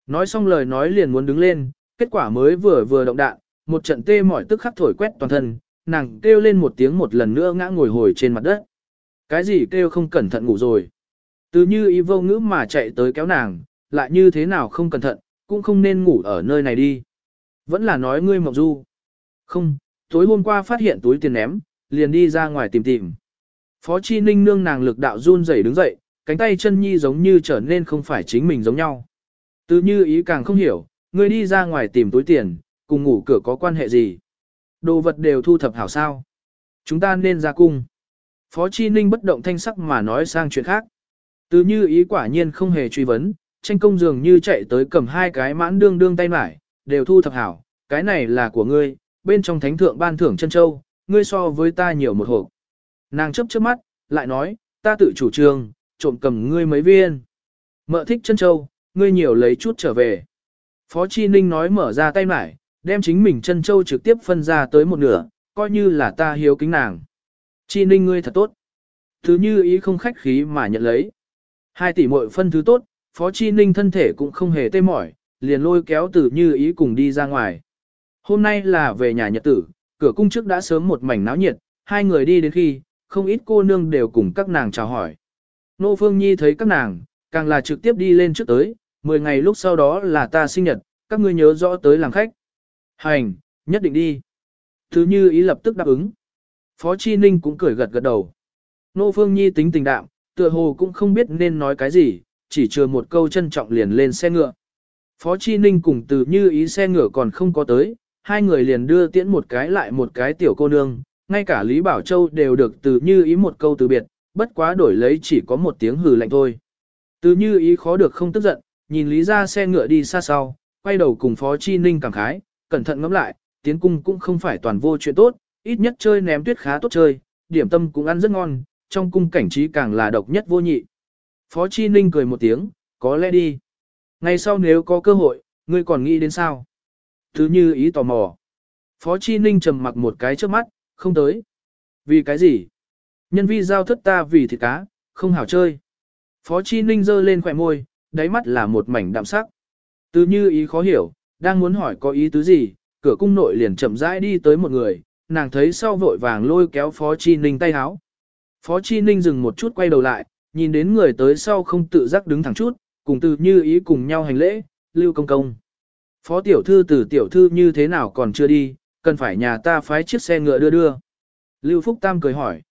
Nói xong lời nói liền muốn đứng lên, kết quả mới vừa vừa động đạn, một trận tê mỏi tức khắc thổi quét toàn thân, nàng kêu lên một tiếng một lần nữa ngã ngồi hồi trên mặt đất. Cái gì kêu không cẩn thận ngủ rồi. Từ như ý vô ngữ mà chạy tới kéo nàng, lại như thế nào không cẩn thận, cũng không nên ngủ ở nơi này đi. Vẫn là nói ngươi mộng du. Không, tối hôm qua phát hiện túi tiền ném, liền đi ra ngoài tìm tìm. Phó Chi Ninh nương nàng lực đạo run rẩy đứng dậy, cánh tay chân nhi giống như trở nên không phải chính mình giống nhau. Từ như ý càng không hiểu, ngươi đi ra ngoài tìm túi tiền, cùng ngủ cửa có quan hệ gì. Đồ vật đều thu thập hảo sao. Chúng ta nên ra cung. Phó Chi Ninh bất động thanh sắc mà nói sang chuyện khác. Từ như ý quả nhiên không hề truy vấn, tranh công dường như chạy tới cầm hai cái mãn đương đương tay mải, đều thu thập hảo, cái này là của ngươi, bên trong thánh thượng ban thưởng chân châu, ngươi so với ta nhiều một hộp. Nàng chấp chớp mắt, lại nói, ta tự chủ trương, trộm cầm ngươi mấy viên. Mợ thích chân châu, ngươi nhiều lấy chút trở về. Phó Chi Ninh nói mở ra tay mải, đem chính mình chân châu trực tiếp phân ra tới một nửa, coi như là ta hiếu kính nàng. Chi Ninh ngươi thật tốt. Thứ như ý không khách khí mà nhận lấy. Hai tỷ muội phân thứ tốt, Phó Chi Ninh thân thể cũng không hề tê mỏi, liền lôi kéo từ như ý cùng đi ra ngoài. Hôm nay là về nhà nhật tử, cửa cung trước đã sớm một mảnh náo nhiệt, hai người đi đến khi, không ít cô nương đều cùng các nàng chào hỏi. Nô Phương Nhi thấy các nàng, càng là trực tiếp đi lên trước tới, 10 ngày lúc sau đó là ta sinh nhật, các ngươi nhớ rõ tới làm khách. Hành, nhất định đi. Thứ như ý lập tức đáp ứng. Phó Chi Ninh cũng cười gật gật đầu. Nô Phương Nhi tính tình đạm, tựa hồ cũng không biết nên nói cái gì, chỉ chừa một câu trân trọng liền lên xe ngựa. Phó Chi Ninh cùng từ như ý xe ngựa còn không có tới, hai người liền đưa tiễn một cái lại một cái tiểu cô nương, ngay cả Lý Bảo Châu đều được từ như ý một câu từ biệt, bất quá đổi lấy chỉ có một tiếng hừ lạnh thôi. Từ như ý khó được không tức giận, nhìn Lý ra xe ngựa đi xa sau, quay đầu cùng Phó Chi Ninh cảm khái, cẩn thận ngẫm lại, tiến cung cũng không phải toàn vô chuyện tốt, ít nhất chơi ném tuyết khá tốt chơi, điểm tâm cũng ăn rất ngon, trong cung cảnh trí càng là độc nhất vô nhị. Phó Chi Ninh cười một tiếng, có lẽ đi. Ngày sau nếu có cơ hội, ngươi còn nghĩ đến sao? Thứ như ý tò mò. Phó Chi Ninh trầm mặc một cái trước mắt, không tới. Vì cái gì? Nhân vi giao thất ta vì thịt cá, không hảo chơi. Phó Chi Ninh giơ lên khỏe môi, đáy mắt là một mảnh đạm sắc. Từ như ý khó hiểu, đang muốn hỏi có ý tứ gì, cửa cung nội liền chậm rãi đi tới một người, nàng thấy sau vội vàng lôi kéo Phó Chi Ninh tay háo. Phó Chi Ninh dừng một chút quay đầu lại, nhìn đến người tới sau không tự giác đứng thẳng chút, cùng từ như ý cùng nhau hành lễ, lưu công công. Phó tiểu thư từ tiểu thư như thế nào còn chưa đi, cần phải nhà ta phái chiếc xe ngựa đưa đưa. Lưu Phúc Tam cười hỏi.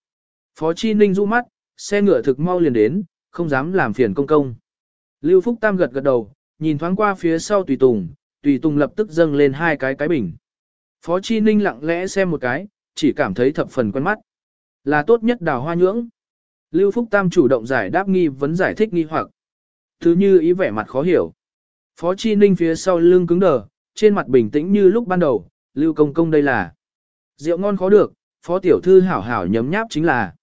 Phó Chi Ninh du mắt, xe ngựa thực mau liền đến, không dám làm phiền công công. Lưu Phúc Tam gật gật đầu, nhìn thoáng qua phía sau Tùy Tùng, Tùy Tùng lập tức dâng lên hai cái cái bình. Phó Chi Ninh lặng lẽ xem một cái, chỉ cảm thấy thập phần quen mắt. Là tốt nhất đào hoa nhưỡng. Lưu Phúc Tam chủ động giải đáp nghi vấn giải thích nghi hoặc. Thứ như ý vẻ mặt khó hiểu. Phó Chi Ninh phía sau lưng cứng đờ, trên mặt bình tĩnh như lúc ban đầu, Lưu Công Công đây là. Rượu ngon khó được, Phó Tiểu Thư hảo hảo nhấm nháp chính là.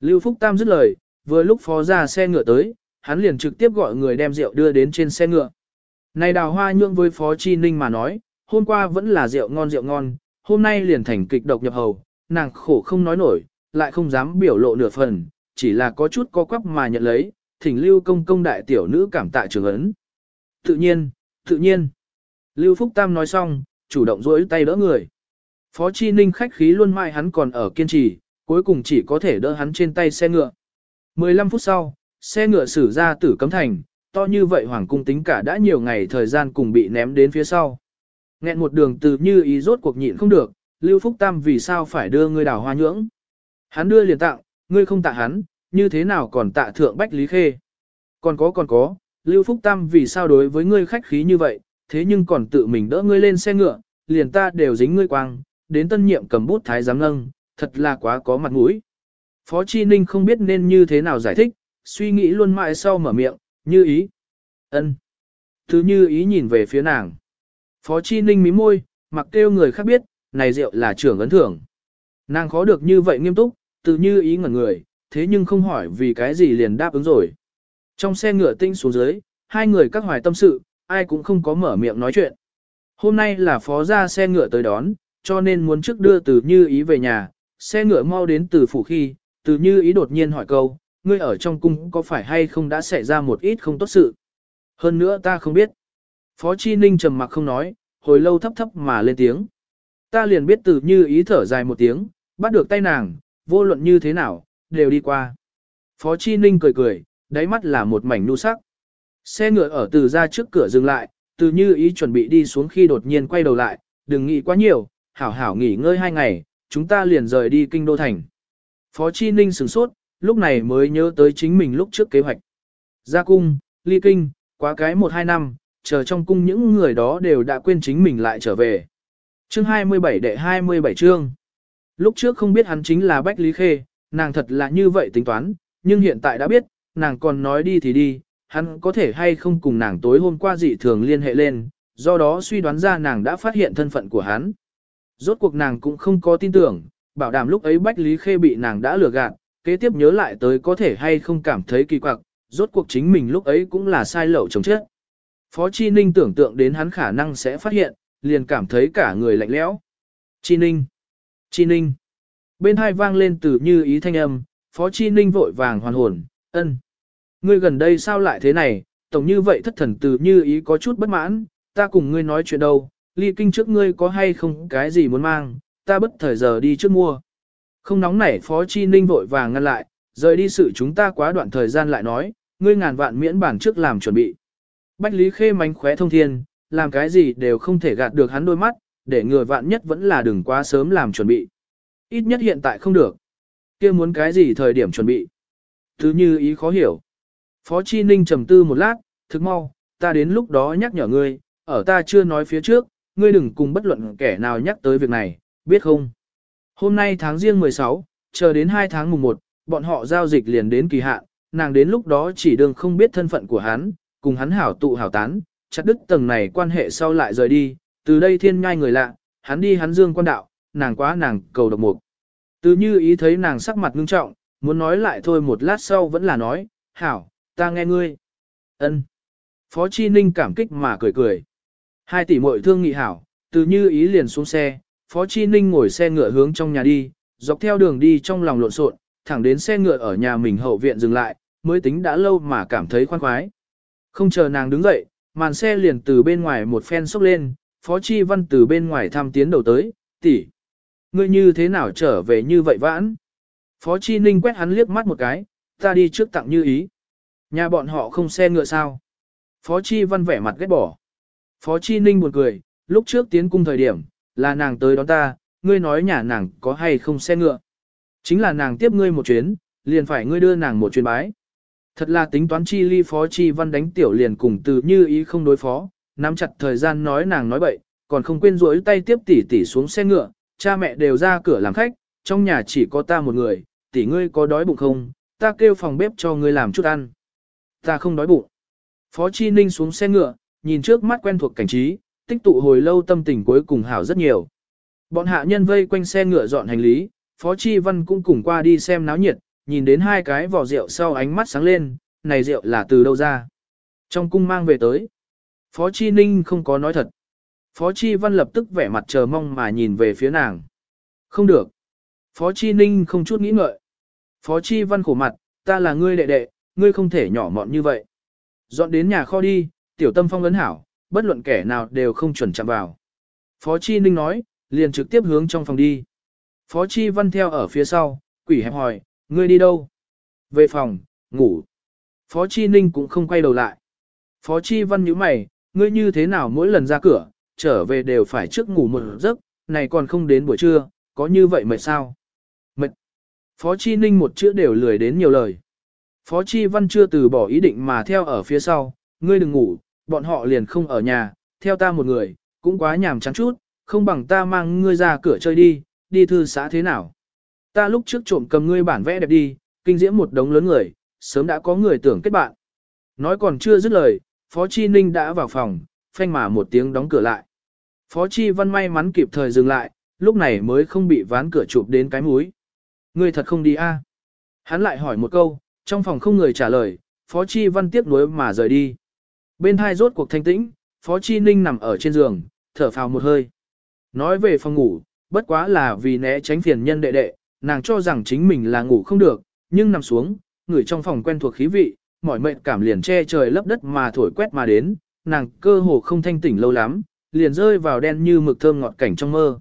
Lưu Phúc Tam dứt lời, vừa lúc Phó ra xe ngựa tới, hắn liền trực tiếp gọi người đem rượu đưa đến trên xe ngựa. Này đào hoa nhượng với Phó Chi Ninh mà nói, hôm qua vẫn là rượu ngon rượu ngon, hôm nay liền thành kịch độc nhập hầu, nàng khổ không nói nổi, lại không dám biểu lộ nửa phần, chỉ là có chút co quắp mà nhận lấy, thỉnh lưu công công đại tiểu nữ cảm tạ trường ấn. Tự nhiên, tự nhiên. Lưu Phúc Tam nói xong, chủ động duỗi tay đỡ người. Phó Chi Ninh khách khí luôn mãi hắn còn ở kiên trì, cuối cùng chỉ có thể đỡ hắn trên tay xe ngựa. 15 phút sau, xe ngựa xử ra tử cấm thành, to như vậy hoàng cung tính cả đã nhiều ngày thời gian cùng bị ném đến phía sau. Nghẹn một đường từ như ý rốt cuộc nhịn không được, Lưu Phúc Tam vì sao phải đưa người đào hoa nhưỡng. Hắn đưa liền tặng, ngươi không tạ hắn, như thế nào còn tạ thượng Bách Lý Khê. Còn có còn có, Lưu Phúc Tam vì sao đối với ngươi khách khí như vậy, thế nhưng còn tự mình đỡ ngươi lên xe ngựa, liền ta đều dính ngươi quang, đến tân nhiệm cầm bút thái giám nâng, thật là quá có mặt mũi. Phó Chi Ninh không biết nên như thế nào giải thích, suy nghĩ luôn mãi sau mở miệng, như ý. ân Thứ như ý nhìn về phía nàng. Phó Chi Ninh mí môi, mặc kêu người khác biết, này rượu là trưởng ấn thưởng. Nàng khó được như vậy nghiêm túc, tự như ý ngẩn người, thế nhưng không hỏi vì cái gì liền đáp ứng rồi. Trong xe ngựa tinh xuống dưới, hai người các hoài tâm sự, ai cũng không có mở miệng nói chuyện. Hôm nay là phó ra xe ngựa tới đón, cho nên muốn trước đưa từ như ý về nhà, xe ngựa mau đến từ phủ khi, từ như ý đột nhiên hỏi câu, ngươi ở trong cung có phải hay không đã xảy ra một ít không tốt sự. Hơn nữa ta không biết. Phó Chi Ninh trầm mặc không nói, hồi lâu thấp thấp mà lên tiếng. Ta liền biết từ như ý thở dài một tiếng, bắt được tay nàng, vô luận như thế nào, đều đi qua. Phó Chi Ninh cười cười, đáy mắt là một mảnh nu sắc. Xe ngựa ở từ ra trước cửa dừng lại, từ như ý chuẩn bị đi xuống khi đột nhiên quay đầu lại, đừng nghĩ quá nhiều, hảo hảo nghỉ ngơi hai ngày, chúng ta liền rời đi kinh đô thành. Phó Chi Ninh sửng sốt, lúc này mới nhớ tới chính mình lúc trước kế hoạch. Ra cung, ly kinh, quá cái một hai năm, chờ trong cung những người đó đều đã quên chính mình lại trở về. Chương 27 đệ 27 chương. Lúc trước không biết hắn chính là Bách Lý Khê, nàng thật là như vậy tính toán, nhưng hiện tại đã biết, nàng còn nói đi thì đi, hắn có thể hay không cùng nàng tối hôm qua dị thường liên hệ lên, do đó suy đoán ra nàng đã phát hiện thân phận của hắn. Rốt cuộc nàng cũng không có tin tưởng, bảo đảm lúc ấy Bách Lý Khê bị nàng đã lừa gạt, kế tiếp nhớ lại tới có thể hay không cảm thấy kỳ quặc, rốt cuộc chính mình lúc ấy cũng là sai lậu chồng chết. Phó Chi Ninh tưởng tượng đến hắn khả năng sẽ phát hiện, liền cảm thấy cả người lạnh lẽo. Chi Ninh! Chi Ninh! Bên hai vang lên từ như ý thanh âm, Phó Chi Ninh vội vàng hoàn hồn, ân. Ngươi gần đây sao lại thế này, tổng như vậy thất thần từ như ý có chút bất mãn, ta cùng ngươi nói chuyện đâu, ly kinh trước ngươi có hay không cái gì muốn mang, ta bất thời giờ đi trước mua. Không nóng nảy Phó Chi Ninh vội vàng ngăn lại, rời đi sự chúng ta quá đoạn thời gian lại nói, ngươi ngàn vạn miễn bản trước làm chuẩn bị. Bách Lý Khê mánh khóe thông thiên, làm cái gì đều không thể gạt được hắn đôi mắt, để người vạn nhất vẫn là đừng quá sớm làm chuẩn bị. Ít nhất hiện tại không được. kia muốn cái gì thời điểm chuẩn bị. Thứ như ý khó hiểu. Phó Chi Ninh trầm tư một lát, thực mau, ta đến lúc đó nhắc nhở ngươi, ở ta chưa nói phía trước, ngươi đừng cùng bất luận kẻ nào nhắc tới việc này, biết không? Hôm nay tháng riêng 16, chờ đến 2 tháng mùng 1, bọn họ giao dịch liền đến kỳ hạn, nàng đến lúc đó chỉ đương không biết thân phận của hắn, cùng hắn hảo tụ hảo tán, chặt đứt tầng này quan hệ sau lại rời đi, từ đây thiên nhai người lạ, hắn đi hắn dương quan đạo, nàng quá nàng cầu độc mục. Từ như ý thấy nàng sắc mặt ngưng trọng, muốn nói lại thôi một lát sau vẫn là nói, hảo, ta nghe ngươi. ân Phó Chi Ninh cảm kích mà cười cười. Hai tỷ muội thương nghị hảo, từ như ý liền xuống xe, Phó Chi Ninh ngồi xe ngựa hướng trong nhà đi, dọc theo đường đi trong lòng lộn xộn, thẳng đến xe ngựa ở nhà mình hậu viện dừng lại, mới tính đã lâu mà cảm thấy khoan khoái. Không chờ nàng đứng dậy, màn xe liền từ bên ngoài một phen sốc lên, Phó Chi Văn từ bên ngoài thăm tiến đầu tới, tỷ, Ngươi như thế nào trở về như vậy vãn? Phó Chi Ninh quét hắn liếc mắt một cái, ta đi trước tặng như ý. Nhà bọn họ không xe ngựa sao? Phó Chi Văn vẻ mặt ghét bỏ. Phó Chi Ninh buồn cười, lúc trước tiến cung thời điểm, là nàng tới đón ta, ngươi nói nhà nàng có hay không xe ngựa. Chính là nàng tiếp ngươi một chuyến, liền phải ngươi đưa nàng một chuyến bái. Thật là tính toán chi ly Phó Chi Văn đánh tiểu liền cùng từ như ý không đối phó, nắm chặt thời gian nói nàng nói bậy, còn không quên rối tay tiếp tỷ tỷ xuống xe ngựa, cha mẹ đều ra cửa làm khách, trong nhà chỉ có ta một người, tỷ ngươi có đói bụng không, ta kêu phòng bếp cho ngươi làm chút ăn. Ta không đói bụng. Phó Chi Ninh xuống xe ngựa, nhìn trước mắt quen thuộc cảnh trí, tích tụ hồi lâu tâm tình cuối cùng hảo rất nhiều. Bọn hạ nhân vây quanh xe ngựa dọn hành lý, Phó Chi Văn cũng cùng qua đi xem náo nhiệt, nhìn đến hai cái vỏ rượu sau ánh mắt sáng lên, này rượu là từ đâu ra. Trong cung mang về tới. Phó Chi Ninh không có nói thật. Phó Chi Văn lập tức vẻ mặt chờ mong mà nhìn về phía nàng. Không được. Phó Chi Ninh không chút nghĩ ngợi. Phó Chi Văn khổ mặt, ta là ngươi đệ đệ, ngươi không thể nhỏ mọn như vậy. Dọn đến nhà kho đi, tiểu tâm phong ấn hảo, bất luận kẻ nào đều không chuẩn chạm vào. Phó Chi Ninh nói, liền trực tiếp hướng trong phòng đi. Phó Chi Văn theo ở phía sau, quỷ hẹp hỏi, ngươi đi đâu? Về phòng, ngủ. Phó Chi Ninh cũng không quay đầu lại. Phó Chi Văn nhíu mày, ngươi như thế nào mỗi lần ra cửa, trở về đều phải trước ngủ một giấc, này còn không đến buổi trưa, có như vậy mệt sao? Mệt. Phó Chi Ninh một chữ đều lười đến nhiều lời. Phó Chi Văn chưa từ bỏ ý định mà theo ở phía sau, ngươi đừng ngủ, bọn họ liền không ở nhà, theo ta một người, cũng quá nhàm chán chút, không bằng ta mang ngươi ra cửa chơi đi, đi thư xã thế nào. Ta lúc trước trộm cầm ngươi bản vẽ đẹp đi, kinh diễm một đống lớn người, sớm đã có người tưởng kết bạn. Nói còn chưa dứt lời, Phó Chi Ninh đã vào phòng, phanh mà một tiếng đóng cửa lại. Phó Chi Văn may mắn kịp thời dừng lại, lúc này mới không bị ván cửa chụp đến cái mũi. Ngươi thật không đi a? À? Hắn lại hỏi một câu, trong phòng không người trả lời, Phó Chi Văn tiếp nối mà rời đi. Bên hai rốt cuộc thanh tĩnh, Phó Chi Ninh nằm ở trên giường, thở phào một hơi. Nói về phòng ngủ, bất quá là vì né tránh phiền nhân đệ đệ, nàng cho rằng chính mình là ngủ không được, nhưng nằm xuống, người trong phòng quen thuộc khí vị, mỏi mệt cảm liền che trời lấp đất mà thổi quét mà đến, nàng cơ hồ không thanh tỉnh lâu lắm, liền rơi vào đen như mực thơm ngọt cảnh trong mơ.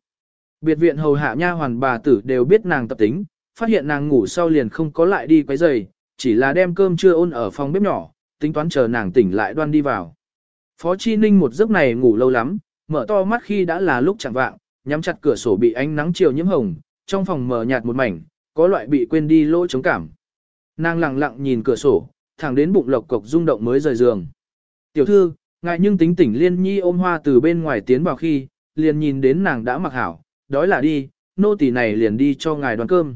Biệt viện hầu hạ nha hoàn bà tử đều biết nàng tập tính, phát hiện nàng ngủ sau liền không có lại đi quấy giày, chỉ là đem cơm trưa ôn ở phòng bếp nhỏ, tính toán chờ nàng tỉnh lại đoan đi vào. Phó Chi Ninh một giấc này ngủ lâu lắm, mở to mắt khi đã là lúc chẳng vạng, nhắm chặt cửa sổ bị ánh nắng chiều nhiễm hồng, trong phòng mở nhạt một mảnh, có loại bị quên đi lỗ chống cảm. Nàng lặng lặng nhìn cửa sổ, thẳng đến bụng lộc cộc rung động mới rời giường. Tiểu thư, ngại nhưng tính tỉnh liên nhi ôm hoa từ bên ngoài tiến vào khi, liền nhìn đến nàng đã mặc hảo, đói là đi, nô tỳ này liền đi cho ngài đoàn cơm.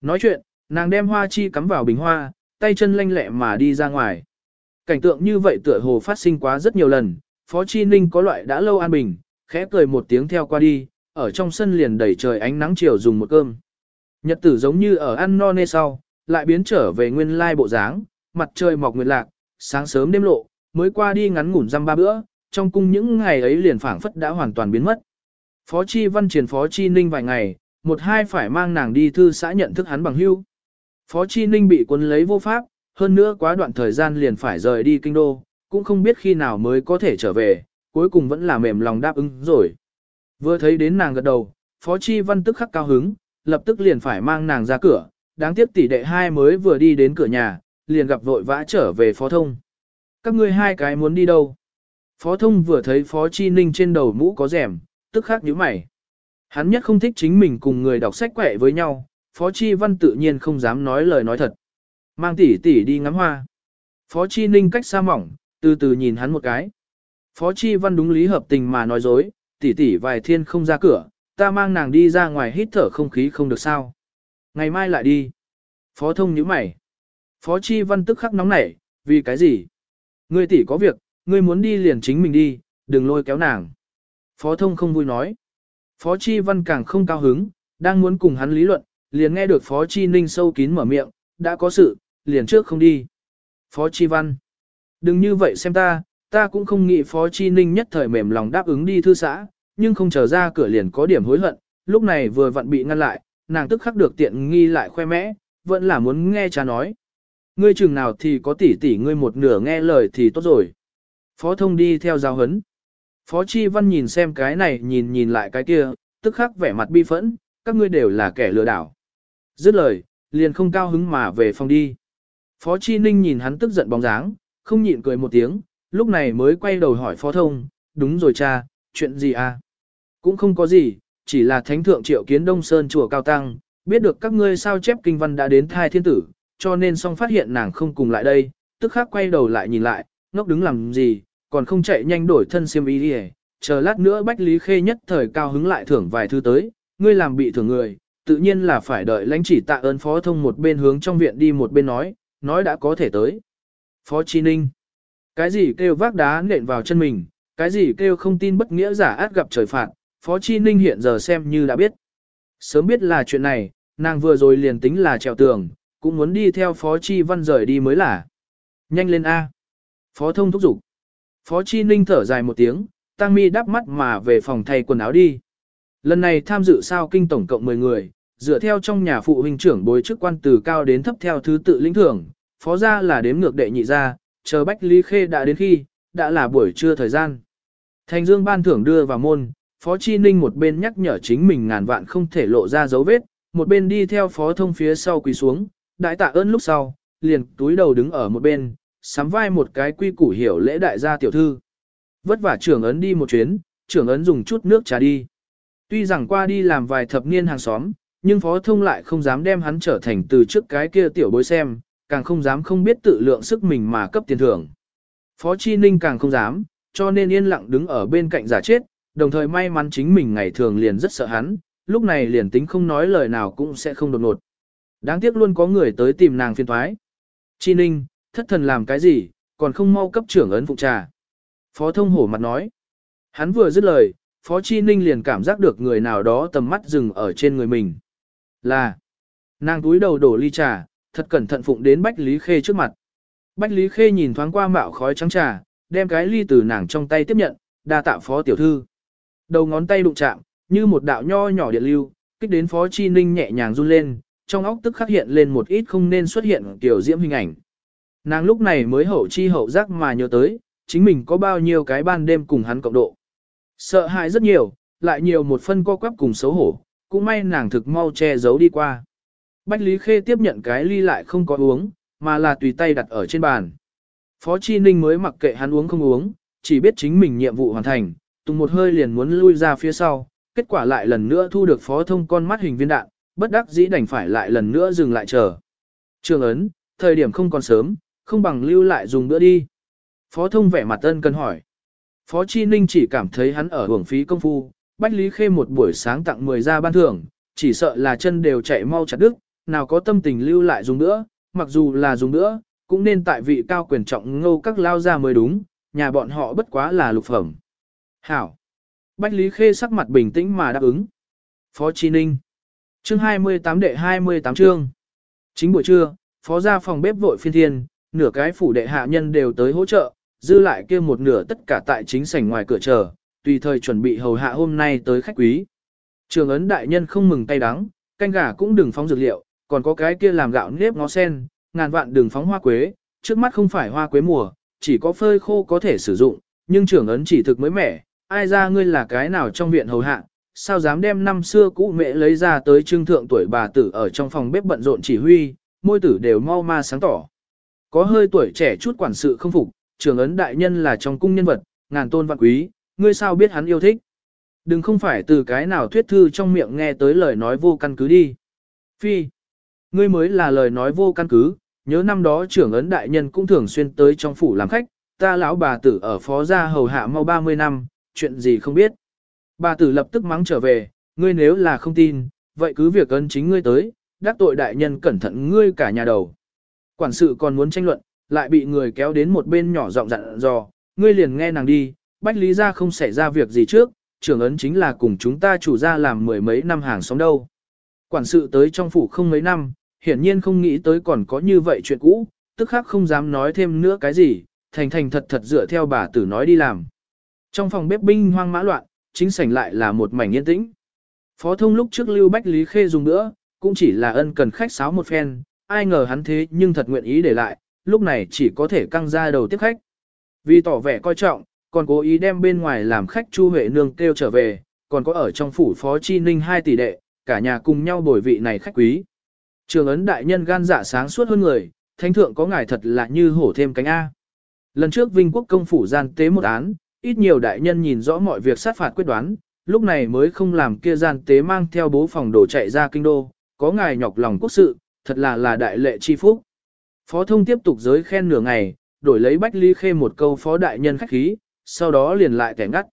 Nói chuyện, nàng đem hoa chi cắm vào bình hoa, tay chân lanh lẹ mà đi ra ngoài. Cảnh tượng như vậy tựa hồ phát sinh quá rất nhiều lần, Phó Chi Ninh có loại đã lâu an bình, khẽ cười một tiếng theo qua đi, ở trong sân liền đẩy trời ánh nắng chiều dùng một cơm. Nhật tử giống như ở ăn no nê sau, lại biến trở về nguyên lai bộ dáng, mặt trời mọc nguyệt lạc, sáng sớm đêm lộ, mới qua đi ngắn ngủn răm ba bữa, trong cung những ngày ấy liền phảng phất đã hoàn toàn biến mất. Phó Chi Văn truyền Phó Chi Ninh vài ngày, một hai phải mang nàng đi thư xã nhận thức hắn bằng hưu. Phó Chi Ninh bị cuốn lấy vô pháp, hơn nữa quá đoạn thời gian liền phải rời đi kinh đô, cũng không biết khi nào mới có thể trở về, cuối cùng vẫn là mềm lòng đáp ứng rồi. Vừa thấy đến nàng gật đầu, Phó Chi Văn tức khắc cao hứng, lập tức liền phải mang nàng ra cửa, đáng tiếc tỷ đệ hai mới vừa đi đến cửa nhà, liền gặp vội vã trở về Phó Thông. Các ngươi hai cái muốn đi đâu? Phó Thông vừa thấy Phó Chi Ninh trên đầu mũ có rèm, tức khắc nhíu mày. Hắn nhất không thích chính mình cùng người đọc sách quẻ với nhau, Phó Chi Văn tự nhiên không dám nói lời nói thật. Mang tỷ tỷ đi ngắm hoa. Phó Chi Ninh cách xa mỏng, từ từ nhìn hắn một cái. Phó Chi Văn đúng lý hợp tình mà nói dối, tỷ tỷ vài thiên không ra cửa, ta mang nàng đi ra ngoài hít thở không khí không được sao. Ngày mai lại đi. Phó thông nhíu mày. Phó Chi Văn tức khắc nóng nảy, vì cái gì? Ngươi tỷ có việc, ngươi muốn đi liền chính mình đi, đừng lôi kéo nàng. Phó thông không vui nói. Phó Chi Văn càng không cao hứng, đang muốn cùng hắn lý luận, liền nghe được Phó Chi Ninh sâu kín mở miệng, đã có sự, liền trước không đi. Phó Chi Văn, đừng như vậy xem ta, ta cũng không nghĩ Phó Chi Ninh nhất thời mềm lòng đáp ứng đi thư xã, nhưng không chờ ra cửa liền có điểm hối hận, lúc này vừa vặn bị ngăn lại, nàng tức khắc được tiện nghi lại khoe mẽ, vẫn là muốn nghe cha nói. Ngươi chừng nào thì có tỷ tỷ ngươi một nửa nghe lời thì tốt rồi. Phó thông đi theo giáo hấn. Phó Chi Văn nhìn xem cái này nhìn nhìn lại cái kia, tức khắc vẻ mặt bi phẫn, các ngươi đều là kẻ lừa đảo. Dứt lời, liền không cao hứng mà về phòng đi. Phó Chi Ninh nhìn hắn tức giận bóng dáng, không nhịn cười một tiếng, lúc này mới quay đầu hỏi Phó Thông, đúng rồi cha, chuyện gì à? Cũng không có gì, chỉ là thánh thượng triệu kiến Đông Sơn chùa Cao Tăng, biết được các ngươi sao chép kinh văn đã đến thai thiên tử, cho nên song phát hiện nàng không cùng lại đây, tức khắc quay đầu lại nhìn lại, ngốc đứng làm gì, còn không chạy nhanh đổi thân xiêm y đi chờ lát nữa Bách Lý Khê nhất thời cao hứng lại thưởng vài thứ tới, ngươi làm bị thưởng người, tự nhiên là phải đợi lãnh chỉ tạ ơn phó thông một bên hướng trong viện đi một bên nói, nói đã có thể tới. Phó Chi Ninh, cái gì kêu vác đá nện vào chân mình, cái gì kêu không tin bất nghĩa giả át gặp trời phạt, Phó Chi Ninh hiện giờ xem như đã biết. Sớm biết là chuyện này, nàng vừa rồi liền tính là trèo tường, cũng muốn đi theo Phó Chi Văn rời đi mới là. Nhanh lên A. Phó thông thúc giục. Phó Chi Ninh thở dài một tiếng, tăng mi đắp mắt mà về phòng thay quần áo đi. Lần này tham dự sao kinh tổng cộng 10 người, dựa theo trong nhà phụ huynh trưởng bối chức quan từ cao đến thấp theo thứ tự lĩnh thưởng, phó gia là đếm ngược đệ nhị gia, chờ Bách Lý Khê đã đến khi, đã là buổi trưa thời gian. Thành Dương ban thưởng đưa vào môn, Phó Chi Ninh một bên nhắc nhở chính mình ngàn vạn không thể lộ ra dấu vết, một bên đi theo Phó Thông phía sau quỳ xuống, đại tạ ơn lúc sau, liền túi đầu đứng ở một bên, sắm vai một cái quy củ hiểu lễ đại gia tiểu thư. Vất vả trưởng ấn đi một chuyến, trưởng ấn dùng chút nước trà đi. Tuy rằng qua đi làm vài thập niên hàng xóm, nhưng phó thông lại không dám đem hắn trở thành từ trước cái kia tiểu bối xem, càng không dám không biết tự lượng sức mình mà cấp tiền thưởng. Phó Chi Ninh càng không dám, cho nên yên lặng đứng ở bên cạnh giả chết, đồng thời may mắn chính mình ngày thường liền rất sợ hắn, lúc này liền tính không nói lời nào cũng sẽ không đột ngột. Đáng tiếc luôn có người tới tìm nàng phiên thoái. Chi Ninh, thất thần làm cái gì, còn không mau cấp trưởng ấn phụ trà. Phó thông hổ mặt nói. Hắn vừa dứt lời, Phó Chi Ninh liền cảm giác được người nào đó tầm mắt dừng ở trên người mình. Là, nàng túi đầu đổ ly trà, thật cẩn thận phụng đến Bách Lý Khê trước mặt. Bách Lý Khê nhìn thoáng qua mạo khói trắng trà, đem cái ly từ nàng trong tay tiếp nhận, đa tạ Phó Tiểu Thư. Đầu ngón tay đụng chạm, như một đạo nho nhỏ điện lưu, kích đến Phó Chi Ninh nhẹ nhàng run lên, trong óc tức khắc hiện lên một ít không nên xuất hiện tiểu diễm hình ảnh. Nàng lúc này mới hậu chi hậu giác mà nhớ tới, chính mình có bao nhiêu cái ban đêm cùng hắn cộng độ. Sợ hãi rất nhiều, lại nhiều một phân co quắp cùng xấu hổ, cũng may nàng thực mau che giấu đi qua. Bách Lý Khê tiếp nhận cái ly lại không có uống, mà là tùy tay đặt ở trên bàn. Phó Chi Ninh mới mặc kệ hắn uống không uống, chỉ biết chính mình nhiệm vụ hoàn thành, tung một hơi liền muốn lui ra phía sau, kết quả lại lần nữa thu được phó thông con mắt hình viên đạn, bất đắc dĩ đành phải lại lần nữa dừng lại chờ. Trường ấn, thời điểm không còn sớm, không bằng lưu lại dùng bữa đi. Phó thông vẻ mặt ân cần hỏi. Phó Chi Ninh chỉ cảm thấy hắn ở hưởng phí công phu, Bách Lý Khê một buổi sáng tặng 10 ra ban thưởng, chỉ sợ là chân đều chạy mau chặt đứt, nào có tâm tình lưu lại dùng nữa, mặc dù là dùng nữa, cũng nên tại vị cao quyền trọng ngâu các lao ra mới đúng, nhà bọn họ bất quá là lục phẩm. Hảo. Bách Lý Khê sắc mặt bình tĩnh mà đáp ứng. Phó Chi Ninh. Chương 28 đệ 28 chương. Chính buổi trưa, phó gia phòng bếp vội phiên thiên, nửa cái phủ đệ hạ nhân đều tới hỗ trợ, dư lại kia một nửa tất cả tại chính sảnh ngoài cửa chờ, tùy thời chuẩn bị hầu hạ hôm nay tới khách quý. Trường ấn đại nhân không mừng tay đắng, canh gà cũng đừng phóng dược liệu, còn có cái kia làm gạo nếp ngó sen, ngàn vạn đừng phóng hoa quế, trước mắt không phải hoa quế mùa, chỉ có phơi khô có thể sử dụng, nhưng trưởng ấn chỉ thực mới mẻ, ai ra ngươi là cái nào trong viện hầu hạ, sao dám đem năm xưa cũ mẹ lấy ra tới trưng thượng tuổi bà tử ở trong phòng bếp bận rộn chỉ huy, môi tử đều mau ma sáng tỏ. Có hơi tuổi trẻ chút quản sự không phục, trưởng ấn đại nhân là trong cung nhân vật, ngàn tôn vạn quý, ngươi sao biết hắn yêu thích. Đừng không phải từ cái nào thuyết thư trong miệng nghe tới lời nói vô căn cứ đi. Phi, ngươi mới là lời nói vô căn cứ, nhớ năm đó trưởng ấn đại nhân cũng thường xuyên tới trong phủ làm khách, ta lão bà tử ở phó gia hầu hạ mau 30 năm, chuyện gì không biết. Bà tử lập tức mắng trở về, ngươi nếu là không tin, vậy cứ việc ấn chính ngươi tới, đắc tội đại nhân cẩn thận ngươi cả nhà đầu. Quản sự còn muốn tranh luận, lại bị người kéo đến một bên nhỏ giọng dặn dò, ngươi liền nghe nàng đi, bách lý ra không xảy ra việc gì trước, trưởng ấn chính là cùng chúng ta chủ gia làm mười mấy năm hàng xóm đâu. Quản sự tới trong phủ không mấy năm, hiển nhiên không nghĩ tới còn có như vậy chuyện cũ, tức khắc không dám nói thêm nữa cái gì, thành thành thật thật dựa theo bà tử nói đi làm. Trong phòng bếp binh hoang mã loạn, chính sảnh lại là một mảnh yên tĩnh. Phó thông lúc trước Lưu Bách Lý Khê dùng nữa, cũng chỉ là ân cần khách sáo một phen, ai ngờ hắn thế nhưng thật nguyện ý để lại, lúc này chỉ có thể căng ra đầu tiếp khách. Vì tỏ vẻ coi trọng, còn cố ý đem bên ngoài làm khách Chu Huệ Nương kêu trở về, còn có ở trong phủ Phó Chi Ninh hai tỷ đệ, cả nhà cùng nhau bồi vị này khách quý. Trường ấn đại nhân gan dạ sáng suốt hơn người, thánh thượng có ngài thật là như hổ thêm cánh A. Lần trước Vinh Quốc công phủ gian tế một án, ít nhiều đại nhân nhìn rõ mọi việc sát phạt quyết đoán, lúc này mới không làm kia gian tế mang theo bố phòng đồ chạy ra kinh đô, có ngài nhọc lòng quốc sự, thật là là đại lệ chi phúc. Phó thông tiếp tục giới khen nửa ngày, đổi lấy Bách Ly Khê một câu phó đại nhân khách khí, sau đó liền lại kẻ ngắt.